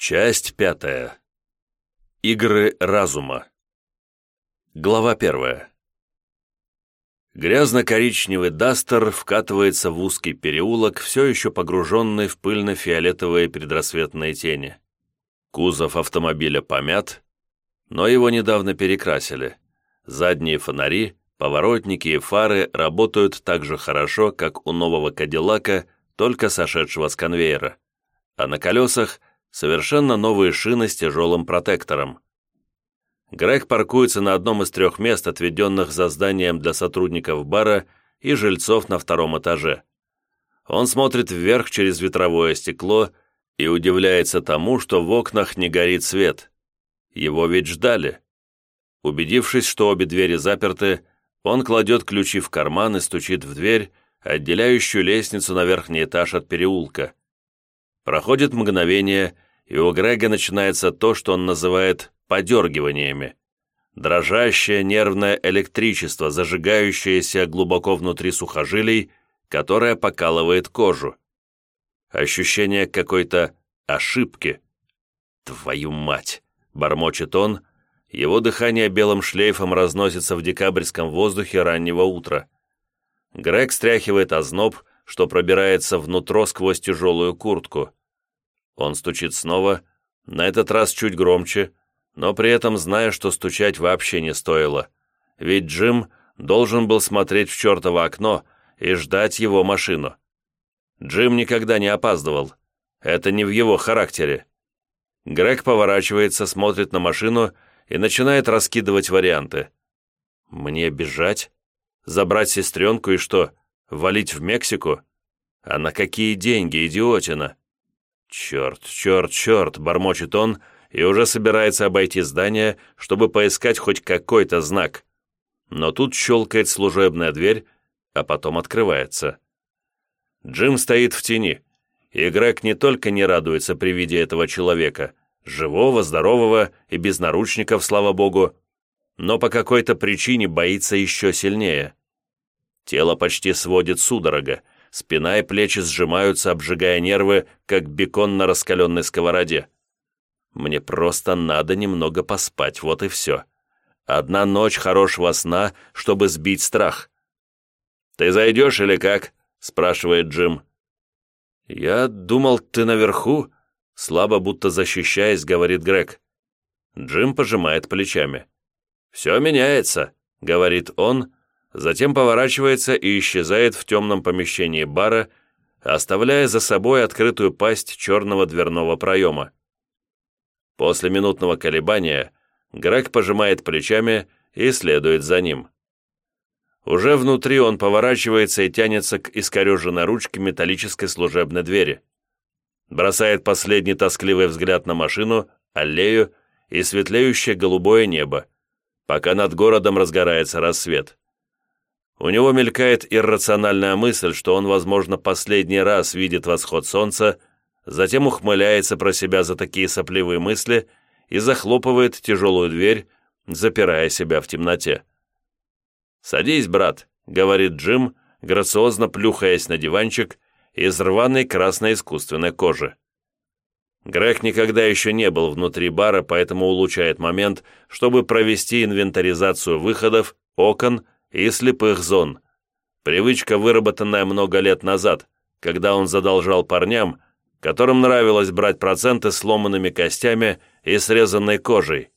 Часть пятая. Игры разума. Глава первая. Грязно-коричневый Дастер вкатывается в узкий переулок, все еще погруженный в пыльно-фиолетовые предрассветные тени. Кузов автомобиля помят, но его недавно перекрасили. Задние фонари, поворотники и фары работают так же хорошо, как у нового Кадиллака, только сошедшего с конвейера. А на колесах совершенно новые шины с тяжелым протектором. Грег паркуется на одном из трех мест, отведенных за зданием для сотрудников бара и жильцов на втором этаже. Он смотрит вверх через ветровое стекло и удивляется тому, что в окнах не горит свет. Его ведь ждали. Убедившись, что обе двери заперты, он кладет ключи в карман и стучит в дверь, отделяющую лестницу на верхний этаж от переулка. Проходит мгновение, и у Грега начинается то, что он называет подергиваниями. Дрожащее нервное электричество, зажигающееся глубоко внутри сухожилий, которое покалывает кожу. Ощущение какой-то ошибки. «Твою мать!» — бормочет он. Его дыхание белым шлейфом разносится в декабрьском воздухе раннего утра. Грег стряхивает озноб, что пробирается внутрь сквозь тяжелую куртку. Он стучит снова, на этот раз чуть громче, но при этом зная, что стучать вообще не стоило. Ведь Джим должен был смотреть в чертово окно и ждать его машину. Джим никогда не опаздывал. Это не в его характере. Грег поворачивается, смотрит на машину и начинает раскидывать варианты. «Мне бежать? Забрать сестренку и что, валить в Мексику? А на какие деньги, идиотина?» «Черт, черт, черт!» — бормочет он и уже собирается обойти здание, чтобы поискать хоть какой-то знак. Но тут щелкает служебная дверь, а потом открывается. Джим стоит в тени, и Грег не только не радуется при виде этого человека, живого, здорового и без наручников, слава богу, но по какой-то причине боится еще сильнее. Тело почти сводит судорога, спина и плечи сжимаются, обжигая нервы, как бекон на раскаленной сковороде. Мне просто надо немного поспать, вот и все. Одна ночь хорошего сна, чтобы сбить страх. «Ты зайдешь или как?» — спрашивает Джим. «Я думал, ты наверху?» — слабо, будто защищаясь, говорит Грег. Джим пожимает плечами. «Все меняется», — говорит он, затем поворачивается и исчезает в темном помещении бара, оставляя за собой открытую пасть черного дверного проема. После минутного колебания Грег пожимает плечами и следует за ним. Уже внутри он поворачивается и тянется к искореженной ручке металлической служебной двери. Бросает последний тоскливый взгляд на машину, аллею и светлеющее голубое небо, пока над городом разгорается рассвет. У него мелькает иррациональная мысль, что он, возможно, последний раз видит восход солнца затем ухмыляется про себя за такие сопливые мысли и захлопывает тяжелую дверь, запирая себя в темноте. «Садись, брат», — говорит Джим, грациозно плюхаясь на диванчик из рваной красной искусственной кожи. Грег никогда еще не был внутри бара, поэтому улучшает момент, чтобы провести инвентаризацию выходов, окон и слепых зон. Привычка, выработанная много лет назад, когда он задолжал парням, которым нравилось брать проценты сломанными костями и срезанной кожей.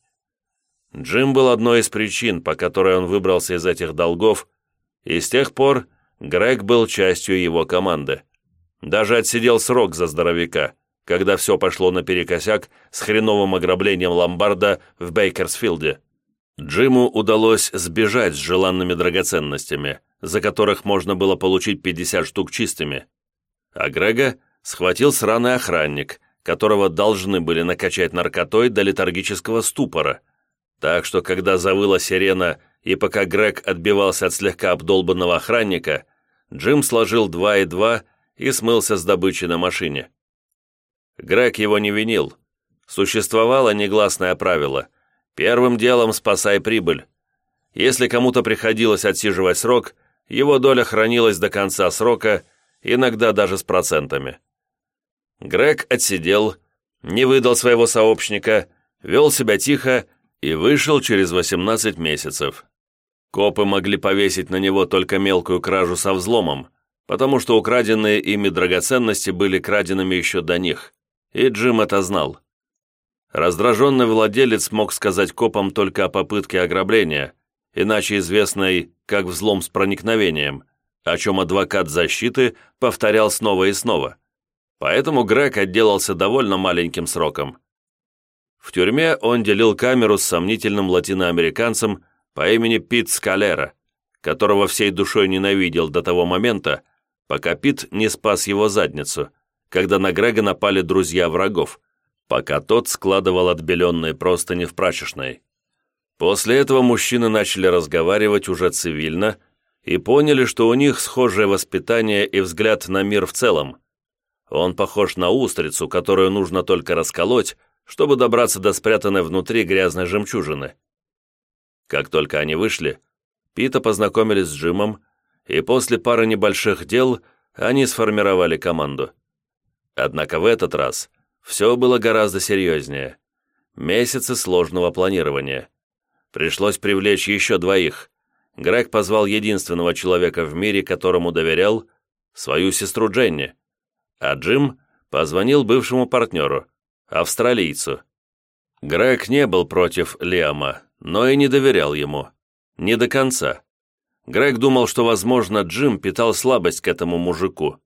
Джим был одной из причин, по которой он выбрался из этих долгов, и с тех пор Грег был частью его команды. Даже отсидел срок за здоровяка, когда все пошло наперекосяк с хреновым ограблением ломбарда в Бейкерсфилде. Джиму удалось сбежать с желанными драгоценностями, за которых можно было получить 50 штук чистыми, а Грега схватил сраный охранник, которого должны были накачать наркотой до летаргического ступора. Так что, когда завыла сирена и пока Грег отбивался от слегка обдолбанного охранника, Джим сложил два и два и смылся с добычей на машине. Грег его не винил. Существовало негласное правило «первым делом спасай прибыль». Если кому-то приходилось отсиживать срок, его доля хранилась до конца срока, иногда даже с процентами. Грег отсидел, не выдал своего сообщника, вел себя тихо и вышел через 18 месяцев. Копы могли повесить на него только мелкую кражу со взломом, потому что украденные ими драгоценности были краденными еще до них, и Джим это знал. Раздраженный владелец мог сказать копам только о попытке ограбления, иначе известной как взлом с проникновением, о чем адвокат защиты повторял снова и снова. Поэтому Грег отделался довольно маленьким сроком. В тюрьме он делил камеру с сомнительным латиноамериканцем по имени Пит Скалера, которого всей душой ненавидел до того момента, пока Пит не спас его задницу, когда на Грега напали друзья врагов, пока тот складывал отбеленные простыни в прачечной. После этого мужчины начали разговаривать уже цивильно и поняли, что у них схожее воспитание и взгляд на мир в целом. Он похож на устрицу, которую нужно только расколоть, чтобы добраться до спрятанной внутри грязной жемчужины. Как только они вышли, Пита познакомились с Джимом, и после пары небольших дел они сформировали команду. Однако в этот раз все было гораздо серьезнее. Месяцы сложного планирования. Пришлось привлечь еще двоих. Грег позвал единственного человека в мире, которому доверял, свою сестру Дженни, а Джим позвонил бывшему партнеру, австралийцу. Грег не был против Лиама, но и не доверял ему. Не до конца. Грег думал, что, возможно, Джим питал слабость к этому мужику.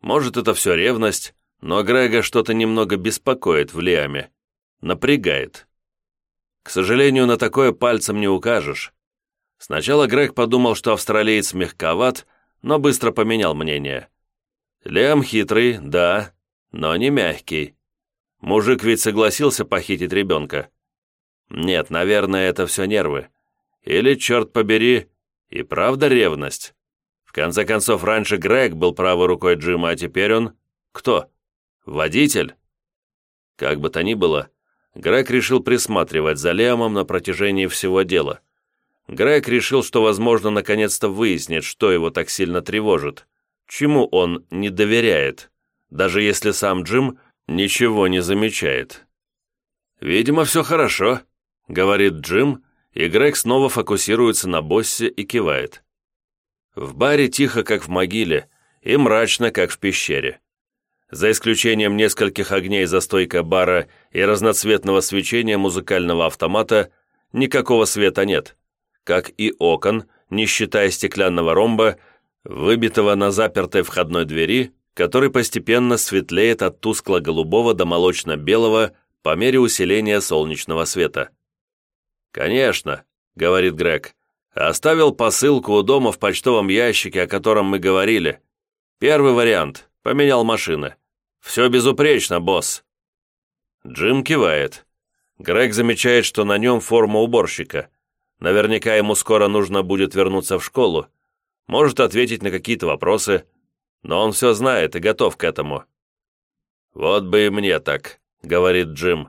Может, это все ревность, но Грега что-то немного беспокоит в Лиаме. Напрягает. К сожалению, на такое пальцем не укажешь. Сначала Грег подумал, что австралиец мягковат, но быстро поменял мнение. Лиам хитрый, да, но не мягкий. Мужик ведь согласился похитить ребенка. Нет, наверное, это все нервы. Или, черт побери, и правда ревность. В конце концов, раньше Грег был правой рукой Джима, а теперь он... Кто? Водитель? Как бы то ни было, Грег решил присматривать за Лиамом на протяжении всего дела. Грег решил, что, возможно, наконец-то выяснит, что его так сильно тревожит, чему он не доверяет, даже если сам Джим ничего не замечает. «Видимо, все хорошо», — говорит Джим, и Грег снова фокусируется на боссе и кивает. В баре тихо, как в могиле, и мрачно, как в пещере. За исключением нескольких огней за стойкой бара и разноцветного свечения музыкального автомата, никакого света нет, как и окон, не считая стеклянного ромба, выбитого на запертой входной двери, который постепенно светлеет от тускло-голубого до молочно-белого по мере усиления солнечного света. «Конечно», — говорит Грег, — «оставил посылку у дома в почтовом ящике, о котором мы говорили. Первый вариант. Поменял машины. Все безупречно, босс». Джим кивает. Грег замечает, что на нем форма уборщика. Наверняка ему скоро нужно будет вернуться в школу. Может ответить на какие-то вопросы но он все знает и готов к этому». «Вот бы и мне так», — говорит Джим.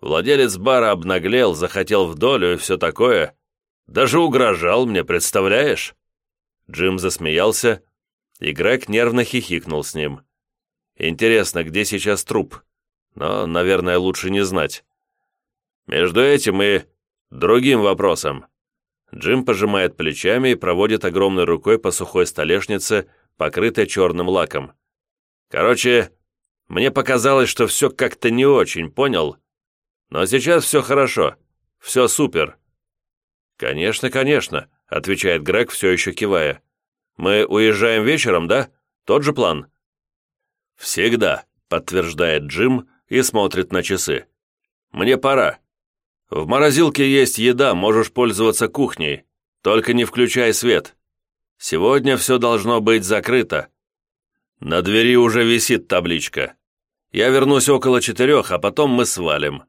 «Владелец бара обнаглел, захотел в долю и все такое. Даже угрожал мне, представляешь?» Джим засмеялся, и Грег нервно хихикнул с ним. «Интересно, где сейчас труп? Но, наверное, лучше не знать». «Между этим и другим вопросом». Джим пожимает плечами и проводит огромной рукой по сухой столешнице, покрытая черным лаком. Короче, мне показалось, что все как-то не очень, понял? Но сейчас все хорошо, все супер. «Конечно, конечно», — отвечает Грег, все еще кивая. «Мы уезжаем вечером, да? Тот же план?» «Всегда», — подтверждает Джим и смотрит на часы. «Мне пора. В морозилке есть еда, можешь пользоваться кухней, только не включай свет. Сегодня все должно быть закрыто. На двери уже висит табличка. Я вернусь около четырех, а потом мы свалим.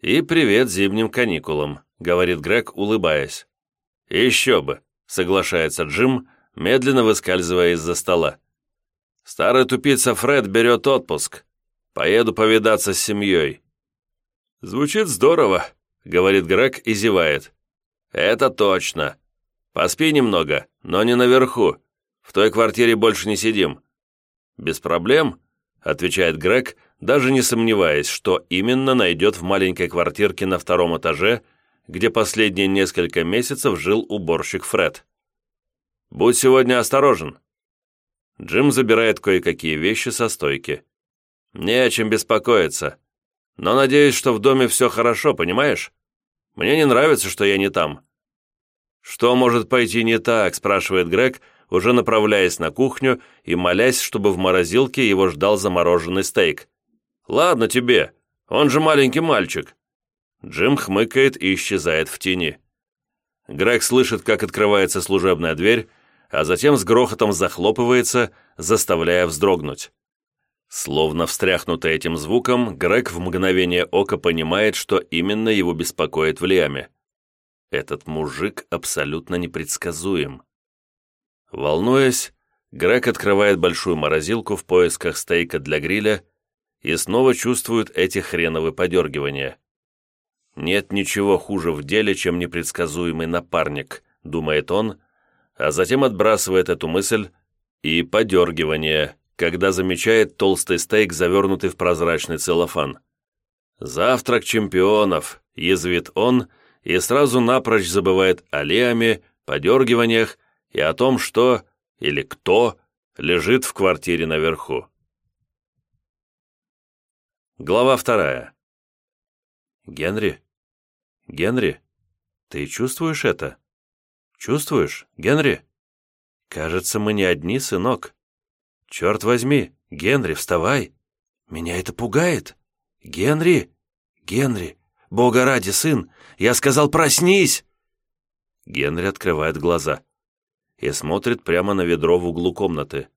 И привет зимним каникулам, говорит Грег, улыбаясь. Еще бы, соглашается Джим, медленно выскальзывая из-за стола. Старый тупица Фред берет отпуск. Поеду повидаться с семьей. Звучит здорово, говорит Грег и зевает. Это точно. Поспи немного, но не наверху. В той квартире больше не сидим». «Без проблем», — отвечает Грег, даже не сомневаясь, что именно найдет в маленькой квартирке на втором этаже, где последние несколько месяцев жил уборщик Фред. «Будь сегодня осторожен». Джим забирает кое-какие вещи со стойки. «Не о чем беспокоиться. Но надеюсь, что в доме все хорошо, понимаешь? Мне не нравится, что я не там». «Что может пойти не так?» – спрашивает Грег, уже направляясь на кухню и молясь, чтобы в морозилке его ждал замороженный стейк. «Ладно тебе, он же маленький мальчик». Джим хмыкает и исчезает в тени. Грег слышит, как открывается служебная дверь, а затем с грохотом захлопывается, заставляя вздрогнуть. Словно встряхнутый этим звуком, Грег в мгновение ока понимает, что именно его беспокоит в Лиаме. Этот мужик абсолютно непредсказуем. Волнуясь, Грег открывает большую морозилку в поисках стейка для гриля и снова чувствует эти хреновые подергивания. Нет ничего хуже в деле, чем непредсказуемый напарник, думает он, а затем отбрасывает эту мысль и подергивание, когда замечает толстый стейк, завернутый в прозрачный целлофан. «Завтрак чемпионов», — язвит он, и сразу напрочь забывает о леаме, подергиваниях и о том, что или кто лежит в квартире наверху. Глава вторая. «Генри? Генри, ты чувствуешь это? Чувствуешь, Генри? Кажется, мы не одни, сынок. Черт возьми, Генри, вставай! Меня это пугает! Генри! Генри! Бога ради, сын! Я сказал, проснись!» Генри открывает глаза и смотрит прямо на ведро в углу комнаты.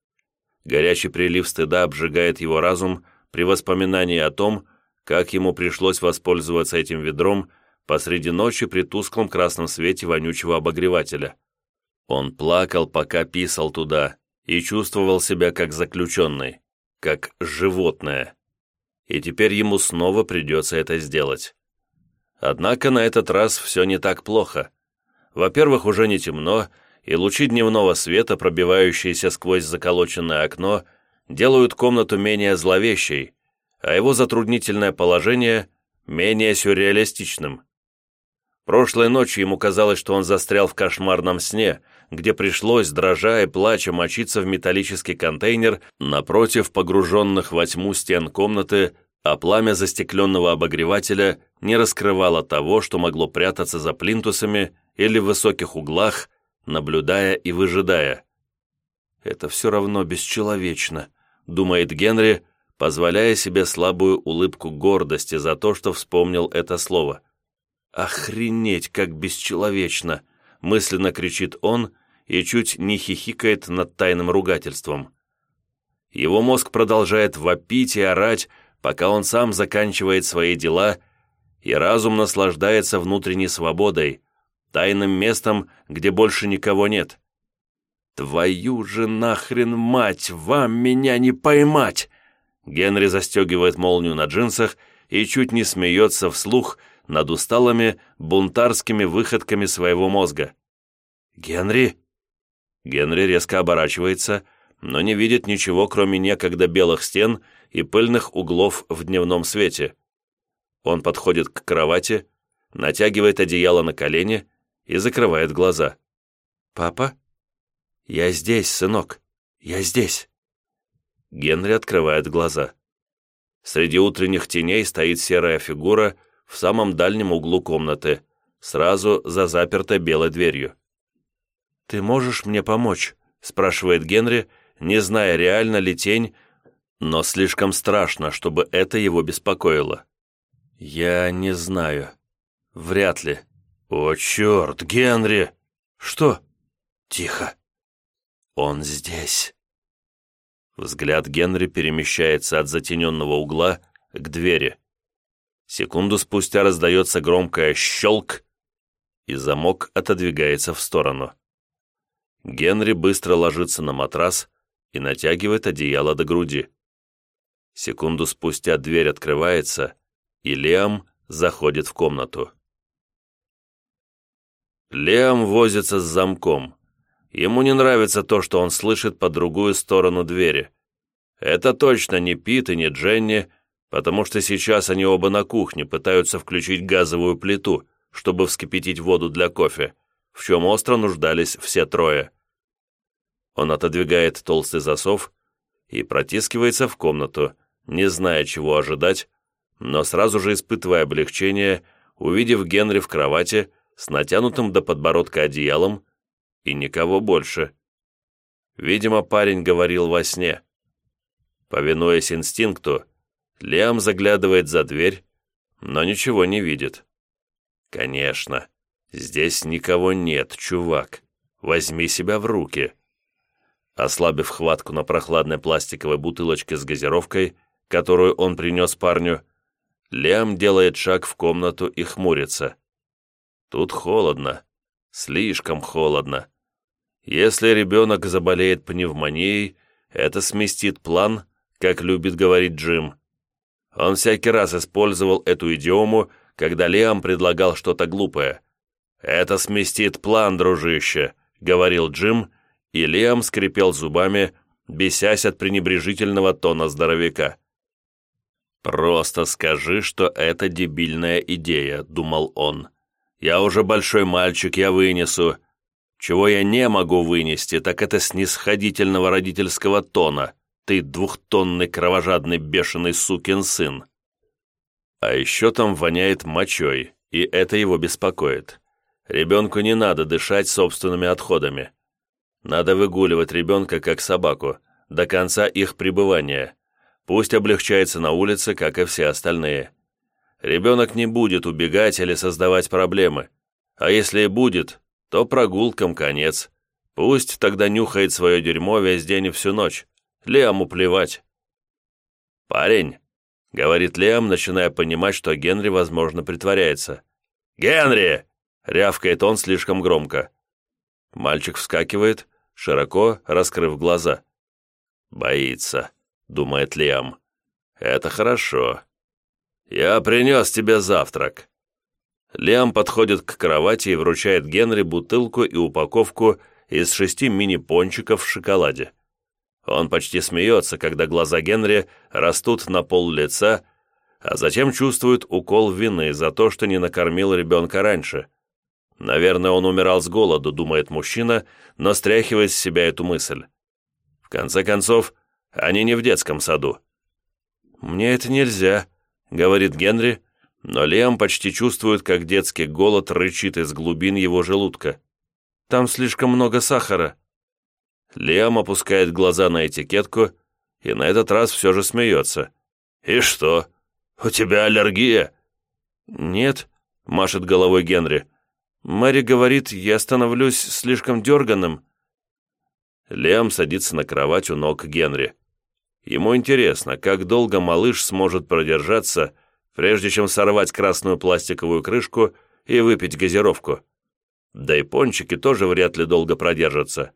Горячий прилив стыда обжигает его разум при воспоминании о том, как ему пришлось воспользоваться этим ведром посреди ночи при тусклом красном свете вонючего обогревателя. Он плакал, пока писал туда, и чувствовал себя как заключенный, как животное. И теперь ему снова придется это сделать. Однако на этот раз все не так плохо. Во-первых, уже не темно, и лучи дневного света, пробивающиеся сквозь заколоченное окно, делают комнату менее зловещей, а его затруднительное положение менее сюрреалистичным. Прошлой ночью ему казалось, что он застрял в кошмарном сне, где пришлось, дрожа и плача, мочиться в металлический контейнер напротив погруженных во тьму стен комнаты, а пламя застекленного обогревателя не раскрывало того, что могло прятаться за плинтусами или в высоких углах, наблюдая и выжидая. «Это все равно бесчеловечно», — думает Генри, позволяя себе слабую улыбку гордости за то, что вспомнил это слово. «Охренеть, как бесчеловечно!» — мысленно кричит он и чуть не хихикает над тайным ругательством. Его мозг продолжает вопить и орать, пока он сам заканчивает свои дела, и разум наслаждается внутренней свободой, тайным местом, где больше никого нет. «Твою же нахрен мать, вам меня не поймать!» Генри застегивает молнию на джинсах и чуть не смеется вслух над усталыми бунтарскими выходками своего мозга. «Генри?» Генри резко оборачивается, но не видит ничего, кроме некогда белых стен и пыльных углов в дневном свете. Он подходит к кровати, натягивает одеяло на колени и закрывает глаза. «Папа?» «Я здесь, сынок, я здесь». Генри открывает глаза. Среди утренних теней стоит серая фигура в самом дальнем углу комнаты, сразу за запертой белой дверью. «Ты можешь мне помочь?» – спрашивает Генри, не зная, реально ли тень, но слишком страшно, чтобы это его беспокоило. «Я не знаю. Вряд ли». «О, черт, Генри!» «Что?» «Тихо. Он здесь». Взгляд Генри перемещается от затененного угла к двери. Секунду спустя раздается громкое «щелк», и замок отодвигается в сторону. Генри быстро ложится на матрас и натягивает одеяло до груди. Секунду спустя дверь открывается, и Лиам заходит в комнату. Лиам возится с замком. Ему не нравится то, что он слышит по другую сторону двери. Это точно не Пит и не Дженни, потому что сейчас они оба на кухне пытаются включить газовую плиту, чтобы вскипятить воду для кофе, в чем остро нуждались все трое. Он отодвигает толстый засов и протискивается в комнату, не зная, чего ожидать, но сразу же испытывая облегчение, увидев Генри в кровати с натянутым до подбородка одеялом и никого больше. Видимо, парень говорил во сне. Повинуясь инстинкту, Лиам заглядывает за дверь, но ничего не видит. «Конечно, здесь никого нет, чувак. Возьми себя в руки». Ослабив хватку на прохладной пластиковой бутылочке с газировкой, которую он принес парню, Лиам делает шаг в комнату и хмурится. Тут холодно, слишком холодно. Если ребенок заболеет пневмонией, это сместит план, как любит говорить Джим. Он всякий раз использовал эту идиому, когда Лиам предлагал что-то глупое. «Это сместит план, дружище», — говорил Джим, и Лиам скрипел зубами, бесясь от пренебрежительного тона здоровяка. «Просто скажи, что это дебильная идея», — думал он. «Я уже большой мальчик, я вынесу. Чего я не могу вынести, так это снисходительного родительского тона. Ты двухтонный кровожадный бешеный сукин сын». А еще там воняет мочой, и это его беспокоит. Ребенку не надо дышать собственными отходами. Надо выгуливать ребенка как собаку, до конца их пребывания. Пусть облегчается на улице, как и все остальные. Ребенок не будет убегать или создавать проблемы. А если и будет, то прогулкам конец. Пусть тогда нюхает свое дерьмо весь день и всю ночь. Лиаму плевать. «Парень», — говорит Лиам, начиная понимать, что Генри, возможно, притворяется. «Генри!» — рявкает он слишком громко. Мальчик вскакивает, широко раскрыв глаза. «Боится», думает Лиам. «Это хорошо. Я принес тебе завтрак». Лиам подходит к кровати и вручает Генри бутылку и упаковку из шести мини-пончиков в шоколаде. Он почти смеется, когда глаза Генри растут на пол лица, а затем чувствует укол вины за то, что не накормил ребенка раньше. Наверное, он умирал с голоду, думает мужчина, но стряхивает с себя эту мысль. В конце концов, они не в детском саду». «Мне это нельзя», — говорит Генри, но Лиам почти чувствует, как детский голод рычит из глубин его желудка. «Там слишком много сахара». Лиам опускает глаза на этикетку и на этот раз все же смеется. «И что? У тебя аллергия?» «Нет», — машет головой Генри. «Мэри говорит, я становлюсь слишком дерганым». Лиам садится на кровать у ног Генри. Ему интересно, как долго малыш сможет продержаться, прежде чем сорвать красную пластиковую крышку и выпить газировку. Да и пончики тоже вряд ли долго продержатся.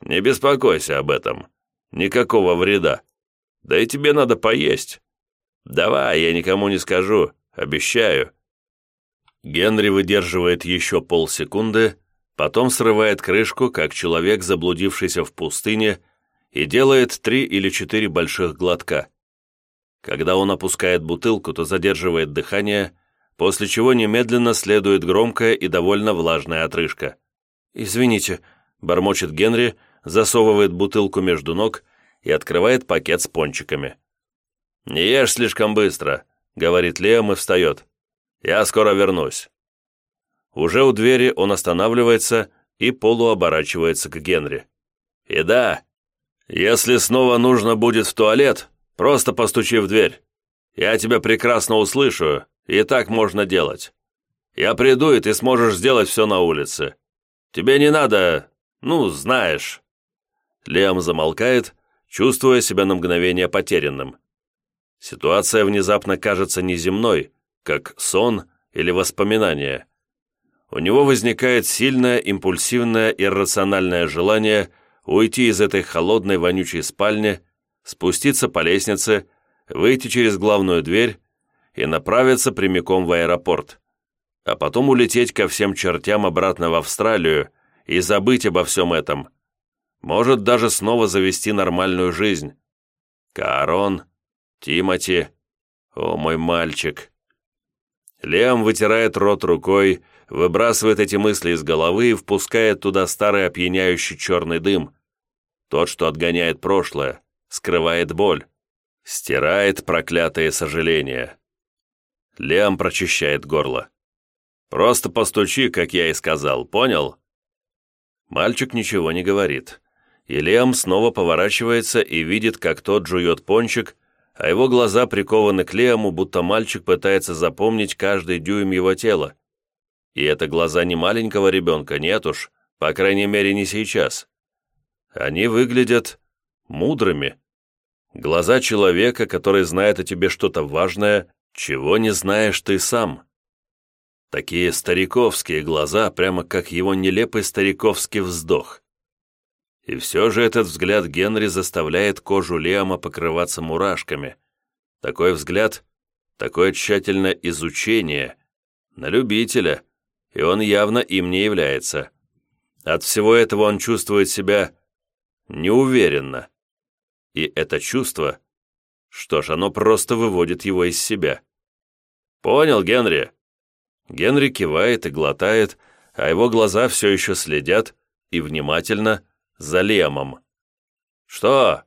Не беспокойся об этом. Никакого вреда. Да и тебе надо поесть. Давай, я никому не скажу, обещаю. Генри выдерживает еще полсекунды, потом срывает крышку, как человек, заблудившийся в пустыне, и делает три или четыре больших глотка. Когда он опускает бутылку, то задерживает дыхание, после чего немедленно следует громкая и довольно влажная отрыжка. «Извините», — бормочет Генри, засовывает бутылку между ног и открывает пакет с пончиками. «Не ешь слишком быстро», — говорит Леом и встает. «Я скоро вернусь». Уже у двери он останавливается и полуоборачивается к Генри. «И да, «Если снова нужно будет в туалет, просто постучи в дверь. Я тебя прекрасно услышу, и так можно делать. Я приду, и ты сможешь сделать все на улице. Тебе не надо, ну, знаешь». Лем замолкает, чувствуя себя на мгновение потерянным. Ситуация внезапно кажется неземной, как сон или воспоминание. У него возникает сильное, импульсивное, иррациональное желание – уйти из этой холодной вонючей спальни, спуститься по лестнице, выйти через главную дверь и направиться прямиком в аэропорт, а потом улететь ко всем чертям обратно в Австралию и забыть обо всем этом. Может даже снова завести нормальную жизнь. Каарон, Тимати, О, мой мальчик. Лиам вытирает рот рукой, выбрасывает эти мысли из головы и впускает туда старый опьяняющий черный дым. Тот, что отгоняет прошлое, скрывает боль, стирает проклятые сожаления. Лиам прочищает горло. «Просто постучи, как я и сказал, понял?» Мальчик ничего не говорит. И Лиам снова поворачивается и видит, как тот жует пончик, а его глаза прикованы к Лиаму, будто мальчик пытается запомнить каждый дюйм его тела. И это глаза не маленького ребенка, нет уж, по крайней мере, не сейчас. Они выглядят мудрыми. Глаза человека, который знает о тебе что-то важное, чего не знаешь ты сам. Такие стариковские глаза, прямо как его нелепый стариковский вздох. И все же этот взгляд Генри заставляет кожу Лиама покрываться мурашками. Такой взгляд, такое тщательное изучение на любителя, и он явно им не является. От всего этого он чувствует себя неуверенно. И это чувство, что ж, оно просто выводит его из себя. «Понял, Генри?» Генри кивает и глотает, а его глаза все еще следят и внимательно за Лемом. «Что?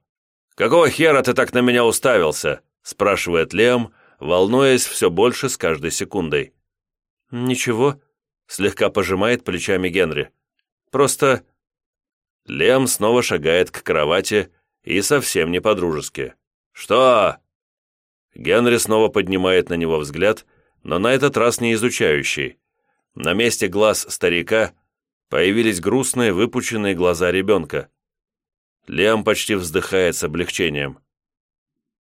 Какого хера ты так на меня уставился?» спрашивает Лем, волнуясь все больше с каждой секундой. «Ничего», слегка пожимает плечами Генри. «Просто...» Лем снова шагает к кровати и совсем не по-дружески. «Что?» Генри снова поднимает на него взгляд, но на этот раз не изучающий. На месте глаз старика появились грустные выпученные глаза ребенка. Лиам почти вздыхает с облегчением.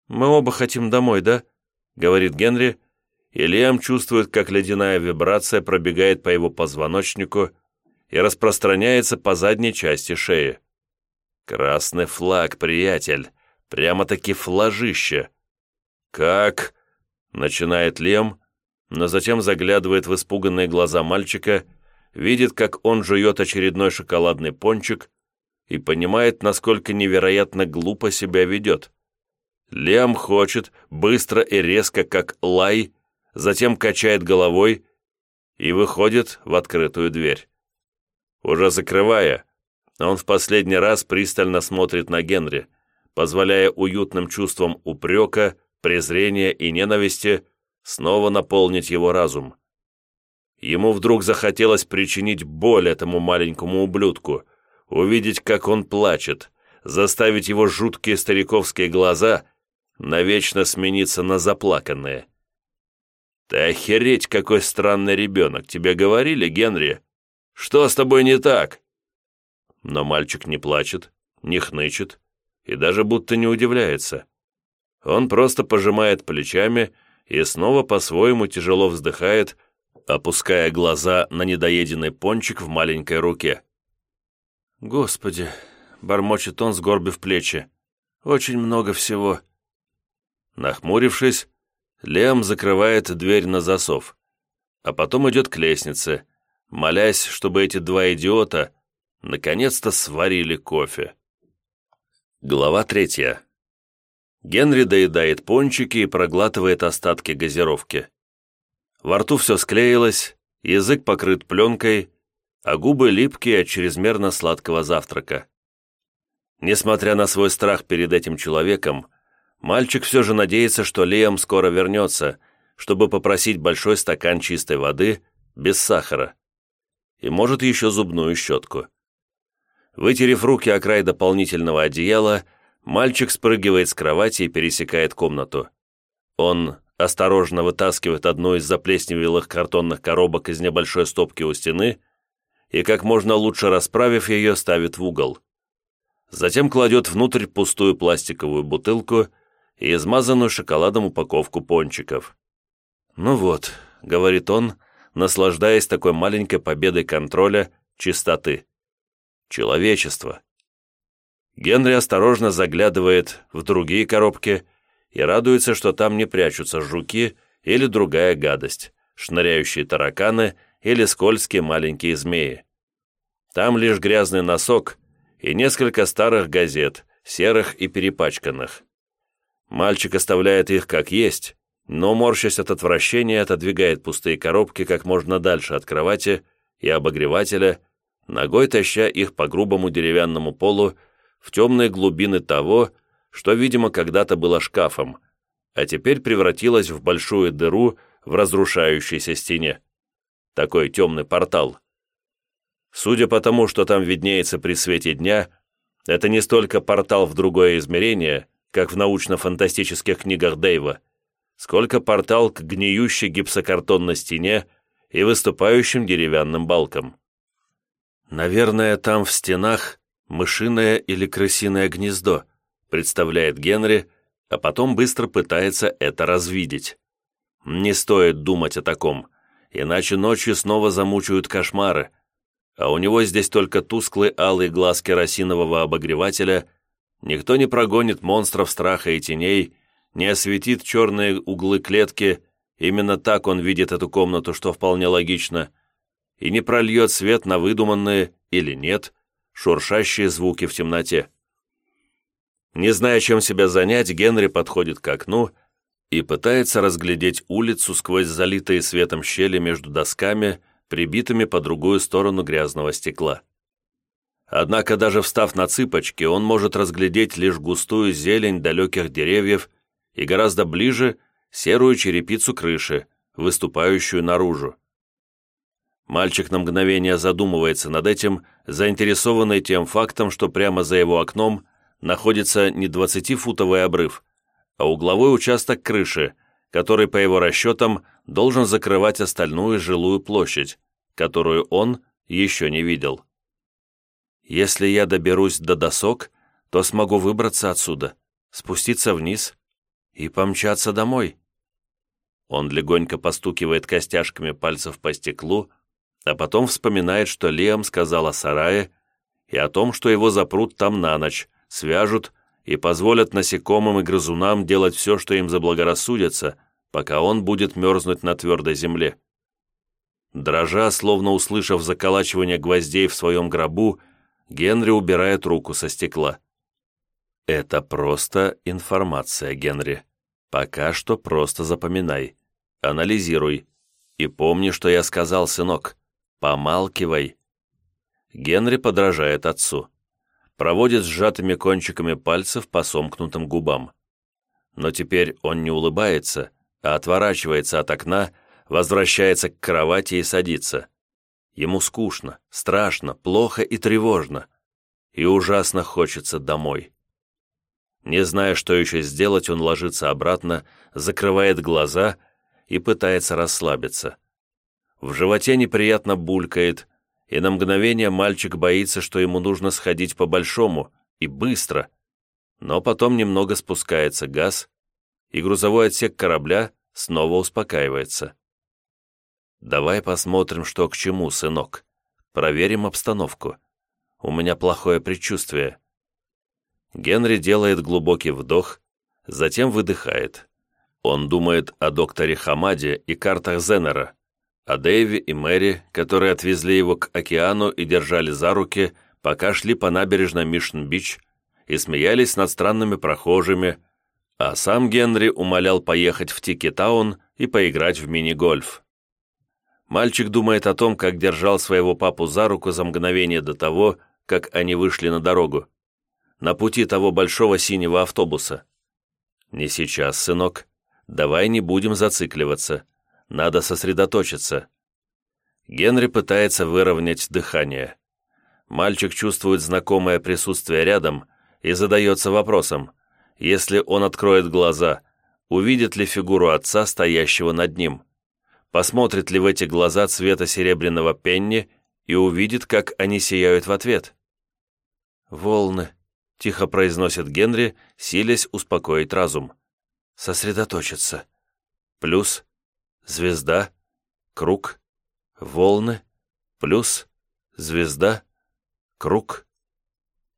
«Мы оба хотим домой, да?» — говорит Генри, и Лиам чувствует, как ледяная вибрация пробегает по его позвоночнику и распространяется по задней части шеи. «Красный флаг, приятель, прямо-таки флажище!» «Как?» — начинает Лем, но затем заглядывает в испуганные глаза мальчика видит, как он жует очередной шоколадный пончик и понимает, насколько невероятно глупо себя ведет. Лем хочет, быстро и резко, как лай, затем качает головой и выходит в открытую дверь. Уже закрывая, он в последний раз пристально смотрит на Генри, позволяя уютным чувствам упрека, презрения и ненависти снова наполнить его разум. Ему вдруг захотелось причинить боль этому маленькому ублюдку, увидеть, как он плачет, заставить его жуткие стариковские глаза навечно смениться на заплаканные. «Ты охереть, какой странный ребенок! Тебе говорили, Генри? Что с тобой не так?» Но мальчик не плачет, не хнычет и даже будто не удивляется. Он просто пожимает плечами и снова по-своему тяжело вздыхает, опуская глаза на недоеденный пончик в маленькой руке. «Господи!» — бормочет он, сгорбив плечи. «Очень много всего». Нахмурившись, Лем закрывает дверь на засов, а потом идет к лестнице, молясь, чтобы эти два идиота наконец-то сварили кофе. Глава третья. Генри доедает пончики и проглатывает остатки газировки. Во рту все склеилось, язык покрыт пленкой, а губы липкие от чрезмерно сладкого завтрака. Несмотря на свой страх перед этим человеком, мальчик все же надеется, что Лиам скоро вернется, чтобы попросить большой стакан чистой воды без сахара. И может еще зубную щетку. Вытерев руки о край дополнительного одеяла, мальчик спрыгивает с кровати и пересекает комнату. Он осторожно вытаскивает одну из заплесневелых картонных коробок из небольшой стопки у стены и, как можно лучше расправив ее, ставит в угол. Затем кладет внутрь пустую пластиковую бутылку и измазанную шоколадом упаковку пончиков. «Ну вот», — говорит он, наслаждаясь такой маленькой победой контроля чистоты. Человечество. Генри осторожно заглядывает в другие коробки и радуется, что там не прячутся жуки или другая гадость, шныряющие тараканы или скользкие маленькие змеи. Там лишь грязный носок и несколько старых газет, серых и перепачканных. Мальчик оставляет их как есть, но, морщась от отвращения, отодвигает пустые коробки как можно дальше от кровати и обогревателя, ногой таща их по грубому деревянному полу в темные глубины того, что, видимо, когда-то было шкафом, а теперь превратилось в большую дыру в разрушающейся стене. Такой темный портал. Судя по тому, что там виднеется при свете дня, это не столько портал в другое измерение, как в научно-фантастических книгах Дэйва, сколько портал к гниющей гипсокартонной стене и выступающим деревянным балкам. Наверное, там в стенах мышиное или крысиное гнездо, представляет Генри, а потом быстро пытается это развидеть. Не стоит думать о таком, иначе ночью снова замучают кошмары, а у него здесь только тусклый алый глаз керосинового обогревателя, никто не прогонит монстров страха и теней, не осветит черные углы клетки, именно так он видит эту комнату, что вполне логично, и не прольет свет на выдуманные, или нет, шуршащие звуки в темноте. Не зная, чем себя занять, Генри подходит к окну и пытается разглядеть улицу сквозь залитые светом щели между досками, прибитыми по другую сторону грязного стекла. Однако даже встав на цыпочки, он может разглядеть лишь густую зелень далеких деревьев и гораздо ближе серую черепицу крыши, выступающую наружу. Мальчик на мгновение задумывается над этим, заинтересованный тем фактом, что прямо за его окном находится не 20-футовый обрыв, а угловой участок крыши, который, по его расчетам, должен закрывать остальную жилую площадь, которую он еще не видел. «Если я доберусь до досок, то смогу выбраться отсюда, спуститься вниз и помчаться домой». Он легонько постукивает костяшками пальцев по стеклу, а потом вспоминает, что Лиам сказал о сарае и о том, что его запрут там на ночь, свяжут и позволят насекомым и грызунам делать все, что им заблагорассудится, пока он будет мерзнуть на твердой земле. Дрожа, словно услышав заколачивание гвоздей в своем гробу, Генри убирает руку со стекла. «Это просто информация, Генри. Пока что просто запоминай. Анализируй. И помни, что я сказал, сынок. Помалкивай». Генри подражает отцу. Проводит сжатыми кончиками пальцев по сомкнутым губам. Но теперь он не улыбается, а отворачивается от окна, возвращается к кровати и садится. Ему скучно, страшно, плохо и тревожно. И ужасно хочется домой. Не зная, что еще сделать, он ложится обратно, закрывает глаза и пытается расслабиться. В животе неприятно булькает, и на мгновение мальчик боится, что ему нужно сходить по-большому и быстро. Но потом немного спускается газ, и грузовой отсек корабля снова успокаивается. «Давай посмотрим, что к чему, сынок. Проверим обстановку. У меня плохое предчувствие». Генри делает глубокий вдох, затем выдыхает. Он думает о докторе Хамаде и картах Зеннера, о Дэйве и Мэри, которые отвезли его к океану и держали за руки, пока шли по набережной Мишн-Бич и смеялись над странными прохожими, а сам Генри умолял поехать в Тики-таун и поиграть в мини-гольф. Мальчик думает о том, как держал своего папу за руку за мгновение до того, как они вышли на дорогу, на пути того большого синего автобуса. «Не сейчас, сынок. Давай не будем зацикливаться. Надо сосредоточиться». Генри пытается выровнять дыхание. Мальчик чувствует знакомое присутствие рядом и задается вопросом, если он откроет глаза, увидит ли фигуру отца, стоящего над ним, посмотрит ли в эти глаза цвета серебряного пенни и увидит, как они сияют в ответ. «Волны», — тихо произносит Генри, силясь успокоить разум. «Сосредоточиться. Плюс звезда, круг, волны, плюс, звезда, круг.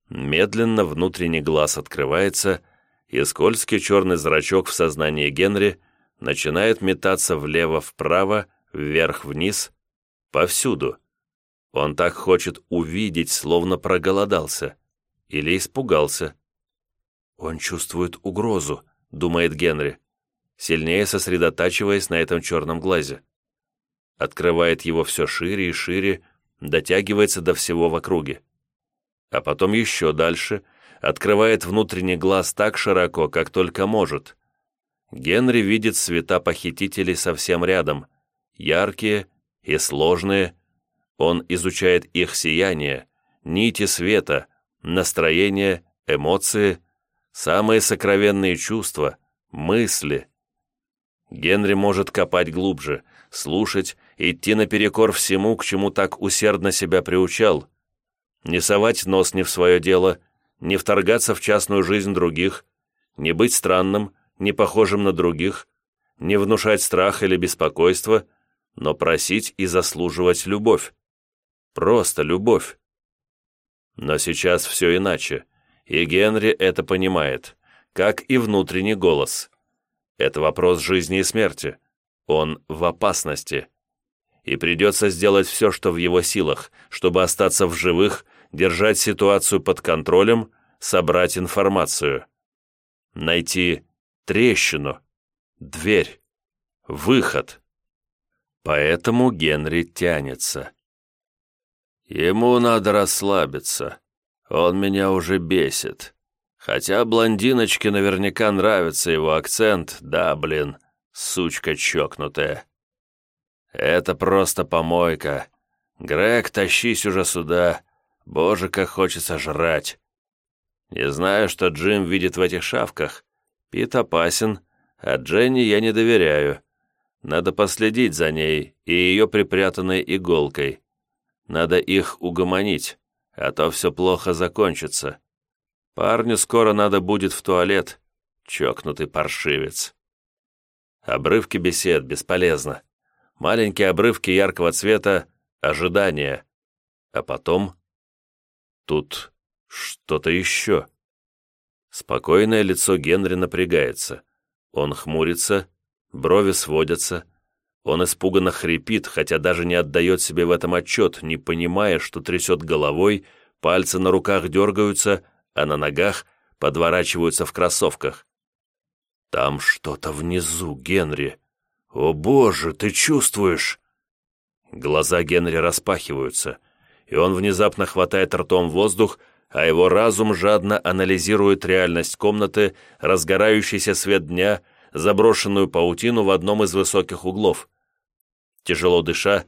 Медленно внутренний глаз открывается, и скользкий черный зрачок в сознании Генри начинает метаться влево-вправо, вверх-вниз, повсюду. Он так хочет увидеть, словно проголодался. Или испугался. «Он чувствует угрозу», — думает Генри. Сильнее сосредотачиваясь на этом черном глазе. Открывает его все шире и шире, дотягивается до всего в округе. А потом еще дальше, открывает внутренний глаз так широко, как только может. Генри видит цвета похитителей совсем рядом, яркие и сложные. Он изучает их сияние, нити света, настроение, эмоции, самые сокровенные чувства, мысли. Генри может копать глубже, слушать, идти наперекор всему, к чему так усердно себя приучал. Не совать нос не в свое дело, не вторгаться в частную жизнь других, не быть странным, не похожим на других, не внушать страх или беспокойство, но просить и заслуживать любовь. Просто любовь. Но сейчас все иначе, и Генри это понимает, как и внутренний голос. Это вопрос жизни и смерти. Он в опасности. И придется сделать все, что в его силах, чтобы остаться в живых, держать ситуацию под контролем, собрать информацию. Найти трещину, дверь, выход. Поэтому Генри тянется. Ему надо расслабиться. Он меня уже бесит. Хотя блондиночке наверняка нравится его акцент, да, блин, сучка чокнутая. Это просто помойка. Грег, тащись уже сюда. Боже, как хочется жрать. Не знаю, что Джим видит в этих шавках. Пит опасен, а Дженни я не доверяю. Надо последить за ней и ее припрятанной иголкой. Надо их угомонить, а то все плохо закончится. Парню скоро надо будет в туалет, чокнутый паршивец. Обрывки бесед бесполезно. Маленькие обрывки яркого цвета — ожидания. А потом... Тут что-то еще. Спокойное лицо Генри напрягается. Он хмурится, брови сводятся. Он испуганно хрипит, хотя даже не отдает себе в этом отчет, не понимая, что трясет головой, пальцы на руках дергаются, а на ногах подворачиваются в кроссовках. «Там что-то внизу, Генри. О боже, ты чувствуешь?» Глаза Генри распахиваются, и он внезапно хватает ртом воздух, а его разум жадно анализирует реальность комнаты, разгорающийся свет дня, заброшенную паутину в одном из высоких углов. Тяжело дыша,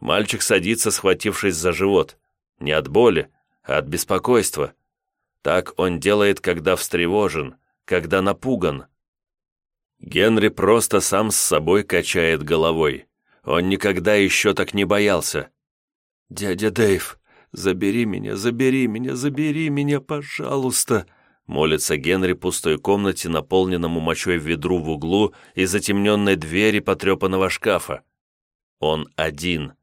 мальчик садится, схватившись за живот. Не от боли, а от беспокойства. Так он делает, когда встревожен, когда напуган. Генри просто сам с собой качает головой. Он никогда еще так не боялся. «Дядя Дэйв, забери меня, забери меня, забери меня, пожалуйста!» Молится Генри в пустой комнате, наполненному мочой ведру в углу и затемненной двери потрепанного шкафа. Он один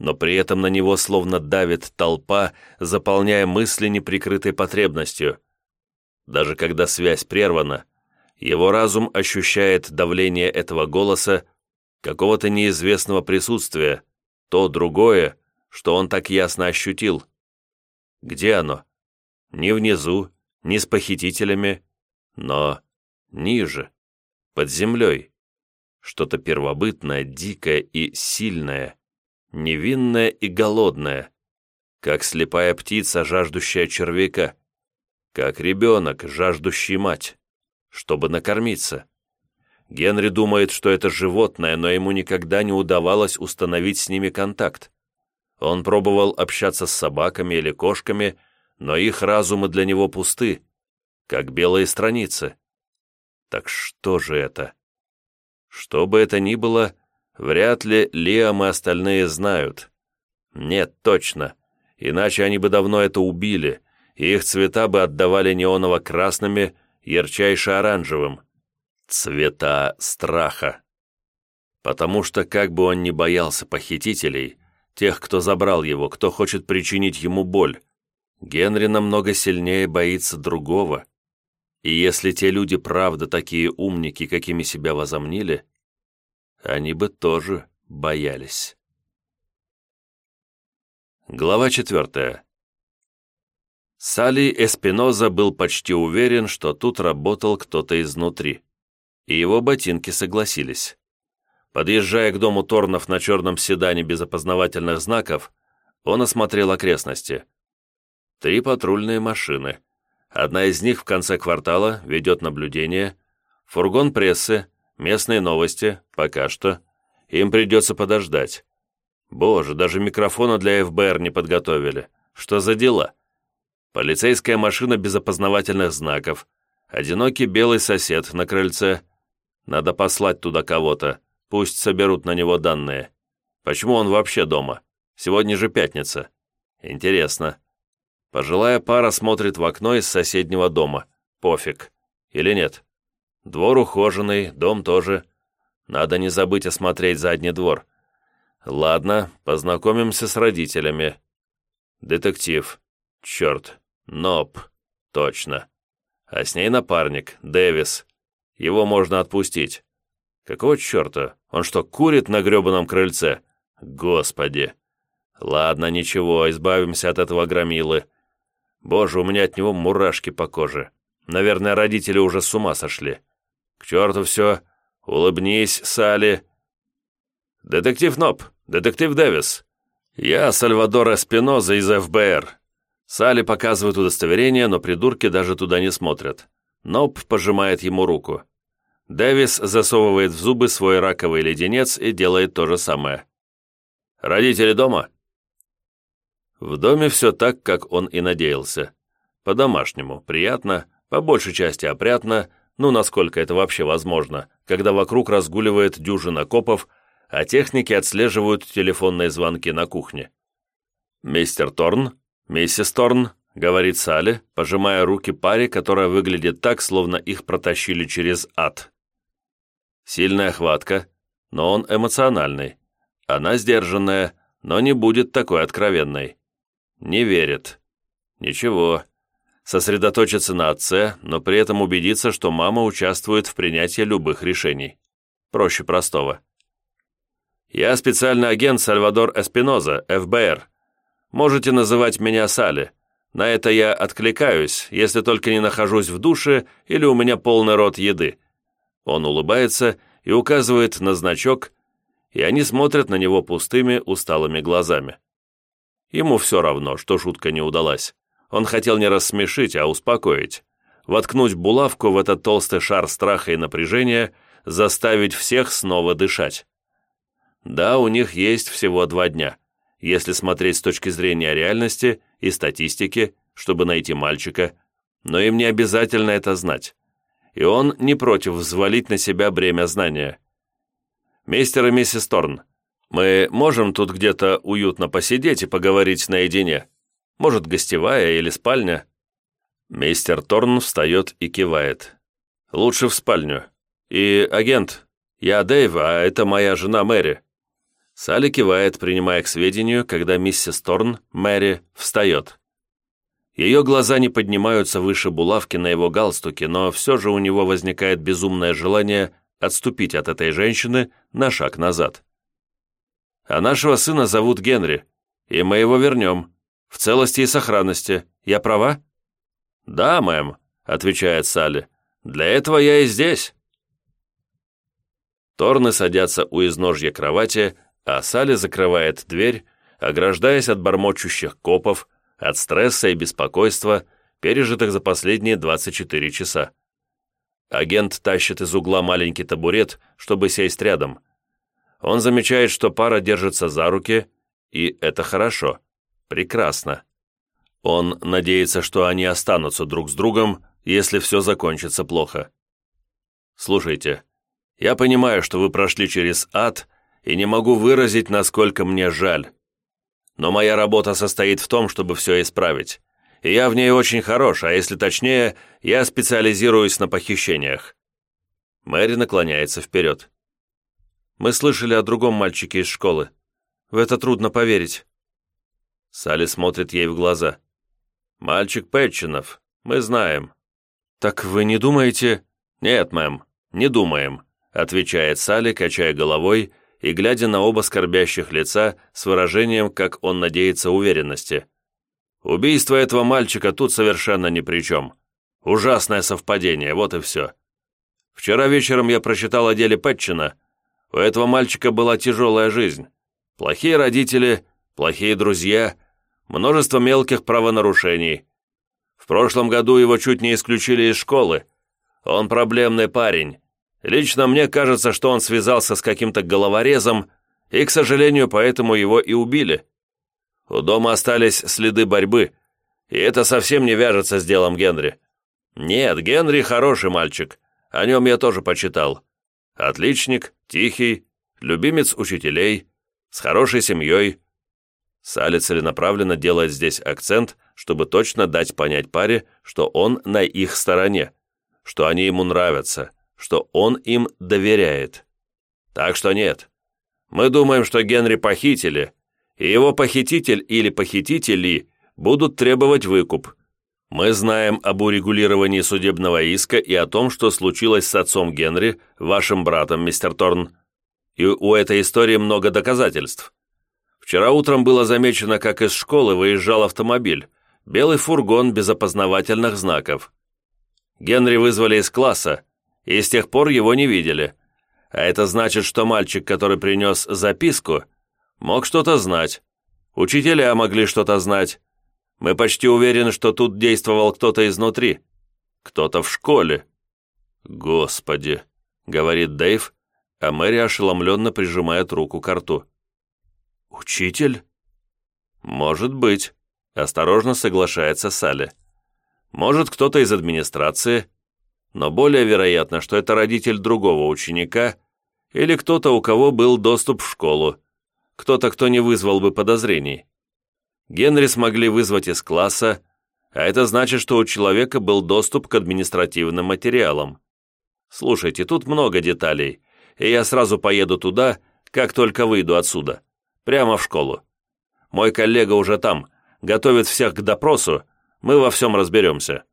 но при этом на него словно давит толпа, заполняя мысли неприкрытой потребностью. Даже когда связь прервана, его разум ощущает давление этого голоса, какого-то неизвестного присутствия, то другое, что он так ясно ощутил. Где оно? Не внизу, не с похитителями, но ниже, под землей. Что-то первобытное, дикое и сильное невинная и голодная, как слепая птица, жаждущая червяка, как ребенок, жаждущий мать, чтобы накормиться. Генри думает, что это животное, но ему никогда не удавалось установить с ними контакт. Он пробовал общаться с собаками или кошками, но их разумы для него пусты, как белые страницы. Так что же это? Что бы это ни было, Вряд ли Лиам и остальные знают. Нет, точно. Иначе они бы давно это убили, и их цвета бы отдавали неоново-красными, ярчайше-оранжевым. Цвета страха. Потому что, как бы он ни боялся похитителей, тех, кто забрал его, кто хочет причинить ему боль, Генри намного сильнее боится другого. И если те люди правда такие умники, какими себя возомнили, они бы тоже боялись. Глава четвертая. Салли Эспиноза был почти уверен, что тут работал кто-то изнутри. и его ботинки согласились. Подъезжая к дому Торнов на черном седане без опознавательных знаков, он осмотрел окрестности. Три патрульные машины. Одна из них в конце квартала ведет наблюдение. Фургон прессы, местные новости, пока что. Им придется подождать. Боже, даже микрофона для ФБР не подготовили. Что за дела? Полицейская машина без опознавательных знаков. Одинокий белый сосед на крыльце. Надо послать туда кого-то. Пусть соберут на него данные. Почему он вообще дома? Сегодня же пятница. Интересно. Пожилая пара смотрит в окно из соседнего дома. Пофиг. Или нет? Двор ухоженный, дом тоже. Надо не забыть осмотреть задний двор. Ладно, познакомимся с родителями. Детектив. Черт. Ноб. Точно. А с ней напарник, Дэвис. Его можно отпустить. Какого черта? Он что, курит на гребаном крыльце? Господи! Ладно, ничего, избавимся от этого громилы. Боже, у меня от него мурашки по коже. Наверное, родители уже с ума сошли. К черту все. Улыбнись, Салли. Детектив Ноб, детектив Дэвис. Я Сальвадор Эспиноза из ФБР. Салли показывает удостоверение, но придурки даже туда не смотрят. Ноб пожимает ему руку. Дэвис засовывает в зубы свой раковый леденец и делает то же самое. «Родители дома?» В доме все так, как он и надеялся. По-домашнему, приятно, по большей части опрятно, ну, насколько это вообще возможно, когда вокруг разгуливает дюжина копов, а техники отслеживают телефонные звонки на кухне. «Мистер Торн? Миссис Торн?» — говорит Салли, пожимая руки паре, которая выглядит так, словно их протащили через ад. Сильная хватка, но он эмоциональный. Она сдержанная, но не будет такой откровенной. Не верит. Ничего. Сосредоточиться на отце, но при этом убедиться, что мама участвует в принятии любых решений. Проще простого. «Я специальный агент Сальвадор Эспиноза, ФБР. Можете называть меня Салли. На это я откликаюсь, если только не нахожусь в душе или у меня полный рот еды. Он улыбается и указывает на значок, и они смотрят на него пустыми, усталыми глазами. Ему все равно, что шутка не удалась. Он хотел не рассмешить, а успокоить. Воткнуть булавку в этот толстый шар страха и напряжения, заставить всех снова дышать. Да, у них есть всего два дня, если смотреть с точки зрения реальности и статистики, чтобы найти мальчика, но им не обязательно это знать и он не против взвалить на себя бремя знания. «Мистер и миссис Торн, мы можем тут где-то уютно посидеть и поговорить наедине? Может, гостевая или спальня?» Мистер Торн встает и кивает. «Лучше в спальню. И, агент, я Дэйв, а это моя жена Мэри». Салли кивает, принимая к сведению, когда миссис Торн, Мэри, встает. Ее глаза не поднимаются выше булавки на его галстуке, но все же у него возникает безумное желание отступить от этой женщины на шаг назад. «А нашего сына зовут Генри, и мы его вернем. В целости и сохранности. Я права?» «Да, мэм», — отвечает Салли. «Для этого я и здесь». Торны садятся у изножья кровати, а Салли закрывает дверь, ограждаясь от бормочущих копов, от стресса и беспокойства, пережитых за последние 24 часа. Агент тащит из угла маленький табурет, чтобы сесть рядом. Он замечает, что пара держится за руки, и это хорошо, прекрасно. Он надеется, что они останутся друг с другом, если все закончится плохо. «Слушайте, я понимаю, что вы прошли через ад, и не могу выразить, насколько мне жаль но моя работа состоит в том, чтобы все исправить. И я в ней очень хорош, а если точнее, я специализируюсь на похищениях». Мэри наклоняется вперед. «Мы слышали о другом мальчике из школы. В это трудно поверить». Салли смотрит ей в глаза. «Мальчик Пэтчинов, мы знаем». «Так вы не думаете...» «Нет, мэм, не думаем», отвечает Салли, качая головой и глядя на оба скорбящих лица с выражением, как он надеется, уверенности. «Убийство этого мальчика тут совершенно ни при чем. Ужасное совпадение, вот и все». Вчера вечером я прочитал о деле Пэтчина. У этого мальчика была тяжелая жизнь. Плохие родители, плохие друзья, множество мелких правонарушений. В прошлом году его чуть не исключили из школы. Он проблемный парень. Лично мне кажется, что он связался с каким-то головорезом, и, к сожалению, поэтому его и убили. У дома остались следы борьбы, и это совсем не вяжется с делом Генри. Нет, Генри хороший мальчик, о нем я тоже почитал. Отличник, тихий, любимец учителей, с хорошей семьей. Салли целенаправленно делает здесь акцент, чтобы точно дать понять паре, что он на их стороне, что они ему нравятся, что он им доверяет. Так что нет. Мы думаем, что Генри похитили, и его похититель или похитители будут требовать выкуп. Мы знаем об урегулировании судебного иска и о том, что случилось с отцом Генри, вашим братом, мистер Торн. И у этой истории много доказательств. Вчера утром было замечено, как из школы выезжал автомобиль, белый фургон без опознавательных знаков. Генри вызвали из класса, и с тех пор его не видели. А это значит, что мальчик, который принес записку, мог что-то знать. Учителя могли что-то знать. Мы почти уверены, что тут действовал кто-то изнутри. Кто-то в школе. «Господи!» — говорит Дэйв, а Мэри ошеломленно прижимает руку к рту. «Учитель?» «Может быть», — осторожно соглашается Салли. «Может, кто-то из администрации, но более вероятно, что это родитель другого ученика или кто-то, у кого был доступ в школу, кто-то, кто не вызвал бы подозрений. Генри смогли вызвать из класса, а это значит, что у человека был доступ к административным материалам. Слушайте, тут много деталей, и я сразу поеду туда, как только выйду отсюда, прямо в школу. Мой коллега уже там, готовит всех к допросу, мы во всем разберемся».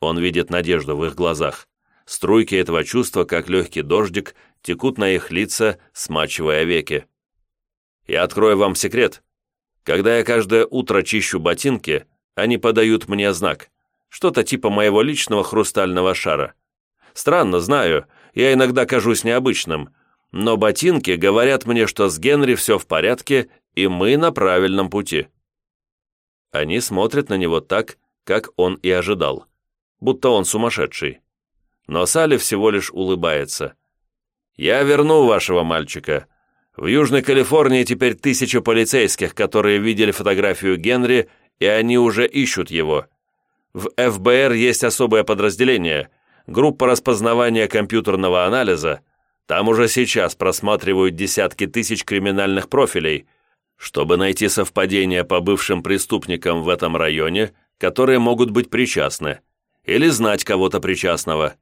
Он видит надежду в их глазах. Струйки этого чувства, как легкий дождик, текут на их лица, смачивая веки. «Я открою вам секрет. Когда я каждое утро чищу ботинки, они подают мне знак. Что-то типа моего личного хрустального шара. Странно, знаю, я иногда кажусь необычным, но ботинки говорят мне, что с Генри все в порядке, и мы на правильном пути. Они смотрят на него так, как он и ожидал, будто он сумасшедший. Но Салли всего лишь улыбается. «Я верну вашего мальчика», в Южной Калифорнии теперь тысяча полицейских, которые видели фотографию Генри, и они уже ищут его. В ФБР есть особое подразделение, группа распознавания компьютерного анализа. Там уже сейчас просматривают десятки тысяч криминальных профилей, чтобы найти совпадения по бывшим преступникам в этом районе, которые могут быть причастны, или знать кого-то причастного.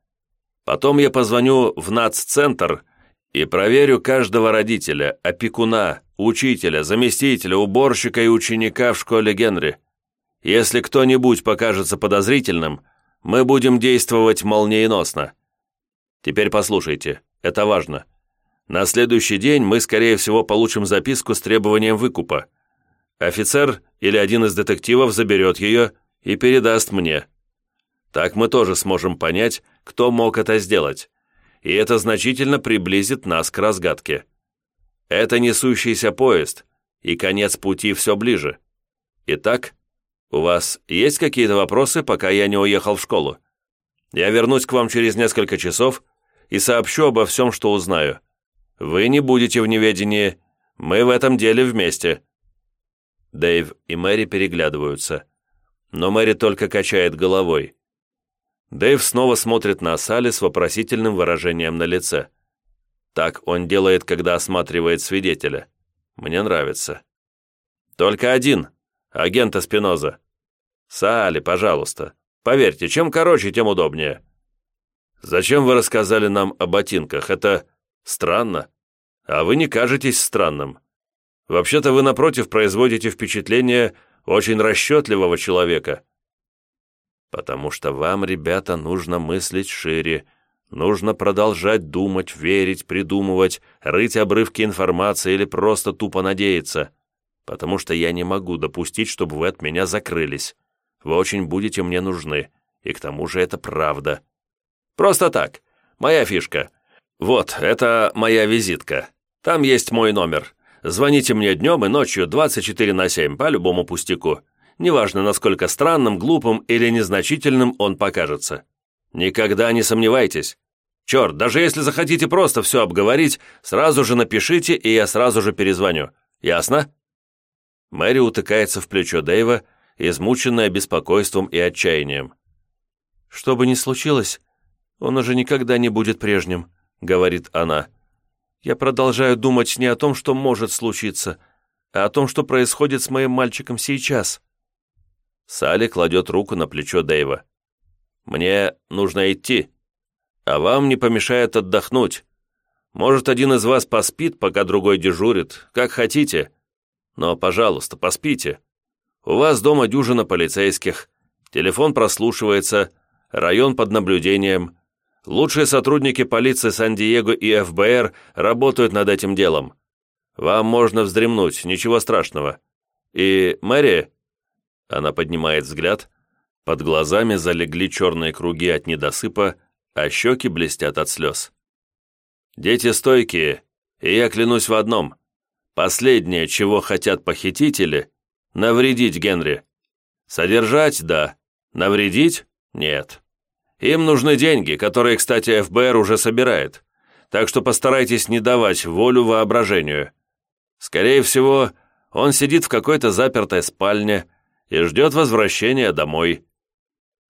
Потом я позвоню в НАЦ-центр – и проверю каждого родителя, опекуна, учителя, заместителя, уборщика и ученика в школе Генри. Если кто-нибудь покажется подозрительным, мы будем действовать молниеносно. Теперь послушайте, это важно. На следующий день мы, скорее всего, получим записку с требованием выкупа. Офицер или один из детективов заберет ее и передаст мне. Так мы тоже сможем понять, кто мог это сделать и это значительно приблизит нас к разгадке. Это несущийся поезд, и конец пути все ближе. Итак, у вас есть какие-то вопросы, пока я не уехал в школу? Я вернусь к вам через несколько часов и сообщу обо всем, что узнаю. Вы не будете в неведении, мы в этом деле вместе». Дэйв и Мэри переглядываются, но Мэри только качает головой. Дэйв снова смотрит на Салли с вопросительным выражением на лице. Так он делает, когда осматривает свидетеля. Мне нравится. Только один. Агента Спиноза. Салли, пожалуйста. Поверьте, чем короче, тем удобнее. Зачем вы рассказали нам о ботинках? Это странно. А вы не кажетесь странным. Вообще-то вы, напротив, производите впечатление очень расчетливого человека потому что вам, ребята, нужно мыслить шире, нужно продолжать думать, верить, придумывать, рыть обрывки информации или просто тупо надеяться, потому что я не могу допустить, чтобы вы от меня закрылись. Вы очень будете мне нужны, и к тому же это правда. Просто так, Моя фишка. Вот, это моя визитка. Там есть мой номер. Звоните мне днем и ночью 24 на 7 по любому пустяку. Неважно, насколько странным, глупым или незначительным он покажется. Никогда не сомневайтесь. Черт, даже если захотите просто все обговорить, сразу же напишите, и я сразу же перезвоню. Ясно?» Мэри утыкается в плечо Дэйва, измученная беспокойством и отчаянием. «Что бы ни случилось, он уже никогда не будет прежним», — говорит она. «Я продолжаю думать не о том, что может случиться, а о том, что происходит с моим мальчиком сейчас». Салли кладет руку на плечо Дэйва. «Мне нужно идти, а вам не помешает отдохнуть. Может, один из вас поспит, пока другой дежурит, как хотите. Но, пожалуйста, поспите. У вас дома дюжина полицейских, телефон прослушивается, район под наблюдением. Лучшие сотрудники полиции Сан-Диего и ФБР работают над этим делом. Вам можно вздремнуть, ничего страшного. И, Мэри...» Она поднимает взгляд. Под глазами залегли черные круги от недосыпа, а щеки блестят от слез. «Дети стойкие, и я клянусь в одном. Последнее, чего хотят похитители — навредить Генри. Содержать — да, навредить — нет. Им нужны деньги, которые, кстати, ФБР уже собирает, так что постарайтесь не давать волю воображению. Скорее всего, он сидит в какой-то запертой спальне и ждет возвращения домой.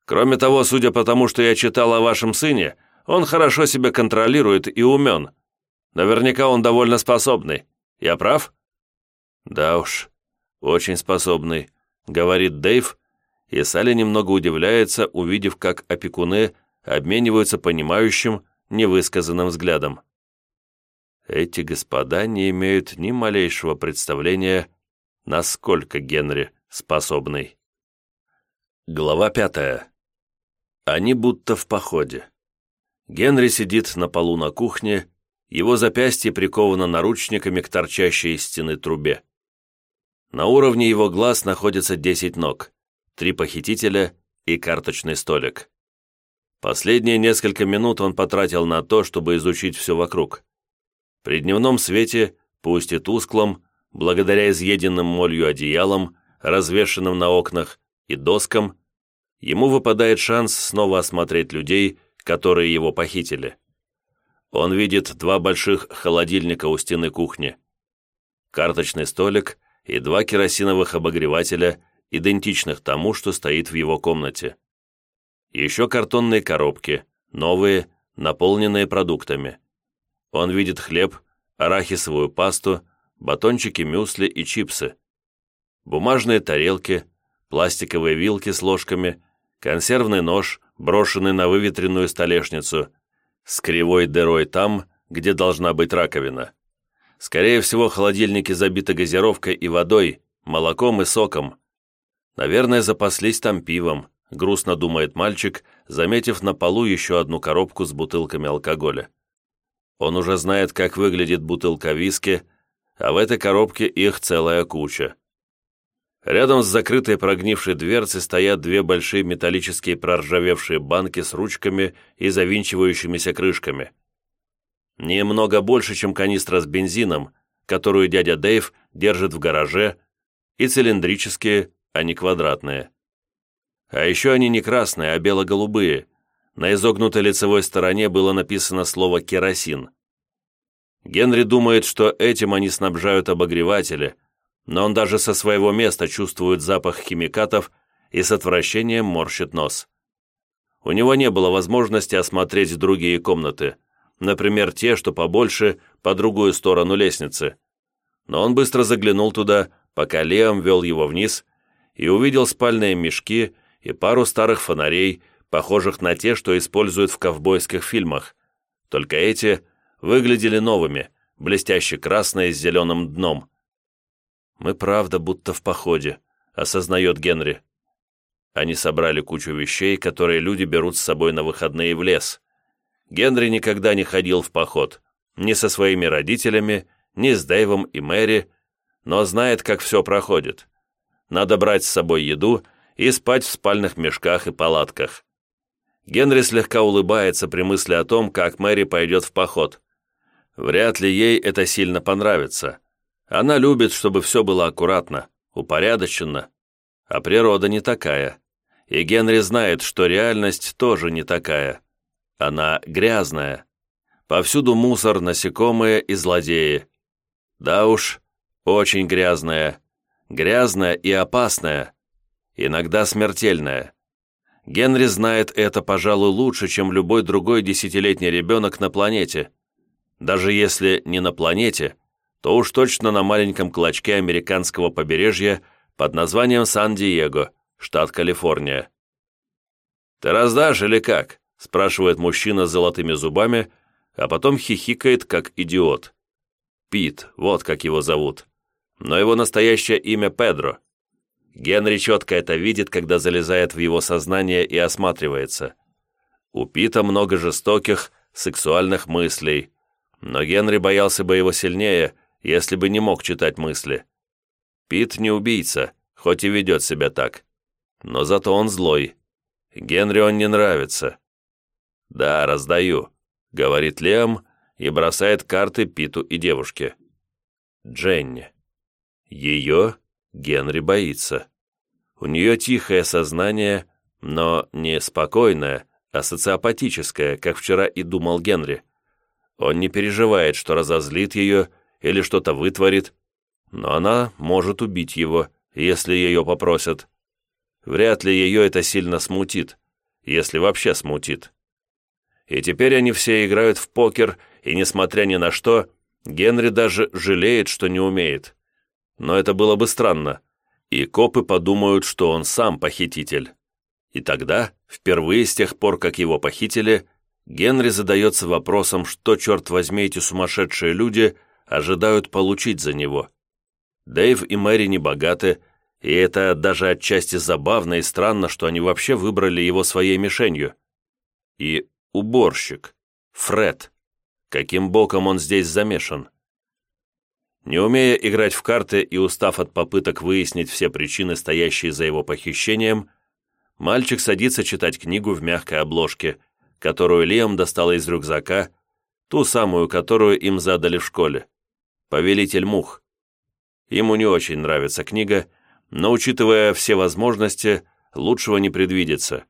Кроме того, судя по тому, что я читал о вашем сыне, он хорошо себя контролирует и умен. Наверняка он довольно способный. Я прав?» «Да уж, очень способный», — говорит Дэйв, и Салли немного удивляется, увидев, как опекуны обмениваются понимающим, невысказанным взглядом. Эти господа не имеют ни малейшего представления, насколько Генри способный. Глава пятая. Они будто в походе. Генри сидит на полу на кухне, его запястье приковано наручниками к торчащей из стены трубе. На уровне его глаз находятся десять ног, три похитителя и карточный столик. Последние несколько минут он потратил на то, чтобы изучить все вокруг. При дневном свете, пусть и тусклом, благодаря изъеденным молью одеялам, развешенным на окнах, и доскам, ему выпадает шанс снова осмотреть людей, которые его похитили. Он видит два больших холодильника у стены кухни, карточный столик и два керосиновых обогревателя, идентичных тому, что стоит в его комнате. Еще картонные коробки, новые, наполненные продуктами. Он видит хлеб, арахисовую пасту, батончики мюсли и чипсы. Бумажные тарелки, пластиковые вилки с ложками, консервный нож, брошенный на выветренную столешницу, с кривой дырой там, где должна быть раковина. Скорее всего, холодильники забиты газировкой и водой, молоком и соком. Наверное, запаслись там пивом, грустно думает мальчик, заметив на полу еще одну коробку с бутылками алкоголя. Он уже знает, как выглядит бутылка виски, а в этой коробке их целая куча. Рядом с закрытой прогнившей дверцей стоят две большие металлические проржавевшие банки с ручками и завинчивающимися крышками. Немного больше, чем канистра с бензином, которую дядя Дэйв держит в гараже, и цилиндрические, а не квадратные. А еще они не красные, а бело-голубые. На изогнутой лицевой стороне было написано слово «керосин». Генри думает, что этим они снабжают обогреватели – но он даже со своего места чувствует запах химикатов и с отвращением морщит нос. У него не было возможности осмотреть другие комнаты, например, те, что побольше, по другую сторону лестницы. Но он быстро заглянул туда, пока Леом вел его вниз, и увидел спальные мешки и пару старых фонарей, похожих на те, что используют в ковбойских фильмах. Только эти выглядели новыми, блестяще красные с зеленым дном. «Мы правда будто в походе», — осознает Генри. Они собрали кучу вещей, которые люди берут с собой на выходные в лес. Генри никогда не ходил в поход, ни со своими родителями, ни с Дэйвом и Мэри, но знает, как все проходит. Надо брать с собой еду и спать в спальных мешках и палатках. Генри слегка улыбается при мысли о том, как Мэри пойдет в поход. Вряд ли ей это сильно понравится. Она любит, чтобы все было аккуратно, упорядоченно. А природа не такая. И Генри знает, что реальность тоже не такая. Она грязная. Повсюду мусор, насекомые и злодеи. Да уж, очень грязная. Грязная и опасная. Иногда смертельная. Генри знает это, пожалуй, лучше, чем любой другой десятилетний ребенок на планете. Даже если не на планете, то уж точно на маленьком клочке американского побережья под названием Сан-Диего, штат Калифорния. «Ты раздашь или как?» – спрашивает мужчина с золотыми зубами, а потом хихикает, как идиот. Пит, вот как его зовут. Но его настоящее имя Педро. Генри четко это видит, когда залезает в его сознание и осматривается. У Пита много жестоких, сексуальных мыслей, но Генри боялся бы его сильнее, если бы не мог читать мысли. Пит не убийца, хоть и ведет себя так. Но зато он злой. Генри он не нравится. «Да, раздаю», — говорит Лиам и бросает карты Питу и девушке. Дженни. Ее Генри боится. У нее тихое сознание, но не спокойное, а социопатическое, как вчера и думал Генри. Он не переживает, что разозлит ее или что-то вытворит, но она может убить его, если ее попросят. Вряд ли ее это сильно смутит, если вообще смутит. И теперь они все играют в покер, и, несмотря ни на что, Генри даже жалеет, что не умеет. Но это было бы странно, и копы подумают, что он сам похититель. И тогда, впервые с тех пор, как его похитили, Генри задается вопросом, что, черт возьми, эти сумасшедшие люди ожидают получить за него. Дэйв и Мэри не богаты, и это даже отчасти забавно и странно, что они вообще выбрали его своей мишенью. И уборщик, Фред. Каким боком он здесь замешан? Не умея играть в карты и устав от попыток выяснить все причины, стоящие за его похищением, мальчик садится читать книгу в мягкой обложке, которую Лиам достала из рюкзака, ту самую, которую им задали в школе. «Повелитель мух». Ему не очень нравится книга, но, учитывая все возможности, лучшего не предвидится.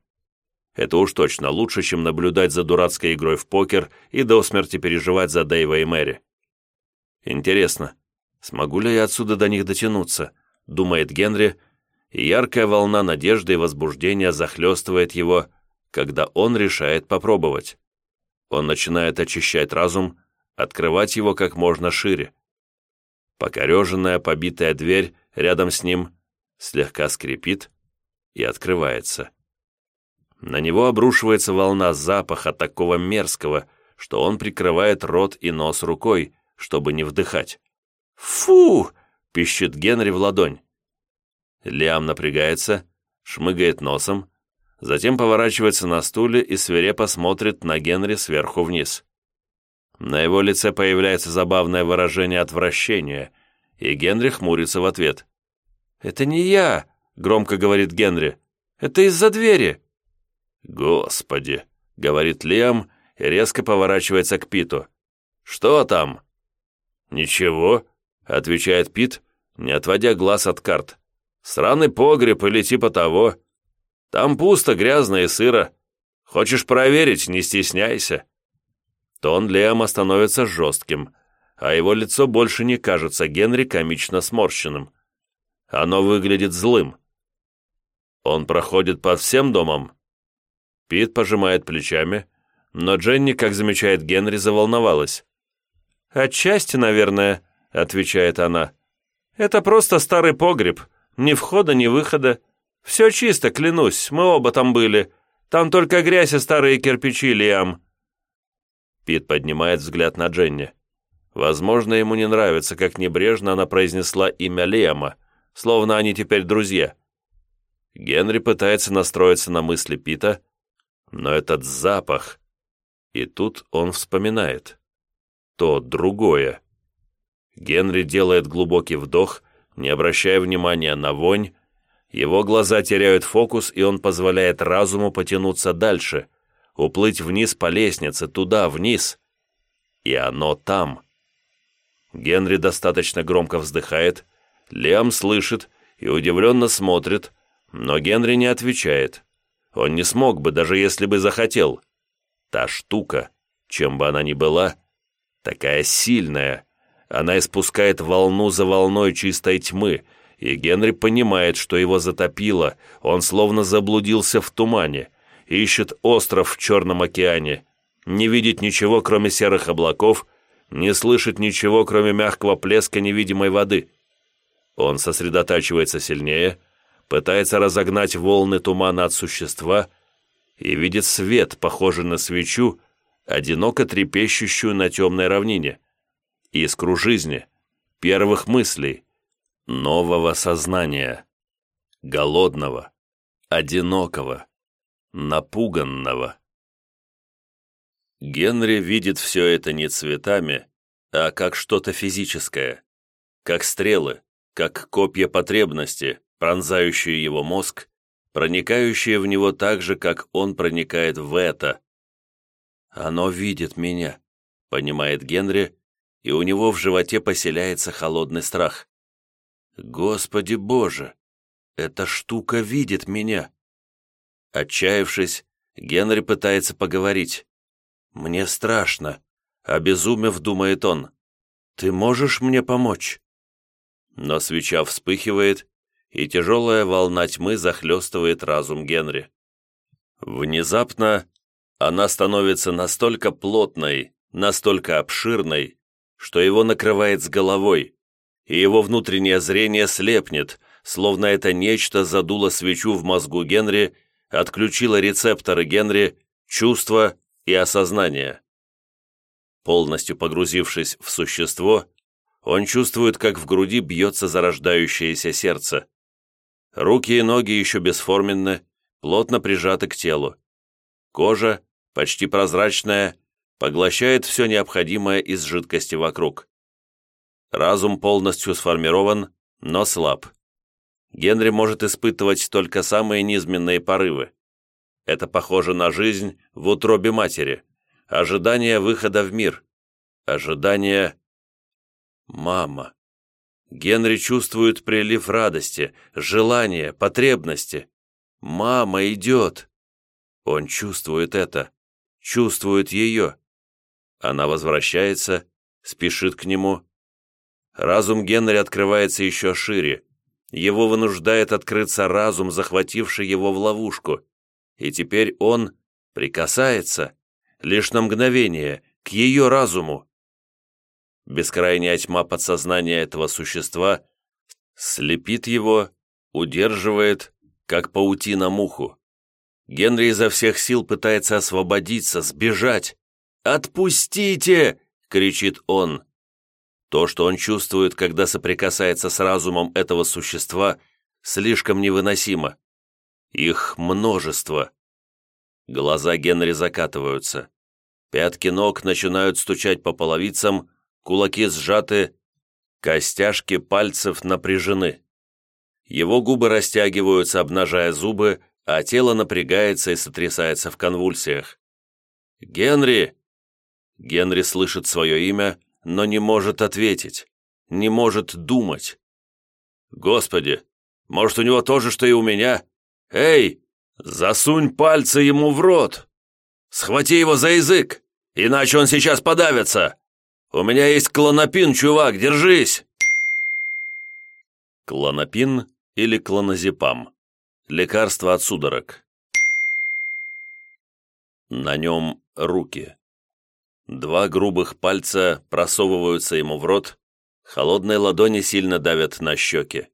Это уж точно лучше, чем наблюдать за дурацкой игрой в покер и до смерти переживать за Дэйва и Мэри. Интересно, смогу ли я отсюда до них дотянуться, думает Генри, и яркая волна надежды и возбуждения захлестывает его, когда он решает попробовать. Он начинает очищать разум, открывать его как можно шире. Покореженная, побитая дверь рядом с ним слегка скрипит и открывается. На него обрушивается волна запаха такого мерзкого, что он прикрывает рот и нос рукой, чтобы не вдыхать. «Фу!» — пищит Генри в ладонь. Лиам напрягается, шмыгает носом, затем поворачивается на стуле и свирепо смотрит на Генри сверху вниз. На его лице появляется забавное выражение отвращения, и Генри хмурится в ответ. «Это не я», — громко говорит Генри. «Это из-за двери». «Господи», — говорит Лиам и резко поворачивается к Питу. «Что там?» «Ничего», — отвечает Пит, не отводя глаз от карт. «Сраный погреб или типа того. Там пусто, грязно и сыро. Хочешь проверить, не стесняйся». Тон Лиама становится жестким, а его лицо больше не кажется Генри комично сморщенным. Оно выглядит злым. Он проходит под всем домом. Пит пожимает плечами, но Дженни, как замечает Генри, заволновалась. «Отчасти, наверное», — отвечает она. «Это просто старый погреб. Ни входа, ни выхода. Все чисто, клянусь, мы оба там были. Там только грязь и старые кирпичи, Лиам». Пит поднимает взгляд на Дженни. Возможно, ему не нравится, как небрежно она произнесла имя Лиама, словно они теперь друзья. Генри пытается настроиться на мысли Пита, но этот запах... И тут он вспоминает. То другое. Генри делает глубокий вдох, не обращая внимания на вонь. Его глаза теряют фокус, и он позволяет разуму потянуться дальше, уплыть вниз по лестнице, туда, вниз. И оно там. Генри достаточно громко вздыхает, Лиам слышит и удивленно смотрит, но Генри не отвечает. Он не смог бы, даже если бы захотел. Та штука, чем бы она ни была, такая сильная. Она испускает волну за волной чистой тьмы, и Генри понимает, что его затопило, он словно заблудился в тумане, ищет остров в Черном океане, не видит ничего, кроме серых облаков, не слышит ничего, кроме мягкого плеска невидимой воды. Он сосредотачивается сильнее, пытается разогнать волны тумана от существа и видит свет, похожий на свечу, одиноко трепещущую на темной равнине. Искру жизни, первых мыслей, нового сознания, голодного, одинокого, напуганного. Генри видит все это не цветами, а как что-то физическое, как стрелы, как копья потребности, пронзающие его мозг, проникающие в него так же, как он проникает в это. «Оно видит меня», — понимает Генри, и у него в животе поселяется холодный страх. «Господи Боже! Эта штука видит меня!» Отчаявшись, Генри пытается поговорить. «Мне страшно», — обезумев, думает он. «Ты можешь мне помочь?» Но свеча вспыхивает, и тяжелая волна тьмы захлестывает разум Генри. Внезапно она становится настолько плотной, настолько обширной, что его накрывает с головой, и его внутреннее зрение слепнет, словно это нечто задуло свечу в мозгу Генри, отключило рецепторы Генри, чувства и осознание. Полностью погрузившись в существо, он чувствует, как в груди бьется зарождающееся сердце. Руки и ноги еще бесформенны, плотно прижаты к телу. Кожа, почти прозрачная, поглощает все необходимое из жидкости вокруг. Разум полностью сформирован, но слаб. Генри может испытывать только самые низменные порывы. Это похоже на жизнь в утробе матери, ожидание выхода в мир, ожидание Мама. Генри чувствует прилив радости, желания, потребности. Мама идет. Он чувствует это, чувствует ее. Она возвращается, спешит к нему. Разум Генри открывается еще шире. Его вынуждает открыться разум, захвативший его в ловушку. И теперь он прикасается, лишь на мгновение, к ее разуму. Бескрайняя тьма подсознания этого существа слепит его, удерживает, как паутина муху. Генри изо всех сил пытается освободиться, сбежать. «Отпустите!» — кричит он. То, что он чувствует, когда соприкасается с разумом этого существа, слишком невыносимо. Их множество. Глаза Генри закатываются. Пятки ног начинают стучать по половицам, кулаки сжаты, костяшки пальцев напряжены. Его губы растягиваются, обнажая зубы, а тело напрягается и сотрясается в конвульсиях. «Генри!» Генри слышит свое имя, но не может ответить, не может думать. «Господи, может, у него то же, что и у меня? Эй, засунь пальцы ему в рот! Схвати его за язык, иначе он сейчас подавится!» У меня есть клонопин, чувак, держись!» Клонопин или клоназепам. Лекарство от судорог. На нем руки. Два грубых пальца просовываются ему в рот, холодные ладони сильно давят на щеки.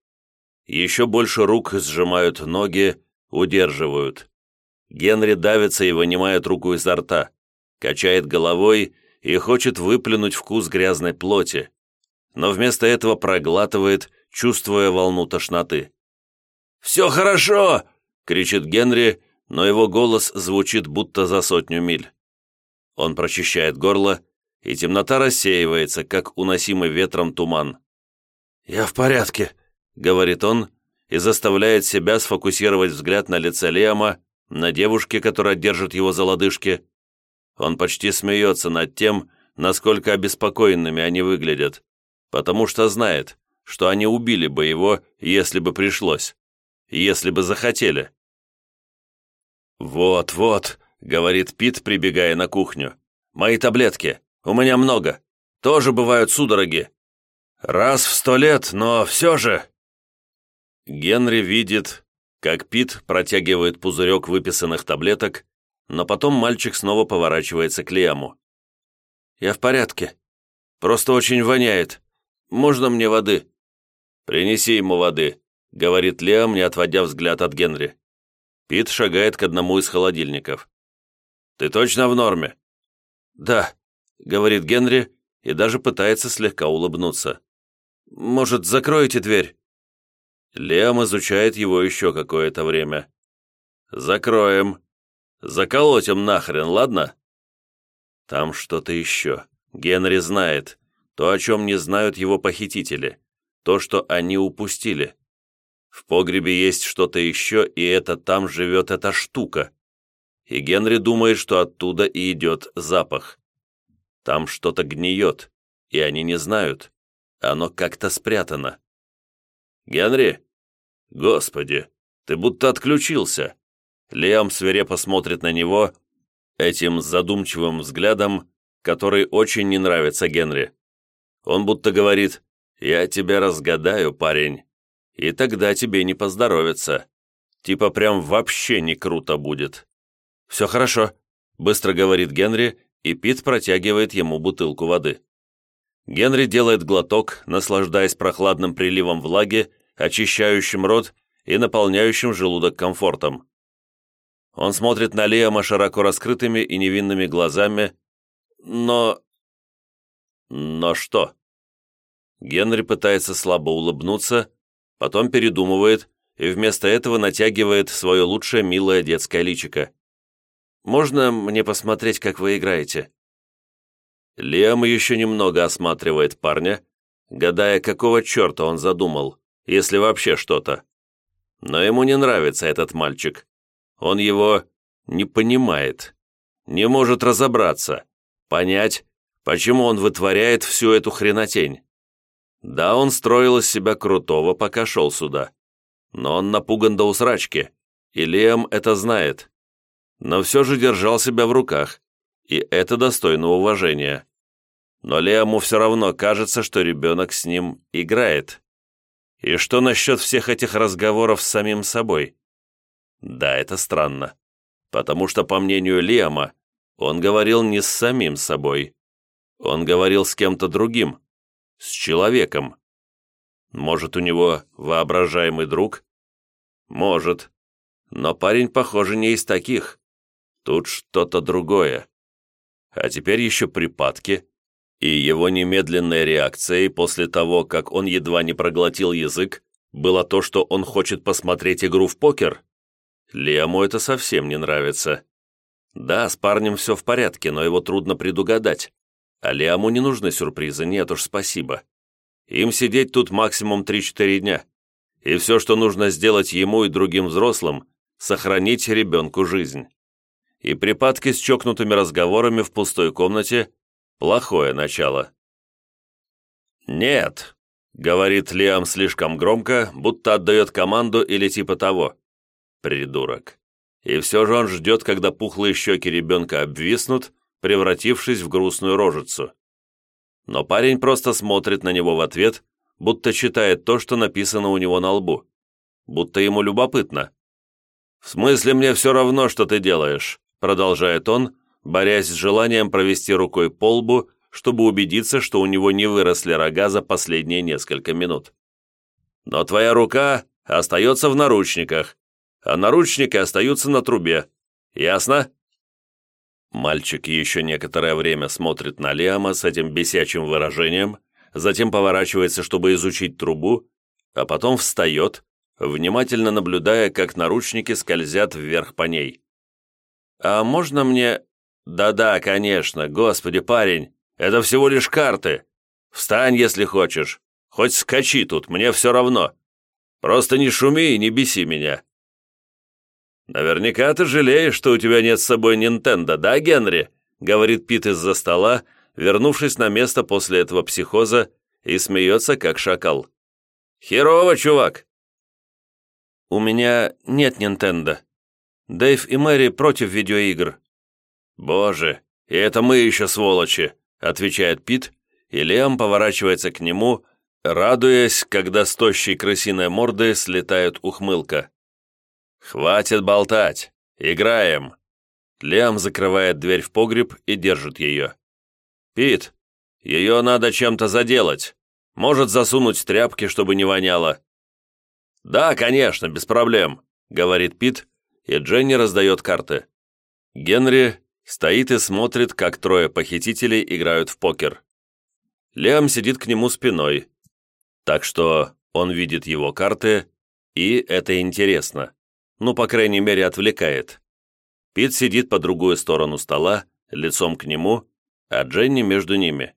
Еще больше рук сжимают ноги, удерживают. Генри давится и вынимает руку изо рта, качает головой и хочет выплюнуть вкус грязной плоти, но вместо этого проглатывает, чувствуя волну тошноты. «Все хорошо!» — кричит Генри, но его голос звучит будто за сотню миль. Он прочищает горло, и темнота рассеивается, как уносимый ветром туман. «Я в порядке», — говорит он, и заставляет себя сфокусировать взгляд на лице Лиама, на девушке, которая держит его за лодыжки. Он почти смеется над тем, насколько обеспокоенными они выглядят, потому что знает, что они убили бы его, если бы пришлось, если бы захотели. «Вот, вот», — говорит Пит, прибегая на кухню, — «мои таблетки, у меня много, тоже бывают судороги. Раз в сто лет, но все же...» Генри видит, как Пит протягивает пузырек выписанных таблеток, но потом мальчик снова поворачивается к Лиаму. «Я в порядке. Просто очень воняет. Можно мне воды?» «Принеси ему воды», — говорит Лиам, не отводя взгляд от Генри. Пит шагает к одному из холодильников. «Ты точно в норме?» «Да», — говорит Генри и даже пытается слегка улыбнуться. «Может, закроете дверь?» Лиам изучает его еще какое-то время. «Закроем. Заколотим нахрен, ладно?» Там что-то еще. Генри знает. То, о чем не знают его похитители. То, что они упустили. В погребе есть что-то еще, и это там живет эта штука. И Генри думает, что оттуда и идет запах. Там что-то гниет, и они не знают. Оно как-то спрятано. «Генри? Господи, ты будто отключился!» Лиам свирепо смотрит на него, этим задумчивым взглядом, который очень не нравится Генри. Он будто говорит «Я тебя разгадаю, парень, и тогда тебе не поздоровится. Типа прям вообще не круто будет». «Все хорошо», — быстро говорит Генри, и Пит протягивает ему бутылку воды. Генри делает глоток, наслаждаясь прохладным приливом влаги, очищающим рот и наполняющим желудок комфортом. Он смотрит на Лиама широко раскрытыми и невинными глазами, но... Но что? Генри пытается слабо улыбнуться, потом передумывает и вместо этого натягивает свое лучшее милое детское личико. «Можно мне посмотреть, как вы играете?» Лиам еще немного осматривает парня, гадая, какого черта он задумал, если вообще что-то. Но ему не нравится этот мальчик. Он его не понимает, не может разобраться, понять, почему он вытворяет всю эту хренотень. Да, он строил из себя крутого, пока шел сюда. Но он напуган до усрачки, и Лиам это знает. Но все же держал себя в руках, и это достойно уважения. Но Лиаму все равно кажется, что ребенок с ним играет. И что насчет всех этих разговоров с самим собой? Да, это странно. Потому что, по мнению Лиама, он говорил не с самим собой. Он говорил с кем-то другим. С человеком. Может, у него воображаемый друг? Может. Но парень, похоже, не из таких. Тут что-то другое. А теперь еще припадки. И его немедленной реакцией после того, как он едва не проглотил язык, было то, что он хочет посмотреть игру в покер? Лему это совсем не нравится. Да, с парнем все в порядке, но его трудно предугадать. А Лиаму не нужны сюрпризы, нет уж, спасибо. Им сидеть тут максимум 3-4 дня. И все, что нужно сделать ему и другим взрослым, сохранить ребенку жизнь. И припадки с чокнутыми разговорами в пустой комнате – плохое начало. «Нет», — говорит Лиам слишком громко, будто отдает команду или типа того. Придурок. И все же он ждет, когда пухлые щеки ребенка обвиснут, превратившись в грустную рожицу. Но парень просто смотрит на него в ответ, будто читает то, что написано у него на лбу. Будто ему любопытно. «В смысле мне все равно, что ты делаешь?» Продолжает он, борясь с желанием провести рукой по лбу, чтобы убедиться, что у него не выросли рога за последние несколько минут. «Но твоя рука остается в наручниках, а наручники остаются на трубе. Ясно?» Мальчик еще некоторое время смотрит на Лиама с этим бесячим выражением, затем поворачивается, чтобы изучить трубу, а потом встает, внимательно наблюдая, как наручники скользят вверх по ней. «А можно мне...» «Да-да, конечно, господи, парень, это всего лишь карты. Встань, если хочешь. Хоть скачи тут, мне все равно. Просто не шуми и не беси меня. «Наверняка ты жалеешь, что у тебя нет с собой Нинтендо, да, Генри?» говорит Пит из-за стола, вернувшись на место после этого психоза, и смеется, как шакал. «Херово, чувак!» «У меня нет Нинтендо. Дэйв и Мэри против видеоигр». «Боже, и это мы еще сволочи!» отвечает Пит, и Лиам поворачивается к нему, радуясь, когда с тощей крысиной морды слетает ухмылка. «Хватит болтать! Играем!» Лиам закрывает дверь в погреб и держит ее. «Пит, ее надо чем-то заделать. Может, засунуть тряпки, чтобы не воняло». «Да, конечно, без проблем», — говорит Пит, и Дженни раздает карты. Генри стоит и смотрит, как трое похитителей играют в покер. Лиам сидит к нему спиной, так что он видит его карты, и это интересно. Ну, по крайней мере, отвлекает. Пит сидит по другую сторону стола, лицом к нему, а Дженни между ними.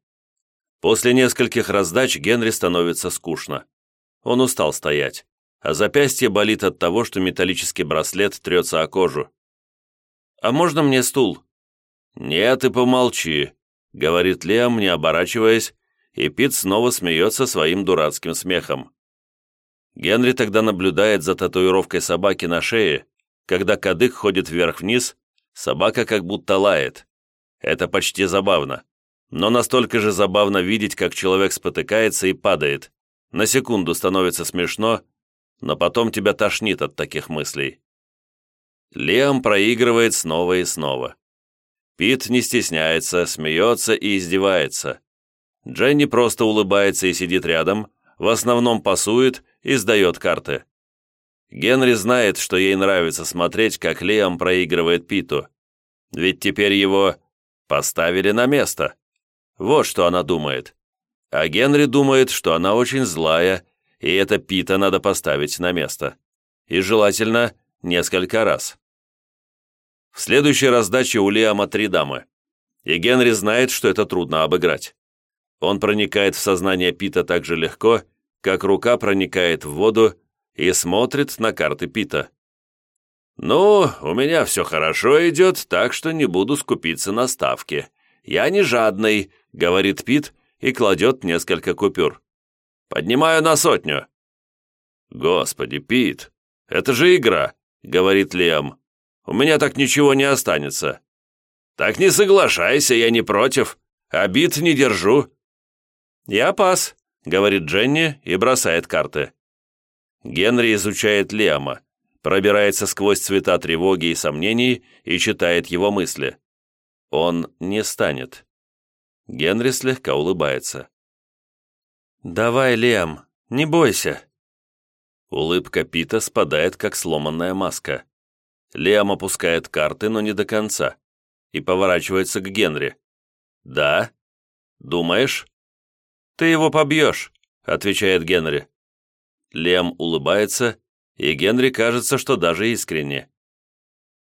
После нескольких раздач Генри становится скучно. Он устал стоять, а запястье болит от того, что металлический браслет трется о кожу. «А можно мне стул?» «Нет, и помолчи», — говорит Лиам, не оборачиваясь, и Пит снова смеется своим дурацким смехом. Генри тогда наблюдает за татуировкой собаки на шее, когда кадык ходит вверх-вниз, собака как будто лает. Это почти забавно. Но настолько же забавно видеть, как человек спотыкается и падает. На секунду становится смешно, но потом тебя тошнит от таких мыслей. Лиам проигрывает снова и снова. Пит не стесняется, смеется и издевается. Дженни просто улыбается и сидит рядом, в основном пасует и сдает карты. Генри знает, что ей нравится смотреть, как Лиам проигрывает Питу. Ведь теперь его поставили на место. Вот что она думает. А Генри думает, что она очень злая, и это Пита надо поставить на место. И желательно несколько раз. В следующей раздаче у Лиама три дамы. И Генри знает, что это трудно обыграть. Он проникает в сознание Пита так же легко, как рука проникает в воду и смотрит на карты Пита. «Ну, у меня все хорошо идет, так что не буду скупиться на ставки. Я не жадный», — говорит Пит и кладет несколько купюр. «Поднимаю на сотню». «Господи, Пит, это же игра», — говорит Лиам. У меня так ничего не останется». «Так не соглашайся, я не против. Обид не держу». «Я пас», — говорит Дженни и бросает карты. Генри изучает Лиама, пробирается сквозь цвета тревоги и сомнений и читает его мысли. Он не станет. Генри слегка улыбается. «Давай, Лиам, не бойся». Улыбка Пита спадает, как сломанная маска. Лиам опускает карты, но не до конца, и поворачивается к Генри. «Да? Думаешь?» «Ты его побьешь», — отвечает Генри. Лем улыбается, и Генри кажется, что даже искренне.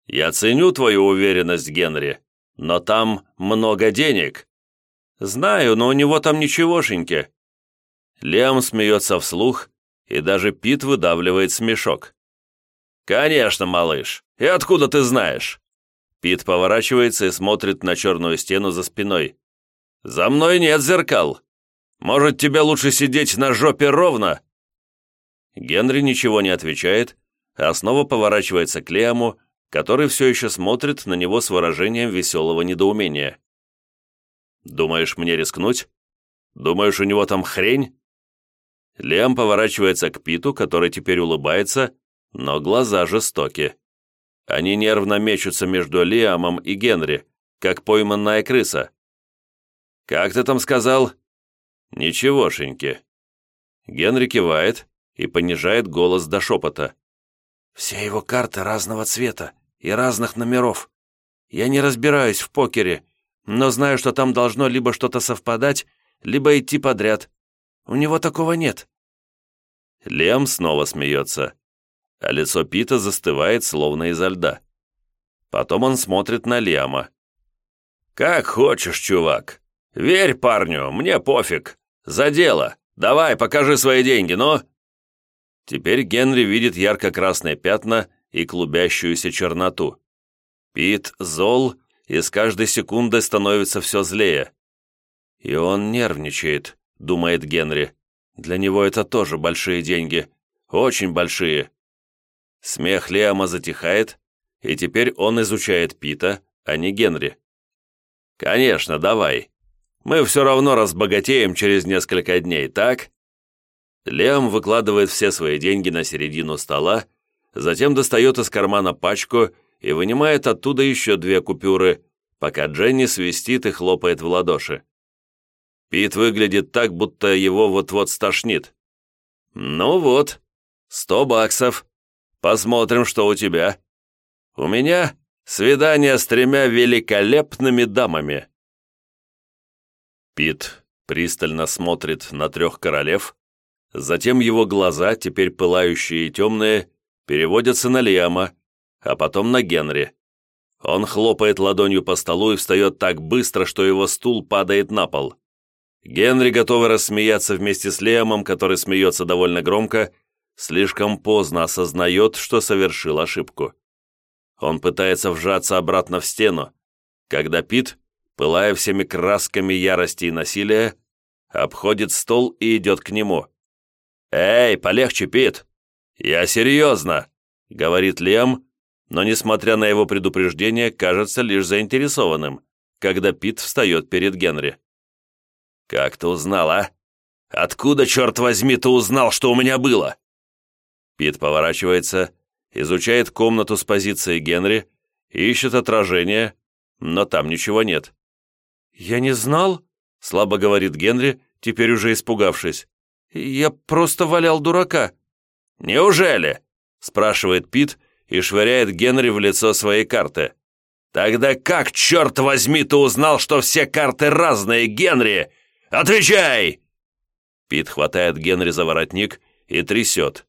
«Я ценю твою уверенность, Генри, но там много денег». «Знаю, но у него там ничегошеньки». Лем смеется вслух, и даже Пит выдавливает смешок. «Конечно, малыш. И откуда ты знаешь?» Пит поворачивается и смотрит на черную стену за спиной. «За мной нет зеркал. Может, тебе лучше сидеть на жопе ровно?» Генри ничего не отвечает, а снова поворачивается к Лиаму, который все еще смотрит на него с выражением веселого недоумения. «Думаешь, мне рискнуть? Думаешь, у него там хрень?» Лиам поворачивается к Питу, который теперь улыбается, но глаза жестоки. Они нервно мечутся между Лиамом и Генри, как пойманная крыса. «Как ты там сказал?» «Ничегошеньки». Генри кивает и понижает голос до шепота. «Все его карты разного цвета и разных номеров. Я не разбираюсь в покере, но знаю, что там должно либо что-то совпадать, либо идти подряд. У него такого нет». Лем снова смеется а лицо Пита застывает, словно изо льда. Потом он смотрит на Лиама. «Как хочешь, чувак. Верь парню, мне пофиг. За дело. Давай, покажи свои деньги, но...» Теперь Генри видит ярко-красные пятна и клубящуюся черноту. Пит зол и с каждой секундой становится все злее. «И он нервничает», — думает Генри. «Для него это тоже большие деньги. Очень большие». Смех Лиама затихает, и теперь он изучает Пита, а не Генри. «Конечно, давай. Мы все равно разбогатеем через несколько дней, так?» Лиам выкладывает все свои деньги на середину стола, затем достает из кармана пачку и вынимает оттуда еще две купюры, пока Дженни свистит и хлопает в ладоши. Пит выглядит так, будто его вот-вот стошнит. «Ну вот, сто баксов. Посмотрим, что у тебя. У меня свидание с тремя великолепными дамами». Пит пристально смотрит на трех королев, затем его глаза, теперь пылающие и темные, переводятся на Лиама, а потом на Генри. Он хлопает ладонью по столу и встает так быстро, что его стул падает на пол. Генри, готовый рассмеяться вместе с Лиамом, который смеется довольно громко, слишком поздно осознает, что совершил ошибку. Он пытается вжаться обратно в стену, когда Пит, пылая всеми красками ярости и насилия, обходит стол и идет к нему. «Эй, полегче, Пит! Я серьезно!» — говорит Лиам, но, несмотря на его предупреждение, кажется лишь заинтересованным, когда Пит встает перед Генри. «Как ты узнал, а? Откуда, черт возьми, ты узнал, что у меня было?» Пит поворачивается, изучает комнату с позиции Генри, ищет отражение, но там ничего нет. «Я не знал?» — слабо говорит Генри, теперь уже испугавшись. «Я просто валял дурака». «Неужели?» — спрашивает Пит и швыряет Генри в лицо своей карты. «Тогда как, черт возьми, ты узнал, что все карты разные, Генри? Отвечай!» Пит хватает Генри за воротник и трясет.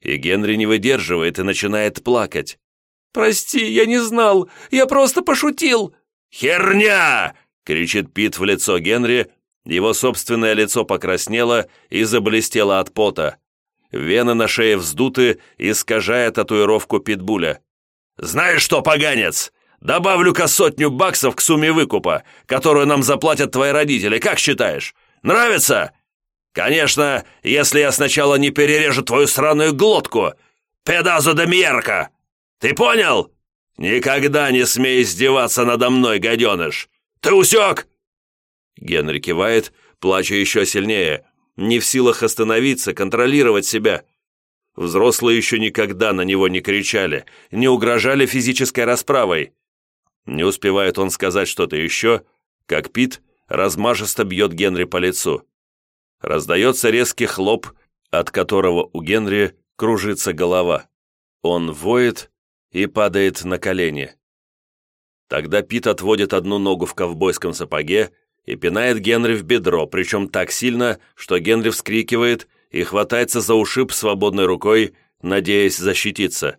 И Генри не выдерживает и начинает плакать. «Прости, я не знал, я просто пошутил!» «Херня!» — кричит Пит в лицо Генри. Его собственное лицо покраснело и заблестело от пота. Вены на шее вздуты, искажая татуировку питбуля. «Знаешь что, поганец? Добавлю-ка сотню баксов к сумме выкупа, которую нам заплатят твои родители, как считаешь? Нравится? Конечно, если я сначала не перережу твою сраную глотку. Педазо де мерка! Ты понял? Никогда не смей издеваться надо мной, гаденыш! Ты усек?» Генри кивает, плача еще сильнее, не в силах остановиться, контролировать себя. Взрослые еще никогда на него не кричали, не угрожали физической расправой. Не успевает он сказать что-то еще, как Пит размашисто бьет Генри по лицу. Раздается резкий хлоп, от которого у Генри кружится голова. Он воет и падает на колени. Тогда Пит отводит одну ногу в ковбойском сапоге и пинает Генри в бедро, причем так сильно, что Генри вскрикивает и хватается за ушиб свободной рукой, надеясь защититься.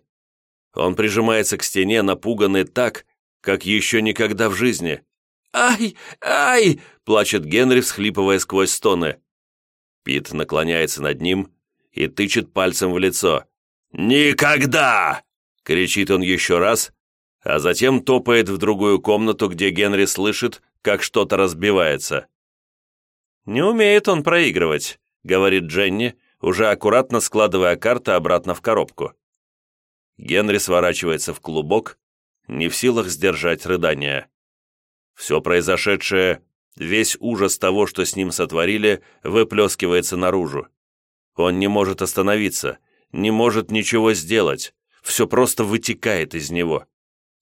Он прижимается к стене, напуганный так, как еще никогда в жизни. «Ай! Ай!» – плачет Генри, всхлипывая сквозь стоны. Пит наклоняется над ним и тычет пальцем в лицо. «Никогда!» – кричит он еще раз, а затем топает в другую комнату, где Генри слышит, как что-то разбивается. «Не умеет он проигрывать», — говорит Дженни, уже аккуратно складывая карты обратно в коробку. Генри сворачивается в клубок, не в силах сдержать рыдания. Все произошедшее, весь ужас того, что с ним сотворили, выплескивается наружу. Он не может остановиться, не может ничего сделать, все просто вытекает из него.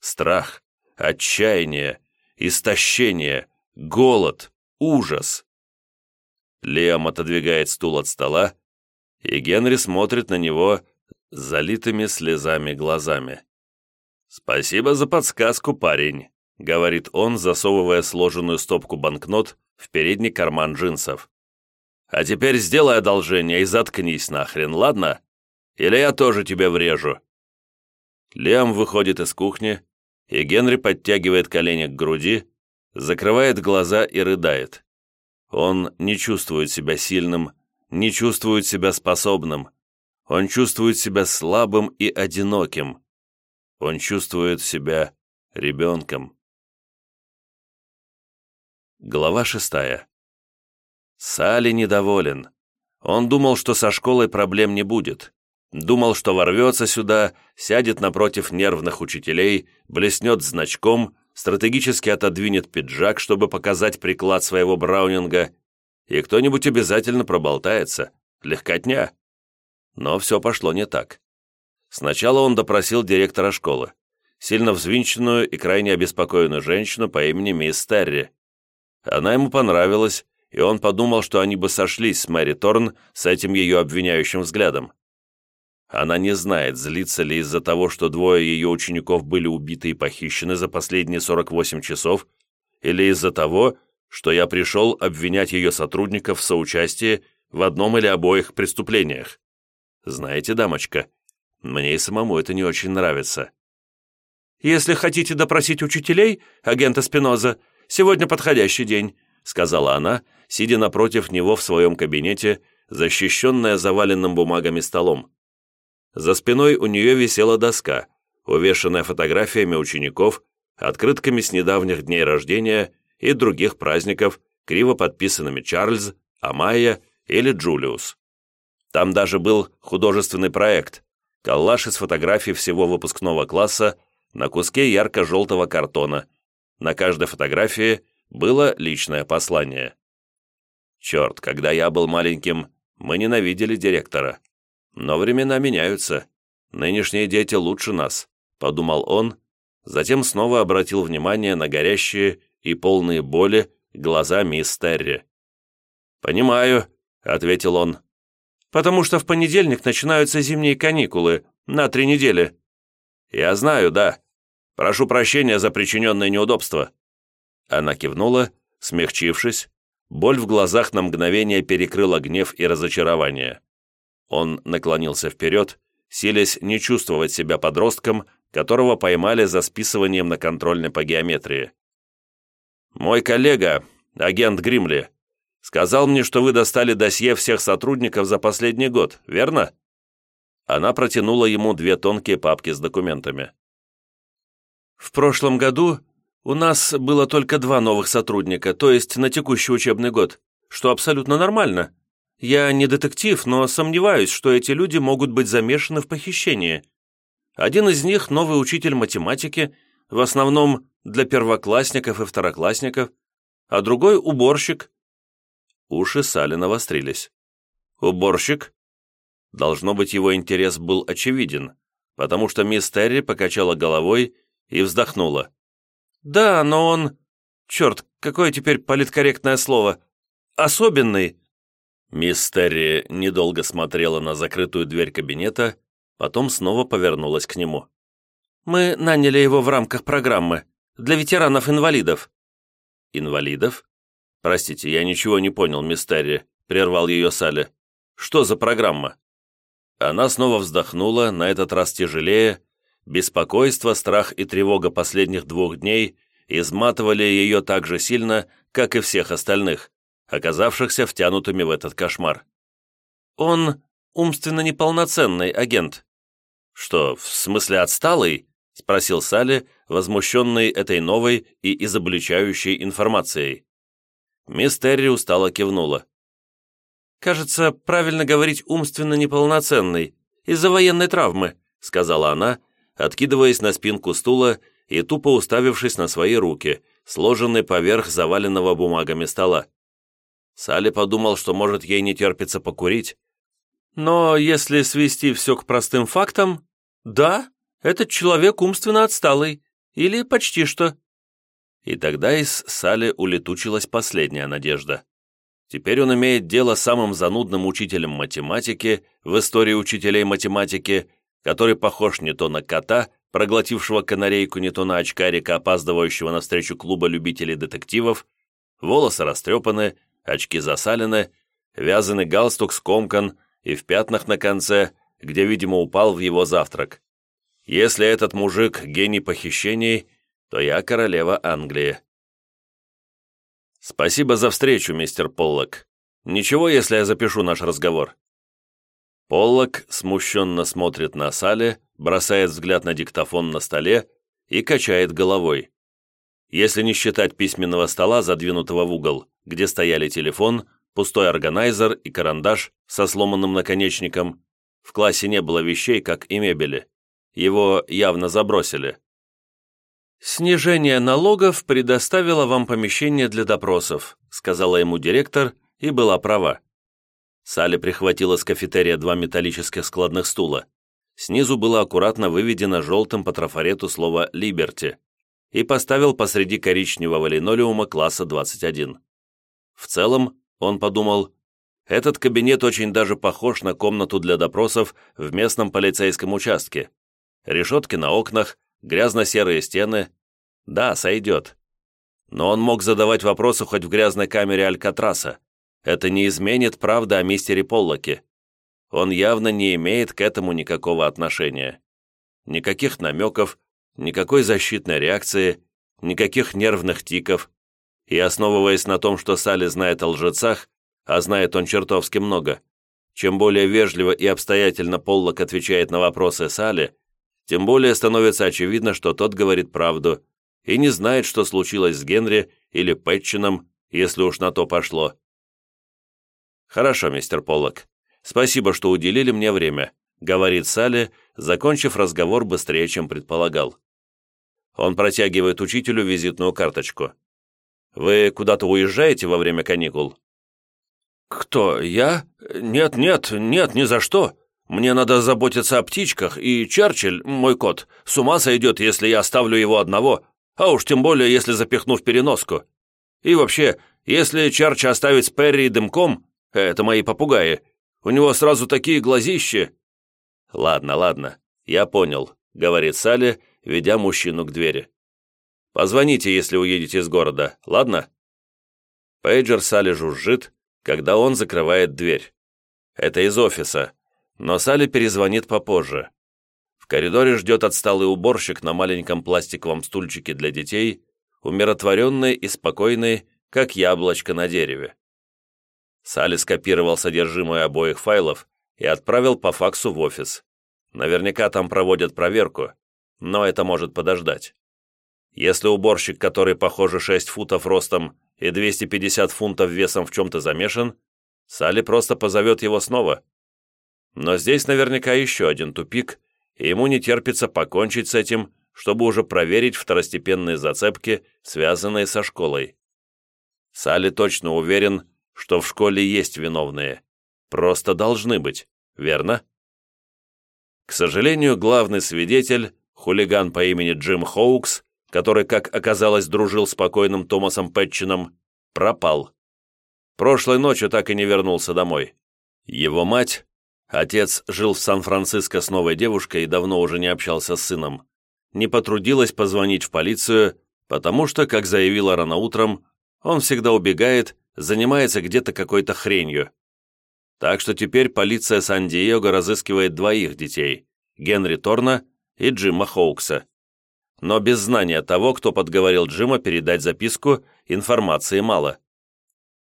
Страх, отчаяние, истощение, голод, ужас. Лиам отодвигает стул от стола, и Генри смотрит на него залитыми слезами глазами. «Спасибо за подсказку, парень», — говорит он, засовывая сложенную стопку банкнот в передний карман джинсов. «А теперь сделай одолжение и заткнись нахрен, ладно? Или я тоже тебе врежу». Лиам выходит из кухни, и Генри подтягивает колени к груди, закрывает глаза и рыдает. Он не чувствует себя сильным, не чувствует себя способным. Он чувствует себя слабым и одиноким, Он чувствует себя ребенком. Глава шестая. Сали недоволен. Он думал, что со школой проблем не будет. Думал, что ворвется сюда, сядет напротив нервных учителей, блеснет значком, стратегически отодвинет пиджак, чтобы показать приклад своего браунинга, и кто-нибудь обязательно проболтается. Легкотня. Но все пошло не так. Сначала он допросил директора школы, сильно взвинченную и крайне обеспокоенную женщину по имени мисс Терри. Она ему понравилась, и он подумал, что они бы сошлись с Мэри Торн с этим ее обвиняющим взглядом. Она не знает, злится ли из-за того, что двое ее учеников были убиты и похищены за последние 48 часов, или из-за того, что я пришел обвинять ее сотрудников в соучастии в одном или обоих преступлениях. Знаете, дамочка, мне и самому это не очень нравится. «Если хотите допросить учителей, агента Спиноза, сегодня подходящий день», сказала она, сидя напротив него в своем кабинете, защищенная заваленным бумагами столом. За спиной у нее висела доска, увешанная фотографиями учеников, открытками с недавних дней рождения и других праздников, криво подписанными Чарльз, Амайя или Джулиус. Там даже был художественный проект, коллаж из фотографий всего выпускного класса на куске ярко-желтого картона. На каждой фотографии было личное послание. Черт, когда я был маленьким, мы ненавидели директора. Но времена меняются. Нынешние дети лучше нас, подумал он, затем снова обратил внимание на горящие и полные боли глаза мисс Терри. «Понимаю», — ответил он, «потому что в понедельник начинаются зимние каникулы на три недели». «Я знаю, да. Прошу прощения за причиненное неудобство». Она кивнула, смягчившись, боль в глазах на мгновение перекрыла гнев и разочарование. Он наклонился вперед, силясь не чувствовать себя подростком, которого поймали за списыванием на контрольной по геометрии. «Мой коллега, агент Гримли, сказал мне, что вы достали досье всех сотрудников за последний год, верно?» Она протянула ему две тонкие папки с документами. «В прошлом году у нас было только два новых сотрудника, то есть на текущий учебный год, что абсолютно нормально. Я не детектив, но сомневаюсь, что эти люди могут быть замешаны в похищении. Один из них – новый учитель математики, в основном для первоклассников и второклассников, а другой – уборщик». Уши Сали навострились. «Уборщик?» Должно быть, его интерес был очевиден, потому что мисс Терри покачала головой и вздохнула. «Да, но он... Черт, какое теперь политкорректное слово? Особенный!» Мисс Терри недолго смотрела на закрытую дверь кабинета, потом снова повернулась к нему. «Мы наняли его в рамках программы для ветеранов-инвалидов». «Инвалидов? Простите, я ничего не понял, мисс Терри», — прервал ее Салли. «Что за программа?» Она снова вздохнула, на этот раз тяжелее. Беспокойство, страх и тревога последних двух дней изматывали ее так же сильно, как и всех остальных, оказавшихся втянутыми в этот кошмар. «Он умственно неполноценный агент». «Что, в смысле отсталый?» — спросил Салли, возмущенный этой новой и изобличающей информацией. Мисс Терри устало кивнула. «Кажется, правильно говорить умственно неполноценный, из-за военной травмы», — сказала она, откидываясь на спинку стула и тупо уставившись на свои руки, сложенные поверх заваленного бумагами стола. Салли подумал, что, может, ей не терпится покурить. Но если свести все к простым фактам, да, этот человек умственно отсталый. Или почти что». И тогда из Сали улетучилась последняя надежда. Теперь он имеет дело с самым занудным учителем математики в истории учителей математики, который похож не то на кота, проглотившего канарейку, не то на очкарика, опаздывающего на встречу клуба любителей детективов, волосы растрепаны, очки засалены, вязаный галстук скомкан и в пятнах на конце, где, видимо, упал в его завтрак. Если этот мужик гений похищений, то я королева Англии. Спасибо за встречу, мистер Поллок. Ничего, если я запишу наш разговор. Поллок смущенно смотрит на Сале, бросает взгляд на диктофон на столе и качает головой. Если не считать письменного стола, задвинутого в угол, где стояли телефон, пустой органайзер и карандаш со сломанным наконечником, в классе не было вещей, как и мебели. Его явно забросили. «Снижение налогов предоставило вам помещение для допросов», сказала ему директор и была права. Салли прихватила с кафетерия два металлических складных стула. Снизу было аккуратно выведено желтым по трафарету слово «Либерти» и поставил посреди коричневого линолеума класса 21. В целом, он подумал, этот кабинет очень даже похож на комнату для допросов в местном полицейском участке. Решетки на окнах, грязно-серые стены. Да, сойдет. Но он мог задавать вопросы хоть в грязной камере Алькатраса. Это не изменит правды о мистере Поллоке. Он явно не имеет к этому никакого отношения. Никаких намеков, никакой защитной реакции, никаких нервных тиков. И основываясь на том, что Салли знает о лжецах, а знает он чертовски много, чем более вежливо и обстоятельно Поллок отвечает на вопросы Салли, тем более становится очевидно, что тот говорит правду и не знает, что случилось с Генри или Пэтчином, если уж на то пошло. «Хорошо, мистер Поллок. Спасибо, что уделили мне время», — говорит Салли, закончив разговор быстрее, чем предполагал. Он протягивает учителю визитную карточку. «Вы куда-то уезжаете во время каникул?» «Кто, я? Нет, нет, нет, ни за что. Мне надо заботиться о птичках, и Черчилль, мой кот, с ума сойдет, если я оставлю его одного, а уж тем более, если запихну в переноску. И вообще, если Чарча оставить с Перри и дымком, это мои попугаи, у него сразу такие глазищи». «Ладно, ладно, я понял», — говорит Салли, ведя мужчину к двери. «Позвоните, если уедете из города, ладно?» Пейджер Салли жужжит, когда он закрывает дверь. Это из офиса, но Салли перезвонит попозже. В коридоре ждет отсталый уборщик на маленьком пластиковом стульчике для детей, умиротворенный и спокойный, как яблочко на дереве. Салли скопировал содержимое обоих файлов и отправил по факсу в офис. Наверняка там проводят проверку, но это может подождать. Если уборщик, который, похоже, 6 футов ростом и 250 фунтов весом в чем-то замешан, Салли просто позовет его снова. Но здесь наверняка еще один тупик, и ему не терпится покончить с этим, чтобы уже проверить второстепенные зацепки, связанные со школой. Салли точно уверен, что в школе есть виновные. Просто должны быть, верно? К сожалению, главный свидетель, хулиган по имени Джим Хоукс, который, как оказалось, дружил с покойным Томасом Пэтчином, пропал. Прошлой ночью так и не вернулся домой. Его мать Отец жил в Сан-Франциско с новой девушкой и давно уже не общался с сыном. Не потрудилась позвонить в полицию, потому что, как заявила рано утром, он всегда убегает, занимается где-то какой-то хренью. Так что теперь полиция Сан-Диего разыскивает двоих детей – Генри Торна и Джима Хоукса. Но без знания того, кто подговорил Джима передать записку, информации мало.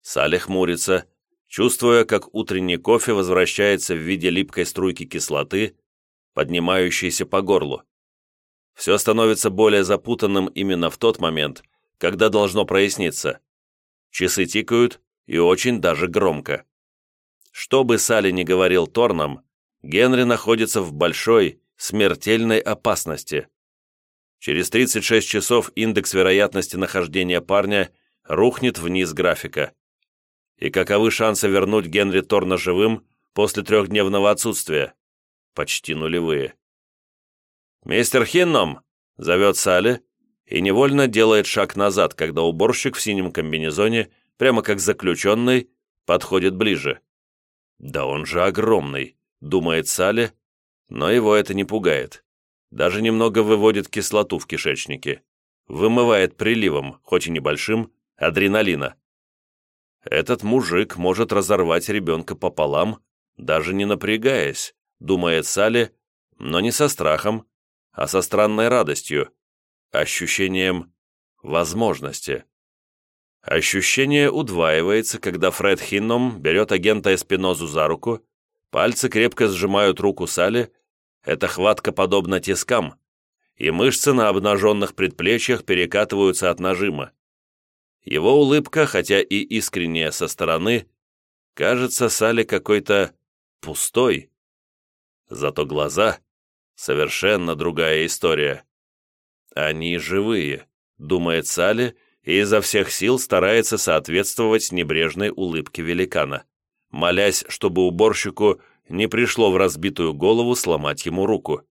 Салли хмурится, чувствуя, как утренний кофе возвращается в виде липкой струйки кислоты, поднимающейся по горлу. Все становится более запутанным именно в тот момент, когда должно проясниться. Часы тикают, и очень даже громко. Что бы Салли ни говорил Торном, Генри находится в большой, смертельной опасности. Через 36 часов индекс вероятности нахождения парня рухнет вниз графика и каковы шансы вернуть Генри Торна живым после трехдневного отсутствия? Почти нулевые. «Мистер Хинном!» — зовет Салли и невольно делает шаг назад, когда уборщик в синем комбинезоне, прямо как заключенный, подходит ближе. «Да он же огромный!» — думает Салли, но его это не пугает. Даже немного выводит кислоту в кишечнике. Вымывает приливом, хоть и небольшим, адреналина. Этот мужик может разорвать ребенка пополам, даже не напрягаясь, думает Салли, но не со страхом, а со странной радостью, ощущением возможности. Ощущение удваивается, когда Фред Хинном берет агента Эспинозу за руку, пальцы крепко сжимают руку Салли, Эта хватка подобна тискам, и мышцы на обнаженных предплечьях перекатываются от нажима. Его улыбка, хотя и искренняя со стороны, кажется Сале какой-то пустой. Зато глаза — совершенно другая история. Они живые, думает Салли, и изо всех сил старается соответствовать небрежной улыбке великана, молясь, чтобы уборщику не пришло в разбитую голову сломать ему руку.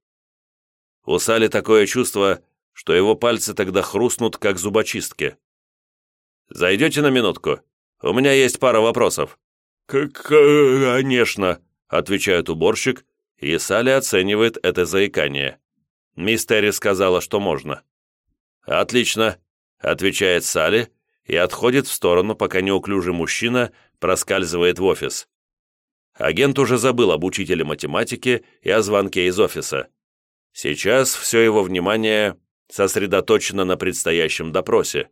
У Сали такое чувство, что его пальцы тогда хрустнут, как зубочистки. «Зайдете на минутку? У меня есть пара вопросов». «Конечно», — отвечает уборщик, и Салли оценивает это заикание. Мисс Терри сказала, что можно. «Отлично», — отвечает Салли и отходит в сторону, пока неуклюжий мужчина проскальзывает в офис. Агент уже забыл об учителе математики и о звонке из офиса. Сейчас все его внимание сосредоточено на предстоящем допросе,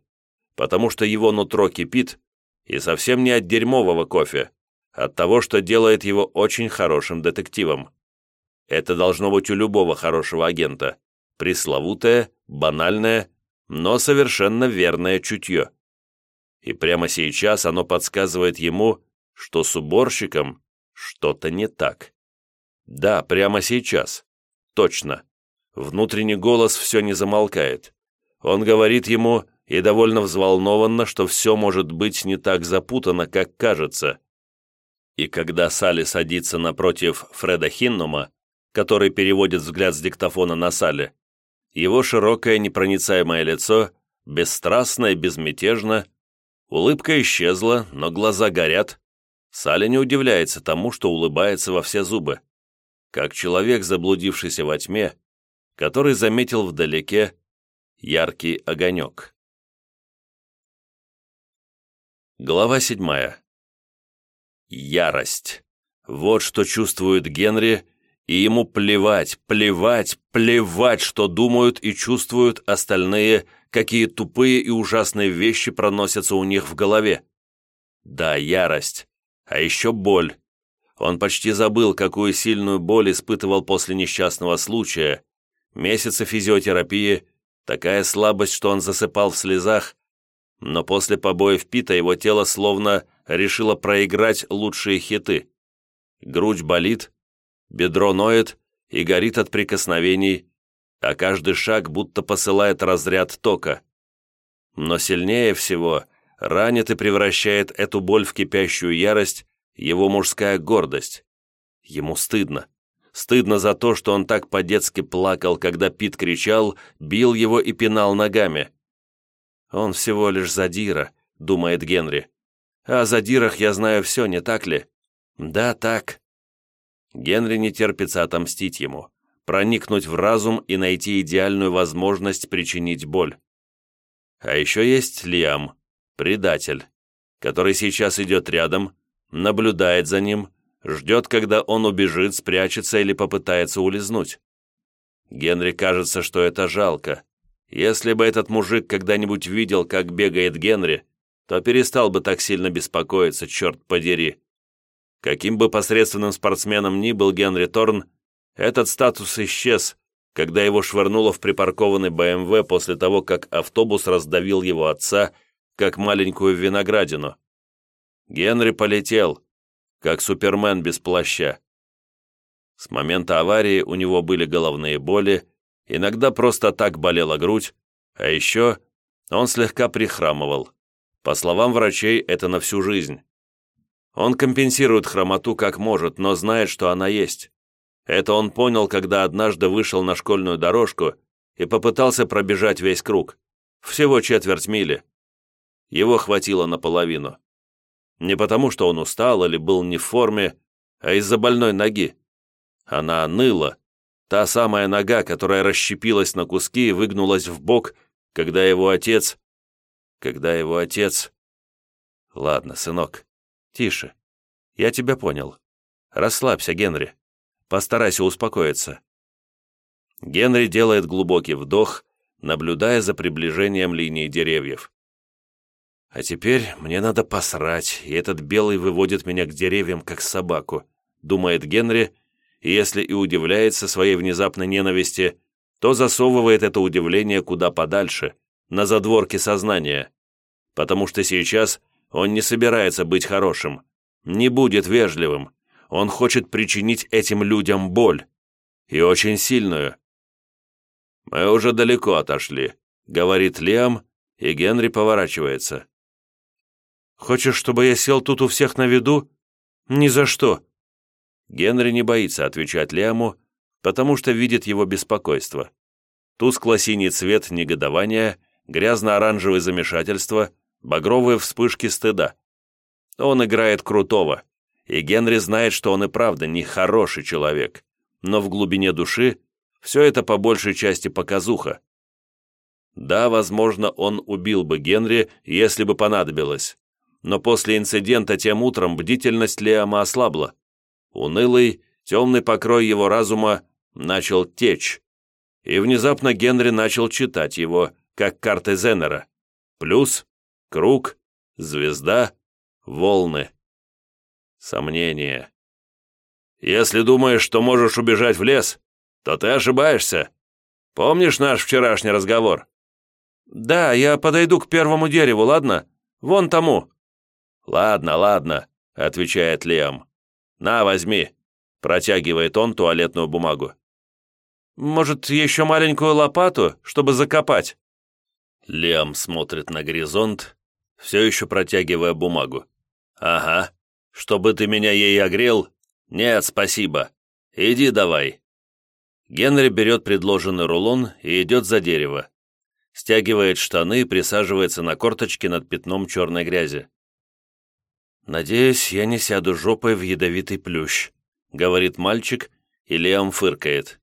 потому что его нутро кипит, и совсем не от дерьмового кофе, от того, что делает его очень хорошим детективом. Это должно быть у любого хорошего агента. Пресловутое, банальное, но совершенно верное чутье. И прямо сейчас оно подсказывает ему, что с уборщиком что-то не так. Да, прямо сейчас. Точно. Внутренний голос все не замолкает. Он говорит ему, и довольно взволнованно, что все может быть не так запутано, как кажется. И когда Салли садится напротив Фреда Хиннума, который переводит взгляд с диктофона на Салли, его широкое непроницаемое лицо, бесстрастно и безмятежно, улыбка исчезла, но глаза горят. Салли не удивляется тому, что улыбается во все зубы, как человек, заблудившийся во тьме, который заметил вдалеке яркий огонек. Глава седьмая. Ярость. Вот что чувствует Генри, и ему плевать, плевать, плевать, что думают и чувствуют остальные, какие тупые и ужасные вещи проносятся у них в голове. Да, ярость. А еще боль. Он почти забыл, какую сильную боль испытывал после несчастного случая. Месяцы физиотерапии, такая слабость, что он засыпал в слезах, но после побоев Пита его тело словно решило проиграть лучшие хиты. Грудь болит, бедро ноет и горит от прикосновений, а каждый шаг будто посылает разряд тока. Но сильнее всего ранит и превращает эту боль в кипящую ярость его мужская гордость. Ему стыдно. Стыдно за то, что он так по-детски плакал, когда Пит кричал, бил его и пинал ногами. «Он всего лишь задира», — думает Генри. «О задирах я знаю все, не так ли?» «Да, так». Генри не терпится отомстить ему, проникнуть в разум и найти идеальную возможность причинить боль. А еще есть Лиам, предатель, который сейчас идет рядом, наблюдает за ним, ждет, когда он убежит, спрячется или попытается улизнуть. Генри кажется, что это жалко, если бы этот мужик когда-нибудь видел, как бегает Генри, то перестал бы так сильно беспокоиться, черт подери. Каким бы посредственным спортсменом ни был Генри Торн, этот статус исчез, когда его швырнуло в припаркованный БМВ после того, как автобус раздавил его отца, как маленькую виноградину. Генри полетел, как супермен без плаща. С момента аварии у него были головные боли, Иногда просто так болела грудь, а еще он слегка прихрамывал. По словам врачей, это на всю жизнь. Он компенсирует хромоту как может, но знает, что она есть. Это он понял, когда однажды вышел на школьную дорожку и попытался пробежать весь круг. Всего четверть мили. Его хватило наполовину. Не потому, что он устал или был не в форме, а из-за больной ноги. Она ныла, Та самая нога, которая расщепилась на куски и выгнулась в бок, когда его отец... Когда его отец... Ладно, сынок, тише. Я тебя понял. Расслабься, Генри. Постарайся успокоиться. Генри делает глубокий вдох, наблюдая за приближением линии деревьев. А теперь мне надо посрать, и этот белый выводит меня к деревьям, как собаку, думает Генри, и если и удивляется своей внезапной ненависти, то засовывает это удивление куда подальше, на задворки сознания, потому что сейчас он не собирается быть хорошим, не будет вежливым, он хочет причинить этим людям боль, и очень сильную. «Мы уже далеко отошли», — говорит Лиам, и Генри поворачивается. «Хочешь, чтобы я сел тут у всех на виду? Ни за что!» Генри не боится отвечать Лиаму, потому что видит его беспокойство. Тускло-синий цвет негодования, грязно-оранжевое замешательство, багровые вспышки стыда. Он играет крутого, и Генри знает, что он и правда не хороший человек, но в глубине души все это по большей части показуха. Да, возможно, он убил бы Генри, если бы понадобилось, но после инцидента тем утром бдительность Лиама ослабла. Унылый, темный покрой его разума начал течь, и внезапно Генри начал читать его, как карты Зеннера. Плюс, круг, звезда, волны. Сомнение. Если думаешь, что можешь убежать в лес, то ты ошибаешься. Помнишь наш вчерашний разговор?» «Да, я подойду к первому дереву, ладно? Вон тому». «Ладно, ладно», — отвечает Лиам. «На, возьми», — протягивает он туалетную бумагу. «Может, еще маленькую лопату, чтобы закопать?» Лиам смотрит на горизонт, все еще протягивая бумагу. «Ага, чтобы ты меня ей огрел, «Нет, спасибо. Иди давай». Генри берет предложенный рулон и идет за дерево. Стягивает штаны и присаживается на корточки над пятном черной грязи. «Надеюсь, я не сяду жопой в ядовитый плющ», — говорит мальчик, и Лиам фыркает.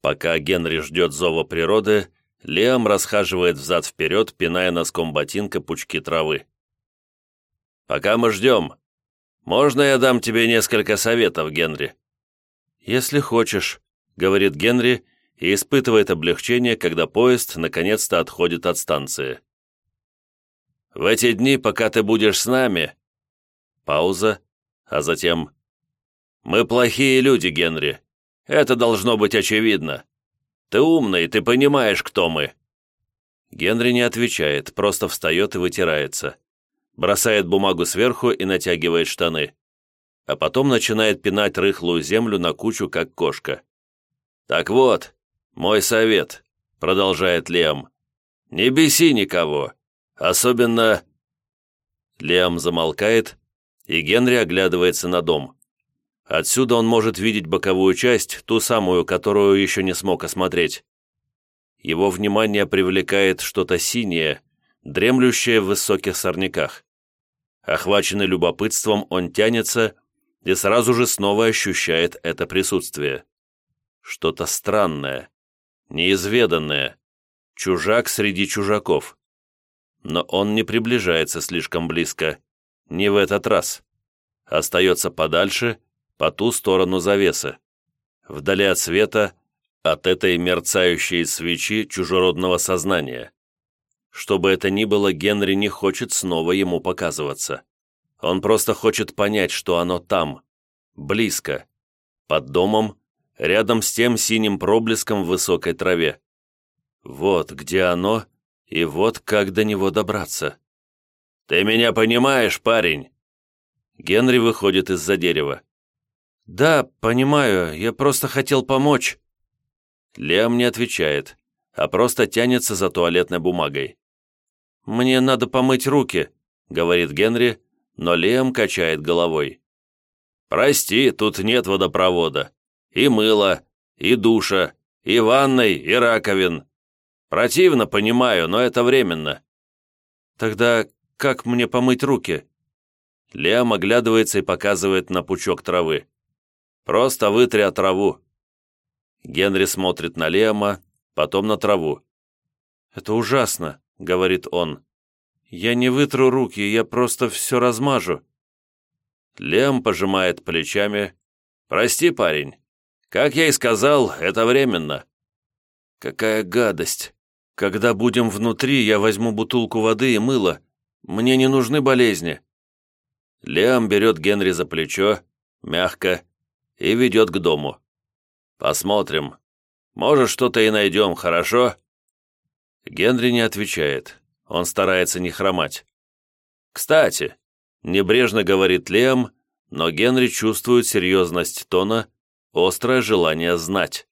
Пока Генри ждет зова природы, Лиам расхаживает взад-вперед, пиная носком ботинка пучки травы. «Пока мы ждем, «Можно я дам тебе несколько советов, Генри?» «Если хочешь», — говорит Генри и испытывает облегчение, когда поезд наконец-то отходит от станции. «В эти дни, пока ты будешь с нами...» Пауза, а затем... «Мы плохие люди, Генри. Это должно быть очевидно. Ты умный, ты понимаешь, кто мы». Генри не отвечает, просто встает и вытирается бросает бумагу сверху и натягивает штаны, а потом начинает пинать рыхлую землю на кучу, как кошка. «Так вот, мой совет», — продолжает Лем, — «не беси никого, особенно...» Лем замолкает, и Генри оглядывается на дом. Отсюда он может видеть боковую часть, ту самую, которую еще не смог осмотреть. Его внимание привлекает что-то синее, дремлющее в высоких сорняках. Охваченный любопытством, он тянется и сразу же снова ощущает это присутствие. Что-то странное, неизведанное, чужак среди чужаков. Но он не приближается слишком близко, не в этот раз. Остается подальше, по ту сторону завесы, вдали от света, от этой мерцающей свечи чужеродного сознания. Что бы это ни было, Генри не хочет снова ему показываться. Он просто хочет понять, что оно там, близко, под домом, рядом с тем синим проблеском в высокой траве. Вот где оно, и вот как до него добраться. «Ты меня понимаешь, парень?» Генри выходит из-за дерева. «Да, понимаю, я просто хотел помочь». Лем не отвечает, а просто тянется за туалетной бумагой. «Мне надо помыть руки», — говорит Генри, но Лем качает головой. «Прости, тут нет водопровода. И мыла, и душа, и ванной, и раковин. Противно, понимаю, но это временно». «Тогда как мне помыть руки?» Лем оглядывается и показывает на пучок травы. «Просто вытри от траву». Генри смотрит на Лема, потом на траву. «Это ужасно. — говорит он. «Я не вытру руки, я просто все размажу». Лем пожимает плечами. «Прости, парень. Как я и сказал, это временно». «Какая гадость! Когда будем внутри, я возьму бутылку воды и мыло. Мне не нужны болезни». Лем берет Генри за плечо, мягко. и ведет к дому. Посмотрим. Может, что-то и найдем, хорошо?» Генри не отвечает. Он старается не хромать. «Кстати», — небрежно говорит Лем, но Генри чувствует серьезность тона, острое желание знать.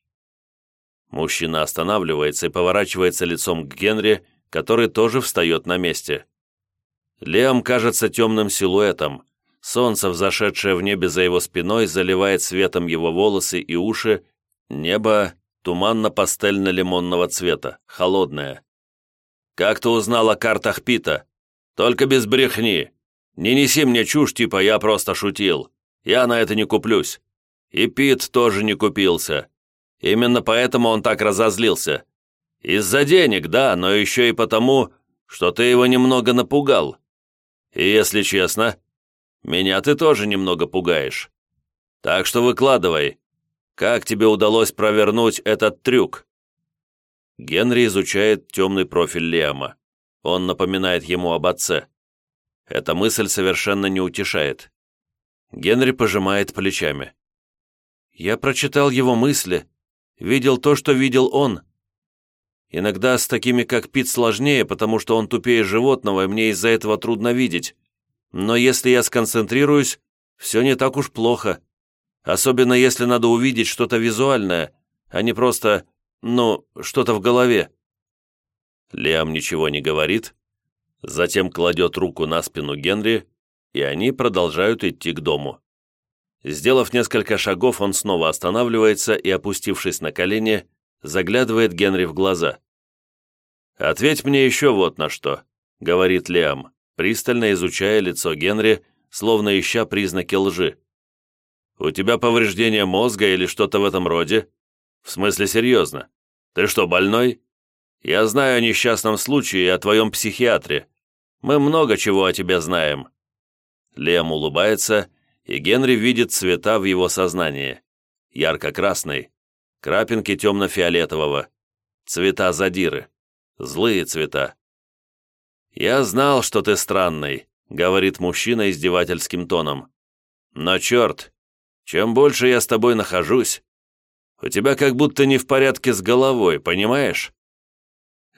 Мужчина останавливается и поворачивается лицом к Генри, который тоже встает на месте. Лем кажется темным силуэтом. Солнце, взошедшее в небе за его спиной, заливает светом его волосы и уши. Небо туманно-пастельно-лимонного цвета, холодное. «Как ты узнал о картах Пита? Только без брехни. Не неси мне чушь, типа я просто шутил. Я на это не куплюсь. И Пит тоже не купился. Именно поэтому он так разозлился. Из-за денег, да, но еще и потому, что ты его немного напугал. И если честно, меня ты тоже немного пугаешь. Так что выкладывай, как тебе удалось провернуть этот трюк?» Генри изучает темный профиль Лиама. Он напоминает ему об отце. Эта мысль совершенно не утешает. Генри пожимает плечами. «Я прочитал его мысли, видел то, что видел он. Иногда с такими, как Пит, сложнее, потому что он тупее животного, и мне из-за этого трудно видеть. Но если я сконцентрируюсь, все не так уж плохо. Особенно если надо увидеть что-то визуальное, а не просто, ну, что-то в голове. Лиам ничего не говорит, затем кладет руку на спину Генри, и они продолжают идти к дому. Сделав несколько шагов, он снова останавливается и, опустившись на колени, заглядывает Генри в глаза. «Ответь мне еще вот на что», — говорит Лиам, пристально изучая лицо Генри, словно ища признаки лжи. «У тебя повреждение мозга или что-то в этом роде? В смысле, серьезно? Ты что, больной? Я знаю о несчастном случае и о твоем психиатре. Мы много чего о тебе знаем». Лем улыбается, и Генри видит цвета в его сознании. Ярко-красный, крапинки темно-фиолетового, цвета задиры, злые цвета. «Я знал, что ты странный», — говорит мужчина издевательским тоном. «Но черт, чем больше я с тобой нахожусь, у тебя как будто не в порядке с головой, понимаешь?»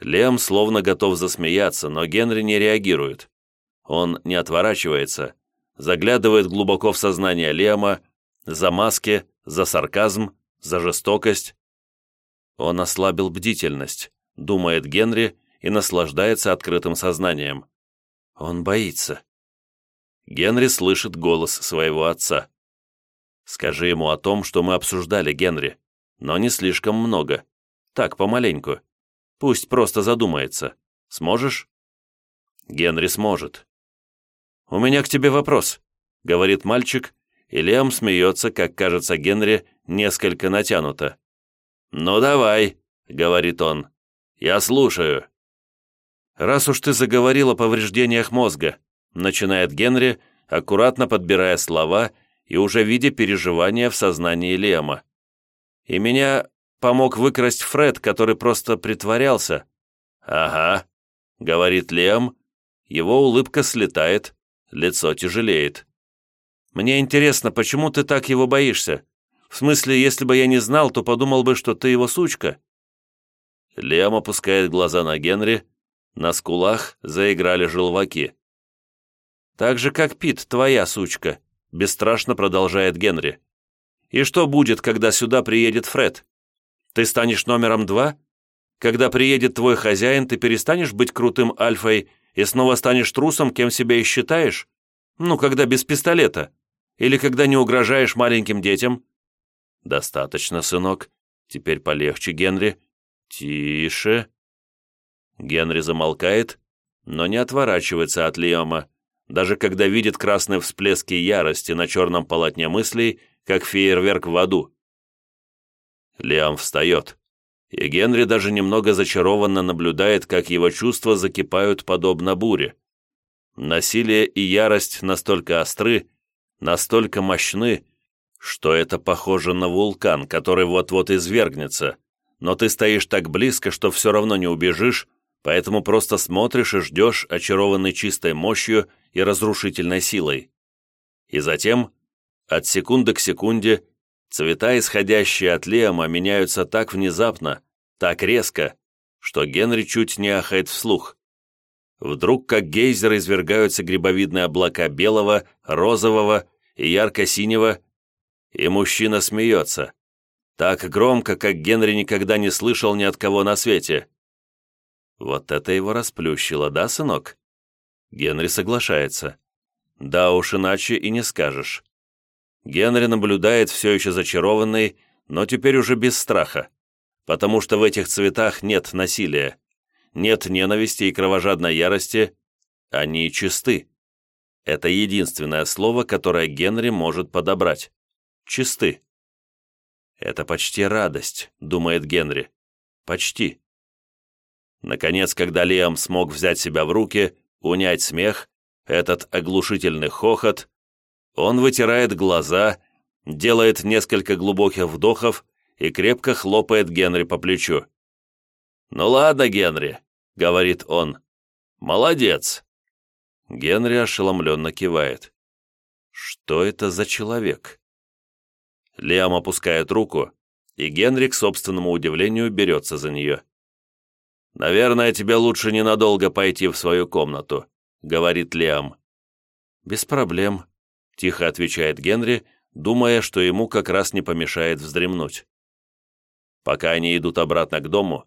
Лем словно готов засмеяться, но Генри не реагирует. Он не отворачивается, заглядывает глубоко в сознание Лема, за маски, за сарказм, за жестокость. Он ослабил бдительность, думает Генри и наслаждается открытым сознанием. Он боится. Генри слышит голос своего отца. «Скажи ему о том, что мы обсуждали, Генри, но не слишком много. Так, помаленьку. Пусть просто задумается. Сможешь?» Генри сможет. «У меня к тебе вопрос», — говорит мальчик, и Лиам смеется, как кажется Генри, несколько натянуто. «Ну давай», — говорит он, — «я слушаю». «Раз уж ты заговорил о повреждениях мозга», — начинает Генри, аккуратно подбирая слова и уже видя переживания в сознании Лема. «И меня помог выкрасть Фред, который просто притворялся». «Ага», — говорит Лем, его улыбка слетает, лицо тяжелеет. «Мне интересно, почему ты так его боишься? В смысле, если бы я не знал, то подумал бы, что ты его сучка». Лем опускает глаза на Генри, на скулах заиграли желваки. «Так же, как Пит, твоя сучка», — бесстрашно продолжает Генри. «И что будет, когда сюда приедет Фред? Ты станешь номером два? Когда приедет твой хозяин, ты перестанешь быть крутым альфой и снова станешь трусом, кем себя и считаешь? Ну, когда без пистолета. Или когда не угрожаешь маленьким детям?» «Достаточно, сынок. Теперь полегче, Генри. Тише». Генри замолкает, но не отворачивается от Лиома, даже когда видит красные всплески ярости на черном полотне мыслей, как фейерверк в аду. Лиам встает, и Генри даже немного зачарованно наблюдает, как его чувства закипают подобно буре. Насилие и ярость настолько остры, настолько мощны, что это похоже на вулкан, который вот-вот извергнется, но ты стоишь так близко, что все равно не убежишь, поэтому просто смотришь и ждешь, очарованный чистой мощью и разрушительной силой. И затем, от секунды к секунде, Цвета, исходящие от Лиама, меняются так внезапно, так резко, что Генри чуть не ахает вслух. Вдруг, как гейзеры, извергаются грибовидные облака белого, розового и ярко-синего, и мужчина смеется. Так громко, как Генри никогда не слышал ни от кого на свете. Вот это его расплющило, да, сынок? Генри соглашается. Да уж иначе и не скажешь. Генри наблюдает все еще зачарованный, но теперь уже без страха, потому что в этих цветах нет насилия, нет ненависти и кровожадной ярости, они чисты. Это единственное слово, которое Генри может подобрать. Чисты. «Это почти радость», — думает Генри. «Почти». Наконец, когда Лиам смог взять себя в руки, унять смех, этот оглушительный хохот, он вытирает глаза, делает несколько глубоких вдохов и крепко хлопает Генри по плечу. «Ну ладно, Генри», — говорит он. «Молодец». Генри ошеломленно кивает. «Что это за человек?» Лиам опускает руку, и Генри, к собственному удивлению, берется за нее. «Наверное, тебе лучше ненадолго пойти в свою комнату», — говорит Лиам. «Без проблем», — тихо отвечает Генри, думая, что ему как раз не помешает вздремнуть. Пока они идут обратно к дому,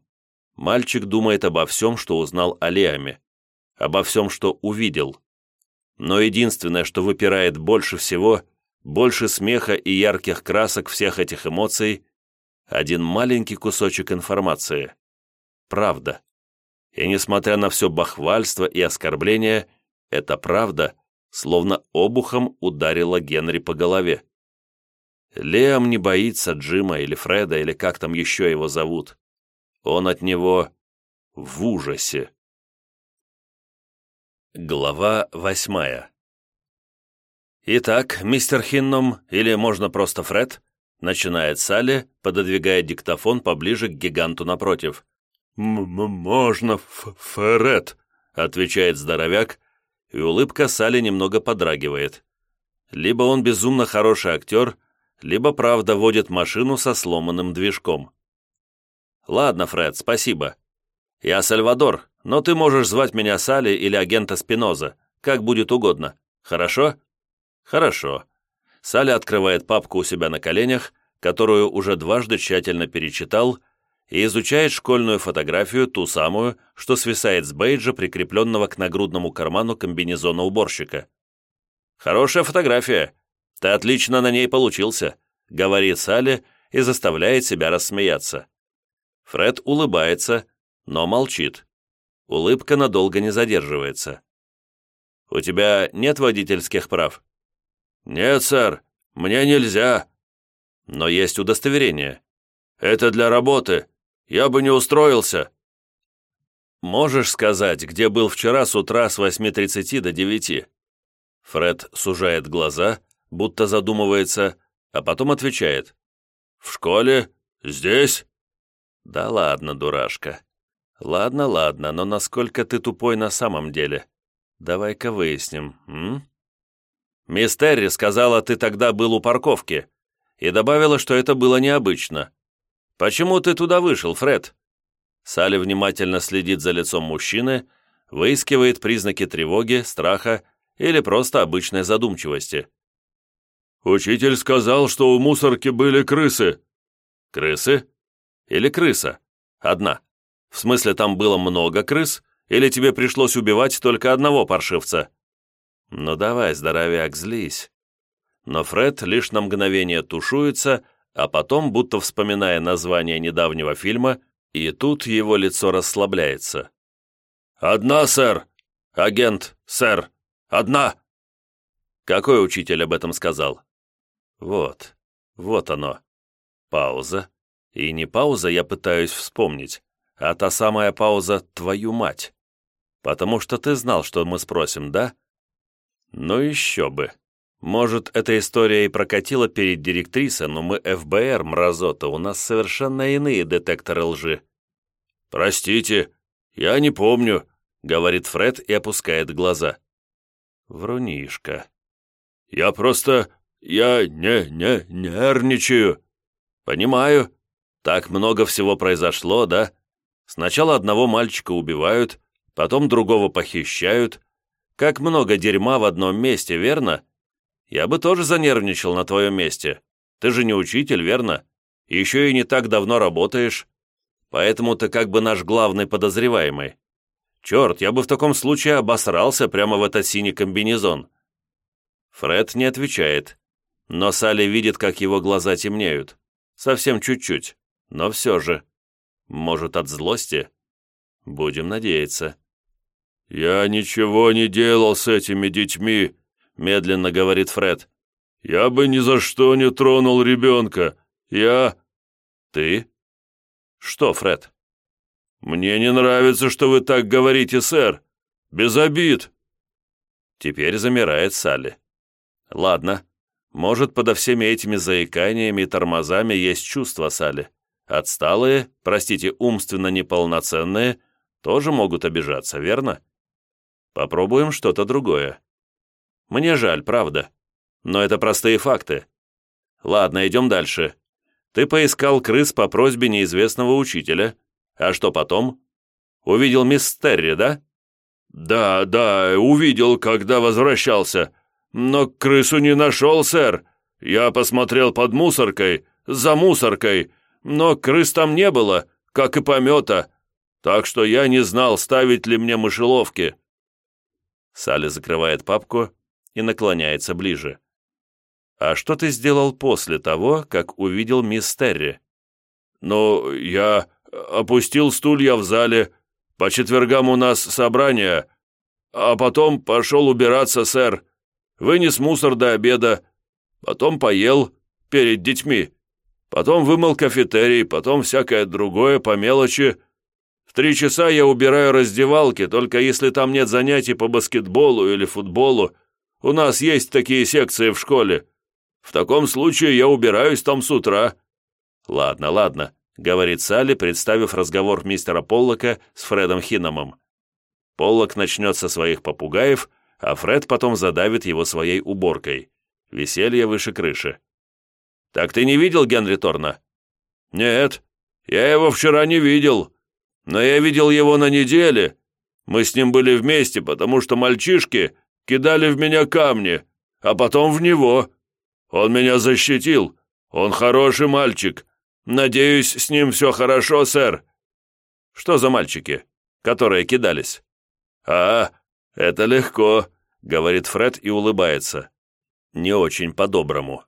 мальчик думает обо всем, что узнал о Лиаме, обо всем, что увидел. Но единственное, что выпирает больше всего, больше смеха и ярких красок всех этих эмоций, один маленький кусочек информации. Правда. И несмотря на все бахвальство и оскорбление, эта правда — словно обухом ударила Генри по голове. Леом не боится Джима или Фреда, или как там еще его зовут. Он от него в ужасе. Глава восьмая «Итак, мистер Хинном, или можно просто Фред?» начинает Салли, пододвигая диктофон поближе к гиганту напротив. «Можно, Фред», — отвечает здоровяк, и улыбка Сали немного подрагивает. Либо он безумно хороший актер, либо правда водит машину со сломанным движком. «Ладно, Фред, спасибо. Я Сальвадор, но ты можешь звать меня Сали или агента Спиноза, как будет угодно. Хорошо?» «Хорошо». Салли открывает папку у себя на коленях, которую уже дважды тщательно перечитал, и изучает школьную фотографию, ту самую, что свисает с бейджа, прикрепленного к нагрудному карману комбинезона уборщика. «Хорошая фотография. Ты отлично на ней получился», — говорит Салли и заставляет себя рассмеяться. Фред улыбается, но молчит. Улыбка надолго не задерживается. «У тебя нет водительских прав?» «Нет, сэр, мне нельзя». «Но есть удостоверение». «Это для работы. Я бы не устроился». «Можешь сказать, где был вчера с утра с 8.30 до 9?» Фред сужает глаза, будто задумывается, а потом отвечает. «В школе? Здесь?» «Да ладно, дурашка. Ладно, ладно, но насколько ты тупой на самом деле? Давай-ка выясним, м?» «Мисс Терри сказала, ты тогда был у парковки, и добавила, что это было необычно. «Почему ты туда вышел, Фред?» Салли внимательно следит за лицом мужчины, выискивает признаки тревоги, страха или просто обычной задумчивости. «Учитель сказал, что у мусорки были крысы». «Крысы? Или крыса? Одна. В смысле, там было много крыс, или тебе пришлось убивать только одного паршивца?» «Ну давай, здоровяк, злись». Но Фред лишь на мгновение тушуется, а потом, будто вспоминая название недавнего фильма, и тут его лицо расслабляется. «Одна, сэр! Агент, сэр! Одна!» Какой учитель об этом сказал? Вот, вот оно. Пауза. И не пауза я пытаюсь вспомнить, а та самая пауза «твою мать». Потому что ты знал, что мы спросим, да? Ну еще бы. Может, эта история и прокатила перед директрисой, но мы ФБР, мразота, у нас совершенно иные детекторы лжи». «Простите, я не помню», — говорит Фред и опускает глаза. «Врунишка». «Я просто... я не, не, нервничаю». «Понимаю. Так много всего произошло, да? Сначала одного мальчика убивают, потом другого похищают. Как много дерьма в одном месте, верно? Я бы тоже занервничал на твоем месте. Ты же не учитель, верно? Еще и не так давно работаешь. Поэтому ты как бы наш главный подозреваемый. Черт, я бы в таком случае обосрался прямо в этот синий комбинезон». Фред не отвечает, но Салли видит, как его глаза темнеют. Совсем чуть-чуть, но все же. Может, от злости? Будем надеяться. «Я ничего не делал с этими детьми», — медленно говорит Фред. «Я бы ни за что не тронул ребенка. Я...» «Ты?» «Что, Фред?» «Мне не нравится, что вы так говорите, сэр. Без обид». Теперь замирает Салли. «Ладно. Может, подо всеми этими заиканиями и тормозами есть чувства, Салли. Отсталые, простите, умственно неполноценные, тоже могут обижаться, верно? Попробуем что-то другое. Мне жаль, правда. Но это простые факты. Ладно, идем дальше. Ты поискал крыс по просьбе неизвестного учителя. А что потом? Увидел мисс Терри, да? Да, да, увидел, когда возвращался. Но крысу не нашел, сэр. Я посмотрел под мусоркой, за мусоркой, но крыс там не было, как и помета. Так что я не знал, ставить ли мне мышеловки. Салли закрывает папку и наклоняется ближе. «А что ты сделал после того, как увидел мисс Терри?» «Ну, я опустил стулья в зале. По четвергам у нас собрание. А потом пошел убираться, сэр. Вынес мусор до обеда. Потом поел перед детьми. Потом вымыл кафетерий, потом всякое другое по мелочи. Три часа я убираю раздевалки, только если там нет занятий по баскетболу или футболу. У нас есть такие секции в школе. В таком случае я убираюсь там с утра». «Ладно, ладно», — говорит Салли, представив разговор мистера Поллока с Фредом Хинномом. Поллок начнет со своих попугаев, а Фред потом задавит его своей уборкой. Веселье выше крыши. «Так ты не видел Генри Торна?» «Нет, я его вчера не видел, но я видел его на неделе. Мы с ним были вместе, потому что мальчишки кидали в меня камни, а потом в него. Он меня защитил. Он хороший мальчик. Надеюсь, с ним все хорошо, сэр». «Что за мальчики, которые кидались?» «А, это легко», — говорит Фред и улыбается. Не очень по-доброму.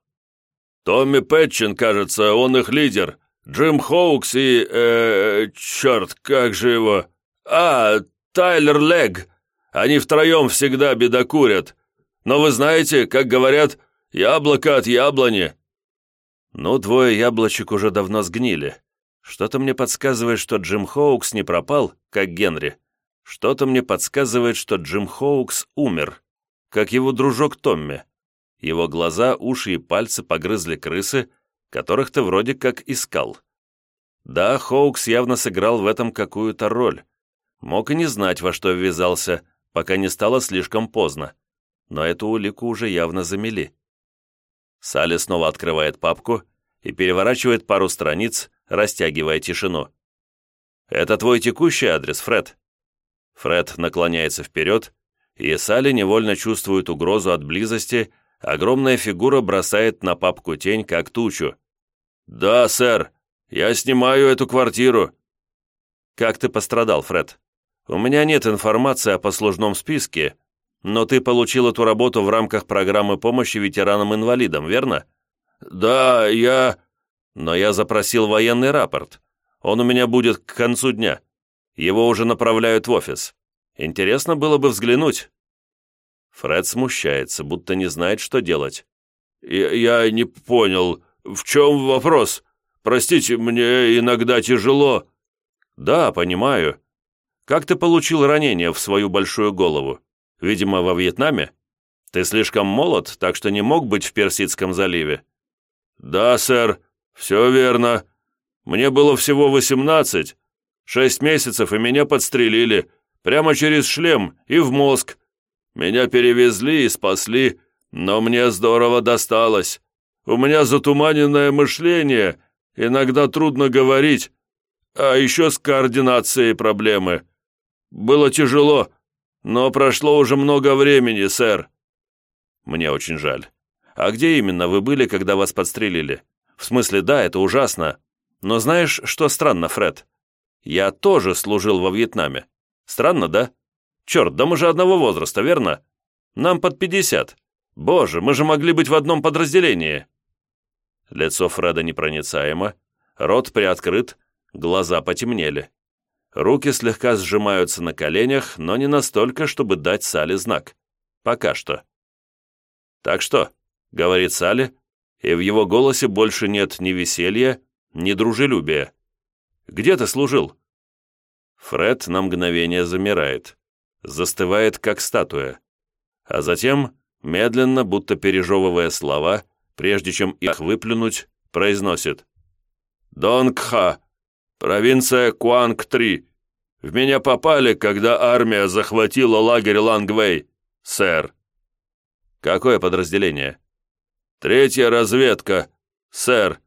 «Томми Пэтчин, кажется, он их лидер. Джим Хоукс и... Э, черт, как же его... А, Тайлер Лег. Они втроем всегда бедокурят. Но вы знаете, как говорят, Яблоко от яблони!» «Ну, двое яблочек уже давно сгнили. Что-то мне подсказывает, что Джим Хоукс не пропал, как Генри. Что-то мне подсказывает, что Джим Хоукс умер, как его дружок Томми. Его глаза, уши и пальцы погрызли крысы, которых ты вроде как искал. Да, Хоукс явно сыграл в этом какую-то роль. Мог и не знать, во что ввязался, пока не стало слишком поздно. Но эту улику уже явно замели. Салли снова открывает папку и переворачивает пару страниц, растягивая тишину. «Это твой текущий адрес, Фред?» Фред наклоняется вперед, и Салли невольно чувствует угрозу от близости, огромная фигура бросает на папку тень, как тучу. «Да, сэр, я снимаю эту квартиру». «Как ты пострадал, Фред? У меня нет информации о послужном списке, но ты получил эту работу в рамках программы помощи ветеранам-инвалидам, верно? Да, я... Но я запросил военный рапорт. Он у меня будет к концу дня. Его уже направляют в офис. Интересно было бы взглянуть. Фред смущается, будто не знает, что делать. «Я, не понял. В чем вопрос? Простите, мне иногда тяжело». «Да, понимаю. Как ты получил ранение в свою большую голову?» Видимо, во Вьетнаме? Ты слишком молод, так что не мог быть в Персидском заливе». «Да, сэр, все верно. Мне было всего восемнадцать. Шесть месяцев, и меня подстрелили. Прямо через шлем и в мозг. Меня перевезли и спасли, но мне здорово досталось. У меня затуманенное мышление, иногда трудно говорить, а еще с координацией проблемы. Было тяжело, но прошло уже много времени, сэр». «Мне очень жаль. А где именно вы были, когда вас подстрелили? В смысле, да, это ужасно. Но знаешь, что странно, Фред? Я тоже служил во Вьетнаме. Странно, да? Черт, да мы же одного возраста, верно? Нам под пятьдесят. Боже, мы же могли быть в одном подразделении». Лицо Фреда непроницаемо, рот приоткрыт, глаза потемнели. Руки слегка сжимаются на коленях, но не настолько, чтобы дать Салли знак. Пока что. «Так что?» — говорит Салли, и в его голосе больше нет ни веселья, ни дружелюбия. «Где ты служил?» Фред на мгновение замирает, застывает, как статуя, а затем, медленно, будто пережевывая слова, прежде чем их выплюнуть, произносит «Донгха, провинция Куанг-3. В меня попали, когда армия захватила лагерь Лангвей, сэр». «Какое подразделение?» «Третья разведка, сэр,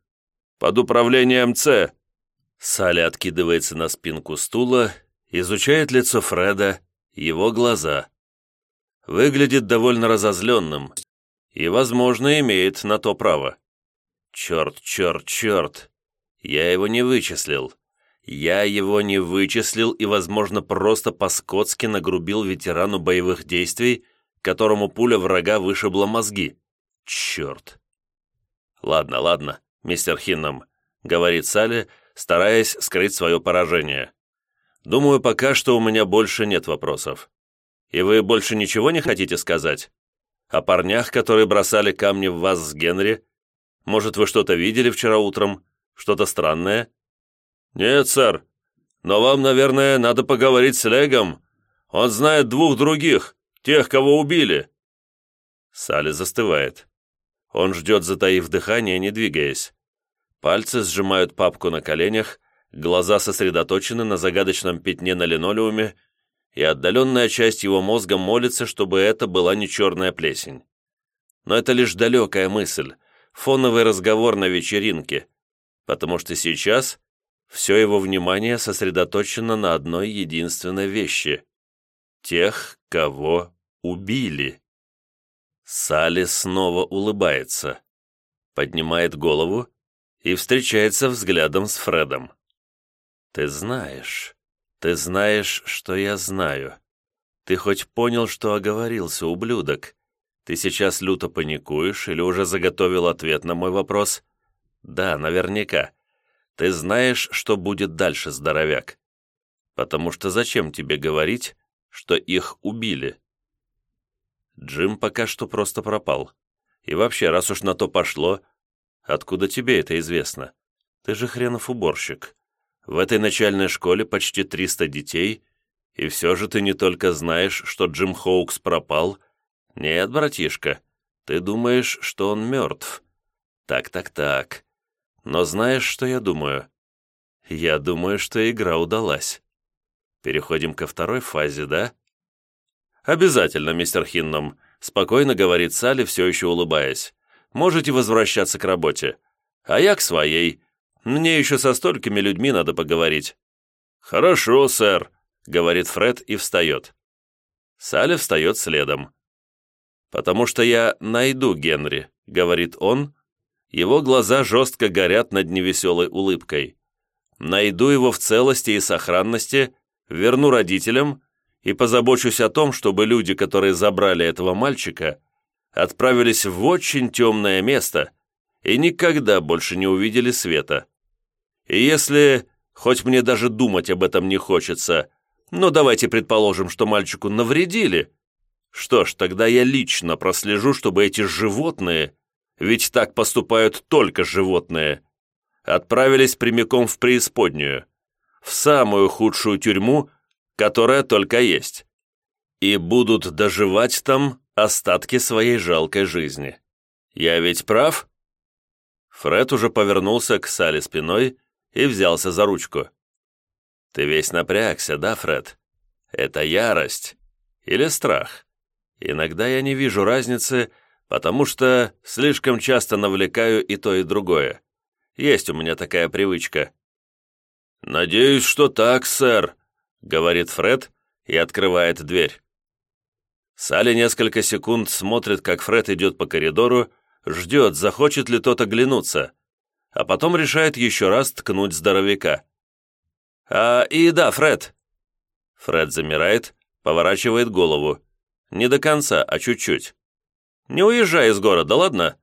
под управлением Ц». Салли откидывается на спинку стула, изучает лицо Фреда, его глаза. Выглядит довольно разозленным и, возможно, имеет на то право. Черт, черт, черт. Я его не вычислил. Я его не вычислил и, возможно, просто по-скотски нагрубил ветерану боевых действий, которому пуля врага вышибла мозги. Черт. Ладно, ладно, мистер Хинном, говорит Салли, стараясь скрыть свое поражение. Думаю, пока что у меня больше нет вопросов. И вы больше ничего не хотите сказать? О парнях, которые бросали камни в вас с Генри? Может, вы что-то видели вчера утром? Что-то странное?» «Нет, сэр. Но вам, наверное, надо поговорить с Легом. Он знает двух других, тех, кого убили». Салли застывает. Он ждет, затаив дыхание, не двигаясь. Пальцы сжимают папку на коленях, глаза сосредоточены на загадочном пятне на линолеуме, и отдаленная часть его мозга молится, чтобы это была не черная плесень. Но это лишь далекая мысль, фоновый разговор на вечеринке, потому что сейчас все его внимание сосредоточено на одной единственной вещи — тех, кого убили. Салли снова улыбается, поднимает голову и встречается взглядом с Фредом. «Ты знаешь, ты знаешь, что я знаю. Ты хоть понял, что оговорился, ублюдок? Ты сейчас люто паникуешь или уже заготовил ответ на мой вопрос? Да, наверняка. Ты знаешь, что будет дальше, здоровяк. Потому что зачем тебе говорить, что их убили?» Джим пока что просто пропал. И вообще, раз уж на то пошло, откуда тебе это известно? Ты же хренов уборщик. В этой начальной школе почти 300 детей, и все же ты не только знаешь, что Джим Хоукс пропал. Нет, братишка, ты думаешь, что он мертв. Так-так-так. Но знаешь, что я думаю? Я думаю, что игра удалась. Переходим ко второй фазе, да? «Обязательно, мистер Хинном», — спокойно говорит Салли, все еще улыбаясь. «Можете возвращаться к работе. А я к своей. Мне еще со столькими людьми надо поговорить». «Хорошо, сэр», — говорит Фред и встает. Салли встает следом. «Потому что я найду Генри», — говорит он. Его глаза жестко горят над невеселой улыбкой. «Найду его в целости и сохранности, верну родителям и позабочусь о том, чтобы люди, которые забрали этого мальчика, отправились в очень темное место и никогда больше не увидели света. И если, хоть мне даже думать об этом не хочется, но давайте предположим, что мальчику навредили, что ж, тогда я лично прослежу, чтобы эти животные, ведь так поступают только животные, отправились прямиком в преисподнюю, в самую худшую тюрьму, которая только есть, и будут доживать там остатки своей жалкой жизни. Я ведь прав?» Фред уже повернулся к Сале спиной и взялся за ручку. «Ты весь напрягся, да, Фред? Это ярость или страх? Иногда я не вижу разницы, потому что слишком часто навлекаю и то, и другое. Есть у меня такая привычка. «Надеюсь, что так, сэр», — говорит Фред и открывает дверь. Салли несколько секунд смотрит, как Фред идет по коридору, ждет, захочет ли тот оглянуться, а потом решает еще раз ткнуть здоровяка. «А, и да, Фред!» Фред замирает, поворачивает голову. Не до конца, а чуть-чуть. «Не уезжай из города, ладно?»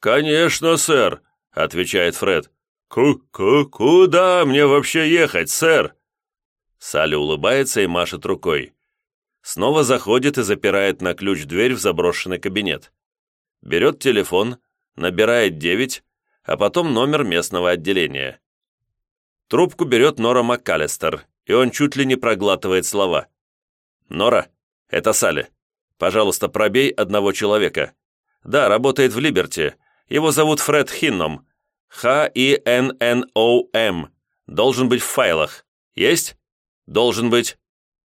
«Конечно, сэр», — отвечает Фред. «Ку-ку, куда мне вообще ехать, сэр?» Салли улыбается и машет рукой. Снова заходит и запирает на ключ дверь в заброшенный кабинет. Берет телефон, набирает 9, а потом номер местного отделения. Трубку берет Нора МакКаллистер, и он чуть ли не проглатывает слова. «Нора, это Салли. Пожалуйста, пробей одного человека. Да, работает в Либерти. Его зовут Фред Хинном. Х-И-Н-Н-О-М. Должен быть в файлах. Есть? Должен быть.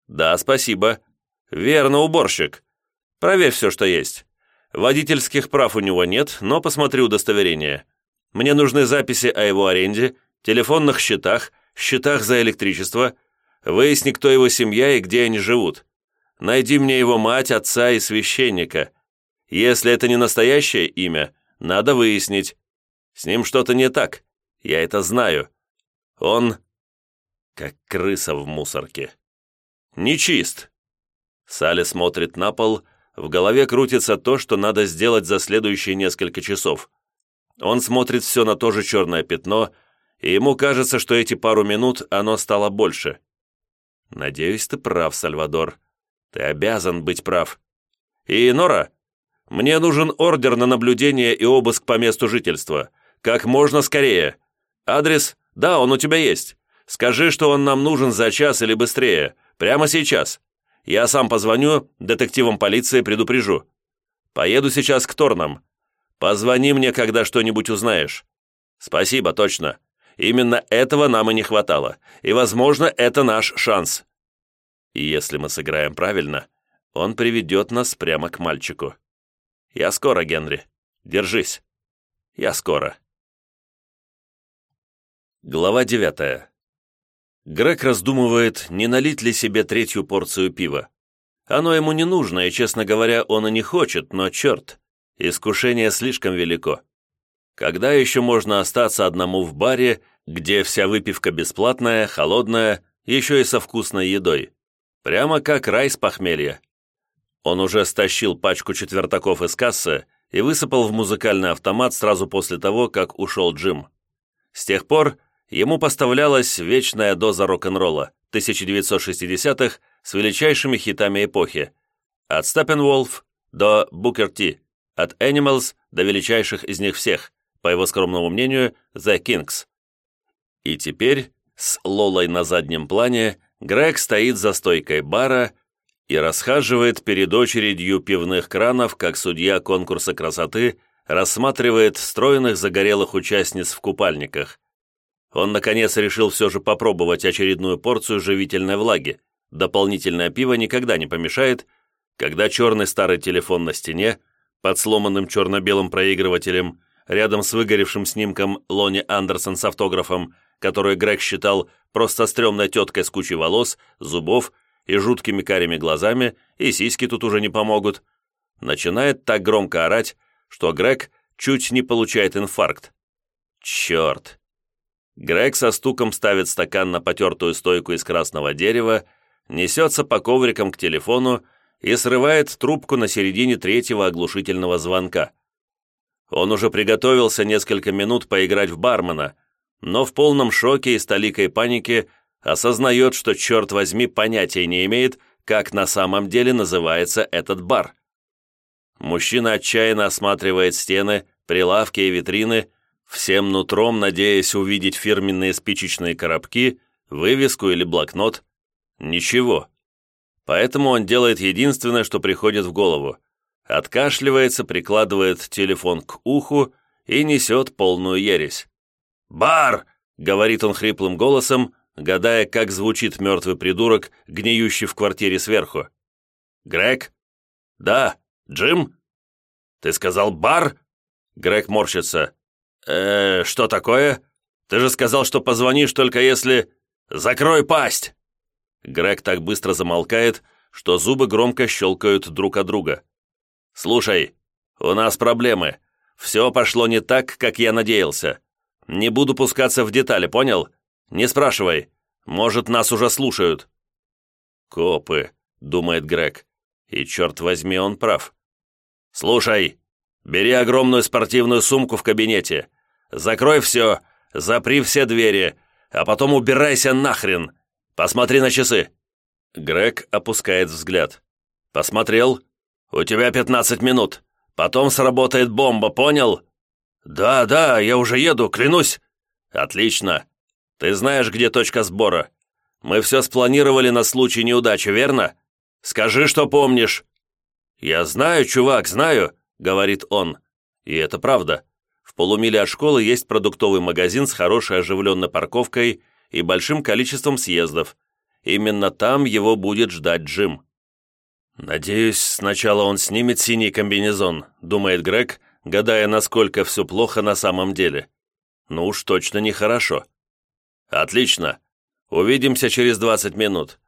Да, спасибо. Верно, уборщик. Проверь все, что есть. Водительских прав у него нет, но посмотри удостоверение. Мне нужны записи о его аренде, телефонных счетах, счетах за электричество. Выясни, кто его семья и где они живут. Найди мне его мать, отца и священника. Если это не настоящее имя, надо выяснить. С ним что-то не так. Я это знаю. Он как крыса в мусорке. Нечист. Салли смотрит на пол, в голове крутится то, что надо сделать за следующие несколько часов. Он смотрит все на то же черное пятно, и ему кажется, что эти пару минут оно стало больше. Надеюсь, ты прав, Сальвадор. Ты обязан быть прав. И, Нора, мне нужен ордер на наблюдение и обыск по месту жительства. Как можно скорее. Адрес? Да, он у тебя есть. Скажи, что он нам нужен за час или быстрее. Прямо сейчас. Я сам позвоню, детективам полиции предупрежу. Поеду сейчас к Торнам. Позвони мне, когда что-нибудь узнаешь. Спасибо, точно. Именно этого нам и не хватало. И, возможно, это наш шанс. И если мы сыграем правильно, он приведет нас прямо к мальчику. Я скоро, Генри. Держись. Я скоро. Глава девятая. Грег раздумывает, не налить ли себе третью порцию пива. Оно ему не нужно, и, честно говоря, он и не хочет, но черт, искушение слишком велико. Когда еще можно остаться одному в баре, где вся выпивка бесплатная, холодная, еще и со вкусной едой? Прямо как рай с похмелья. Он уже стащил пачку четвертаков из кассы и высыпал в музыкальный автомат сразу после того, как ушел Джим. С тех пор ему поставлялась вечная доза рок-н-ролла 1960-х с величайшими хитами эпохи, от Steppenwolf до Booker T, от Animals до величайших из них всех, по его скромному мнению, The Kings. И теперь, с Лолой на заднем плане, Грег стоит за стойкой бара и расхаживает перед очередью пивных кранов, как судья конкурса красоты рассматривает стройных загорелых участниц в купальниках. Он, наконец, решил все же попробовать очередную порцию живительной влаги. Дополнительное пиво никогда не помешает, когда черный старый телефон на стене, под сломанным черно-белым проигрывателем, рядом с выгоревшим снимком Лони Андерсон с автографом, который Грег считал просто стрёмной теткой с кучей волос, зубов и жуткими карими глазами, и сиськи тут уже не помогут, начинает так громко орать, что Грег чуть не получает инфаркт. Черт! Грег со стуком ставит стакан на потертую стойку из красного дерева, несется по коврикам к телефону и срывает трубку на середине третьего оглушительного звонка. Он уже приготовился несколько минут поиграть в бармена, но в полном шоке и столикой паники осознает, что, черт возьми, понятия не имеет, как на самом деле называется этот бар. Мужчина отчаянно осматривает стены, прилавки и витрины, всем нутром надеясь увидеть фирменные спичечные коробки, вывеску или блокнот. Ничего. Поэтому он делает единственное, что приходит в голову. Откашливается, прикладывает телефон к уху и несет полную ересь. «Бар!» — говорит он хриплым голосом, гадая, как звучит мертвый придурок, гниющий в квартире сверху. «Грег?» «Да, Джим?» «Ты сказал бар?» Грег морщится. «Э, что такое? Ты же сказал, что позвонишь только если... Закрой пасть!» Грег так быстро замолкает, что зубы громко щелкают друг о друга. «Слушай, у нас проблемы. Все пошло не так, как я надеялся. Не буду пускаться в детали, понял? Не спрашивай. Может, нас уже слушают». «Копы», — думает Грег. И, черт возьми, он прав. «Слушай, бери огромную спортивную сумку в кабинете. Закрой все, запри все двери, а потом убирайся нахрен. Посмотри на часы». Грег опускает взгляд. «Посмотрел? У тебя пятнадцать минут. Потом сработает бомба, понял?» «Да, да, я уже еду, клянусь». «Отлично. Ты знаешь, где точка сбора. Мы все спланировали на случай неудачи, верно? Скажи, что помнишь». «Я знаю, чувак, знаю», — говорит он. И это правда. В полумиле от школы есть продуктовый магазин с хорошей оживленной парковкой и большим количеством съездов. Именно там его будет ждать Джим. «Надеюсь, сначала он снимет синий комбинезон», — думает Грег, гадая, насколько все плохо на самом деле. «Ну уж точно нехорошо». «Отлично. Увидимся через 20 минут.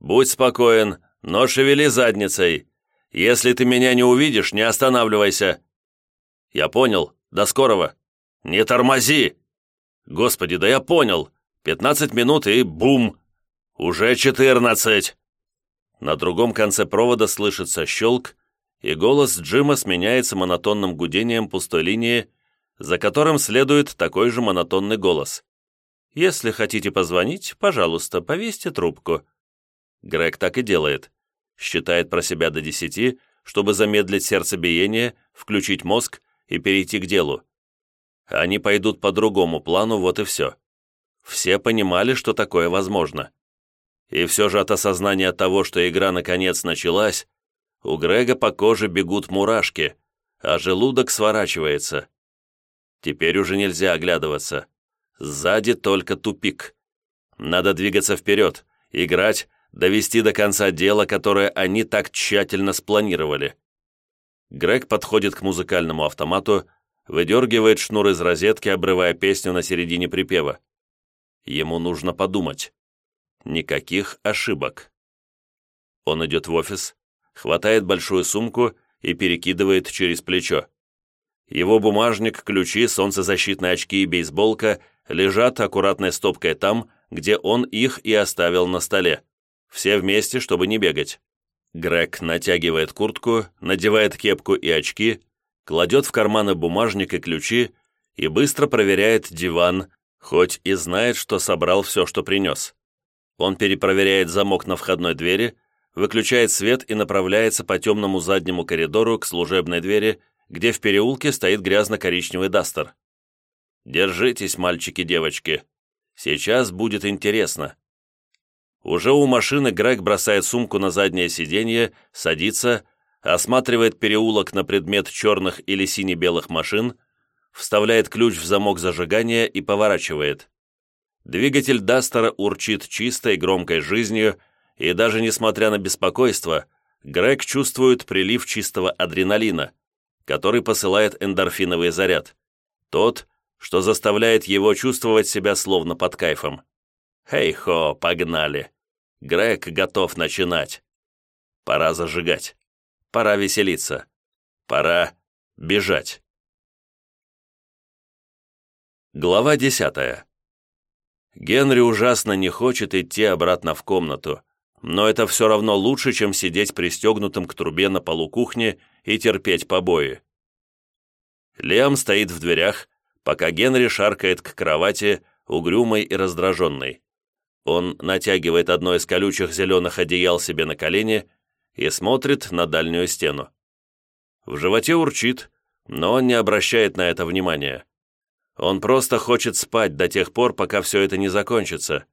Будь спокоен, но шевели задницей. Если ты меня не увидишь, не останавливайся». «Я понял. До скорого». «Не тормози!» «Господи, да я понял. 15 минут и бум!» «Уже 14!» На другом конце провода слышится щелк, и голос Джима сменяется монотонным гудением пустой линии, за которым следует такой же монотонный голос. «Если хотите позвонить, пожалуйста, повесьте трубку». Грег так и делает. Считает про себя до десяти, чтобы замедлить сердцебиение, включить мозг и перейти к делу. Они пойдут по другому плану, вот и все. Все понимали, что такое возможно. И все же от осознания того, что игра наконец началась, у Грега по коже бегут мурашки, а желудок сворачивается. Теперь уже нельзя оглядываться. Сзади только тупик. Надо двигаться вперед, играть, довести до конца дело, которое они так тщательно спланировали. Грег подходит к музыкальному автомату, выдергивает шнур из розетки, обрывая песню на середине припева. Ему нужно подумать. Никаких ошибок. Он идет в офис, хватает большую сумку и перекидывает через плечо. Его бумажник, ключи, солнцезащитные очки и бейсболка лежат аккуратной стопкой там, где он их и оставил на столе. Все вместе, чтобы не бегать. Грег натягивает куртку, надевает кепку и очки, кладет в карманы бумажник и ключи и быстро проверяет диван, хоть и знает, что собрал все, что принес. Он перепроверяет замок на входной двери, выключает свет и направляется по темному заднему коридору к служебной двери, где в переулке стоит грязно-коричневый дастер. «Держитесь, мальчики-девочки. Сейчас будет интересно». Уже у машины Грег бросает сумку на заднее сиденье, садится, осматривает переулок на предмет черных или сине-белых машин, вставляет ключ в замок зажигания и поворачивает. Двигатель Дастера урчит чистой, громкой жизнью, и даже несмотря на беспокойство, Грег чувствует прилив чистого адреналина, который посылает эндорфиновый заряд. Тот, что заставляет его чувствовать себя словно под кайфом. Хей-хо, погнали. Грег готов начинать. Пора зажигать. Пора веселиться. Пора бежать. Глава десятая. Генри ужасно не хочет идти обратно в комнату, но это все равно лучше, чем сидеть пристегнутым к трубе на полу кухни и терпеть побои. Лиам стоит в дверях, пока Генри шаркает к кровати, угрюмый и раздраженный. Он натягивает одно из колючих зеленых одеял себе на колени и смотрит на дальнюю стену. В животе урчит, но он не обращает на это внимания. Он просто хочет спать до тех пор, пока все это не закончится.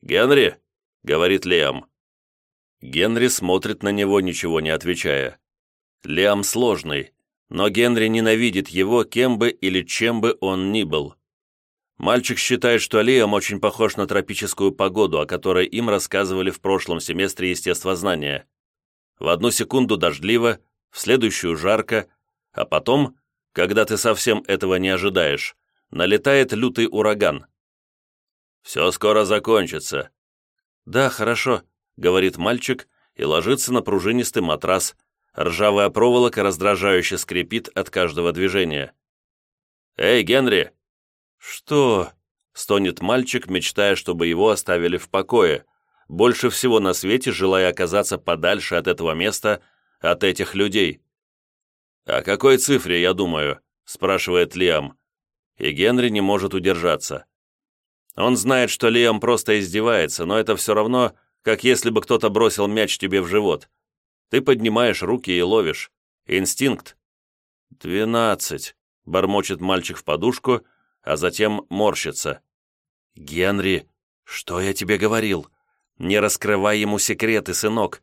«Генри!» — говорит Лиам. Генри смотрит на него, ничего не отвечая. Лиам сложный, но Генри ненавидит его, кем бы или чем бы он ни был. Мальчик считает, что Лиам очень похож на тропическую погоду, о которой им рассказывали в прошлом семестре естествознания. В одну секунду дождливо, в следующую жарко, а потом, когда ты совсем этого не ожидаешь, налетает лютый ураган. «Все скоро закончится». «Да, хорошо», — говорит мальчик и ложится на пружинистый матрас. Ржавая проволока раздражающе скрипит от каждого движения. «Эй, Генри!» «Что?» — стонет мальчик, мечтая, чтобы его оставили в покое, больше всего на свете желая оказаться подальше от этого места, от этих людей. «О какой цифре, я думаю?» — спрашивает Лиам. И Генри не может удержаться. Он знает, что Лиам просто издевается, но это все равно, как если бы кто-то бросил мяч тебе в живот. Ты поднимаешь руки и ловишь. Инстинкт. «Двенадцать», — бормочет мальчик в подушку, а затем морщится. «Генри, что я тебе говорил? Не раскрывай ему секреты, сынок.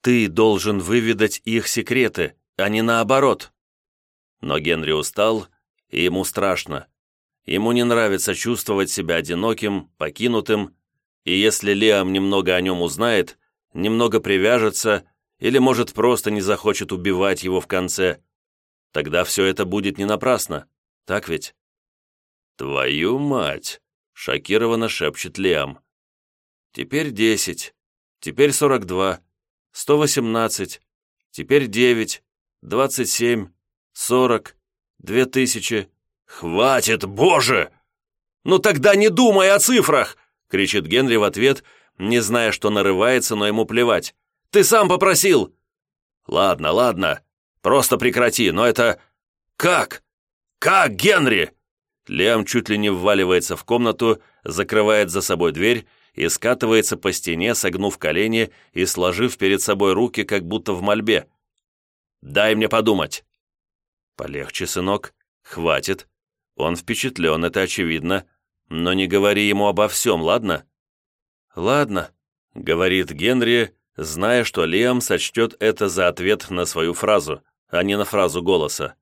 Ты должен выведать их секреты, а не наоборот». Но Генри устал, и ему страшно. Ему не нравится чувствовать себя одиноким, покинутым, и если Лиам немного о нем узнает, немного привяжется или, может, просто не захочет убивать его в конце, тогда все это будет не напрасно, так ведь? «Твою мать!» — шокированно шепчет Лиам. «Теперь десять, теперь сорок два, сто восемнадцать, теперь девять, двадцать семь, сорок, две тысячи...» «Хватит, боже!» «Ну тогда не думай о цифрах!» — кричит Генри в ответ, не зная, что нарывается, но ему плевать. «Ты сам попросил!» «Ладно, ладно, просто прекрати, но это... Как? Как, Генри?» Лиам чуть ли не вваливается в комнату, закрывает за собой дверь и скатывается по стене, согнув колени и сложив перед собой руки, как будто в мольбе. «Дай мне подумать». «Полегче, сынок. Хватит. Он впечатлен, это очевидно. Но не говори ему обо всем, ладно?» «Ладно», — говорит Генри, зная, что Лиам сочтет это за ответ на свою фразу, а не на фразу голоса.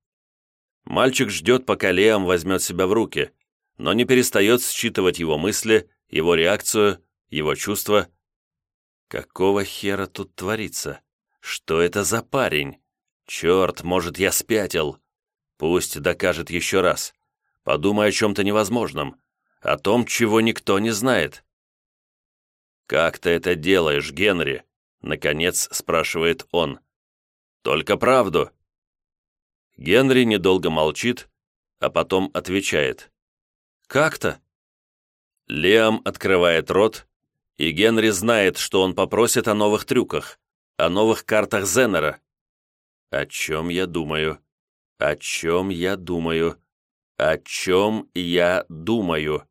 Мальчик ждет, пока Лиам возьмет себя в руки, но не перестает считывать его мысли, его реакцию, его чувства. Какого хера тут творится? Что это за парень? Черт, может, я спятил. Пусть докажет еще раз. Подумай о чем-то невозможном, о том, чего никто не знает. «Как ты это делаешь, Генри?» — наконец спрашивает он. «Только правду». Генри недолго молчит, а потом отвечает. «Как-то?» Лиам открывает рот, и Генри знает, что он попросит о новых трюках, о новых картах Зеннера. О чем я думаю? О чем я думаю? «О чем я думаю?»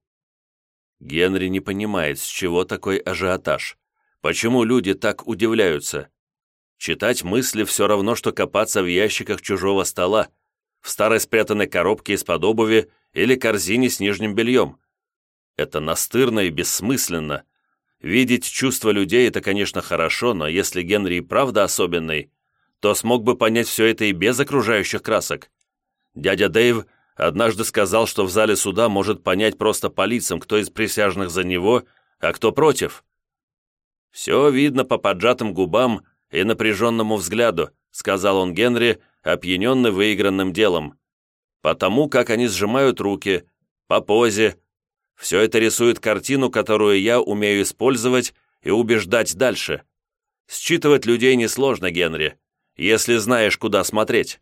Генри не понимает, с чего такой ажиотаж. Почему люди так удивляются? Читать мысли все равно, что копаться в ящиках чужого стола, в старой спрятанной коробке из-под обуви или корзине с нижним бельем. Это настырно и бессмысленно. Видеть чувства людей – это, конечно, хорошо, но если Генри и правда особенный, то смог бы понять все это и без окружающих красок. Дядя Дэйв – однажды сказал, что в зале суда может понять просто по лицам, кто из присяжных за него, а кто против. «Все видно по поджатым губам и напряженному взгляду», сказал он Генри, опьяненный выигранным делом. «Потому как они сжимают руки, по позе. Все это рисует картину, которую я умею использовать и убеждать дальше. Считывать людей несложно, Генри, если знаешь, куда смотреть».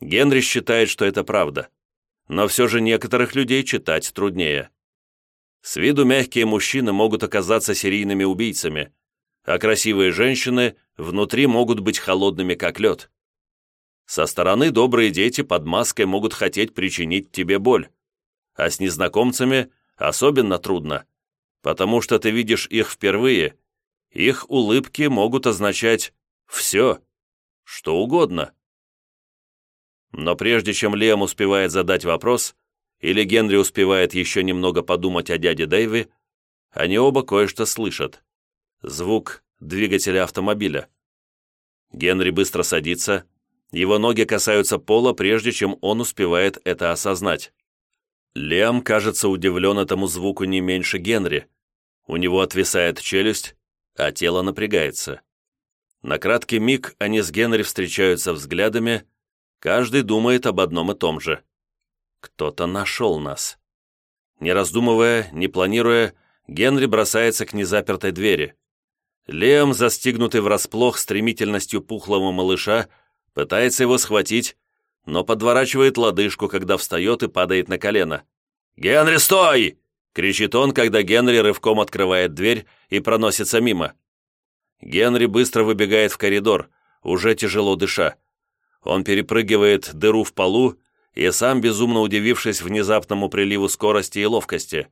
Генри считает, что это правда. Но все же некоторых людей читать труднее. С виду мягкие мужчины могут оказаться серийными убийцами, а красивые женщины внутри могут быть холодными, как лед. Со стороны добрые дети под маской могут хотеть причинить тебе боль, а с незнакомцами особенно трудно, потому что ты видишь их впервые, их улыбки могут означать все, что угодно. Но прежде чем Лем успевает задать вопрос, или Генри успевает еще немного подумать о дяде Дэйве, они оба кое-что слышат. Звук двигателя автомобиля. Генри быстро садится, его ноги касаются пола, прежде чем он успевает это осознать. Лем кажется удивлен этому звуку не меньше Генри. У него отвисает челюсть, а тело напрягается. На краткий миг они с Генри встречаются взглядами, Каждый думает об одном и том же. Кто-то нашел нас. Не раздумывая, не планируя, Генри бросается к незапертой двери. Лем, застигнутый врасплох стремительностью пухлого малыша, пытается его схватить, но подворачивает лодыжку, когда встает и падает на колено. «Генри, стой!» — кричит он, когда Генри рывком открывает дверь и проносится мимо. Генри быстро выбегает в коридор, уже тяжело дыша. Он перепрыгивает дыру в полу и сам, безумно удивившись внезапному приливу скорости и ловкости.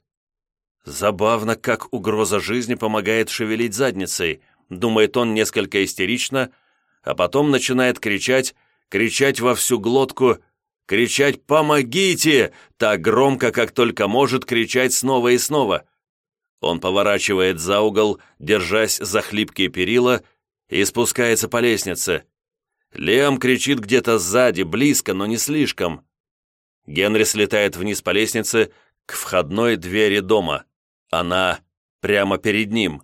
«Забавно, как угроза жизни помогает шевелить задницей», думает он несколько истерично, а потом начинает кричать, кричать во всю глотку, кричать «Помогите!» так громко, как только может кричать снова и снова. Он поворачивает за угол, держась за хлипкие перила, и спускается по лестнице. Лем кричит где-то сзади, близко, но не слишком. Генри слетает вниз по лестнице к входной двери дома. Она прямо перед ним.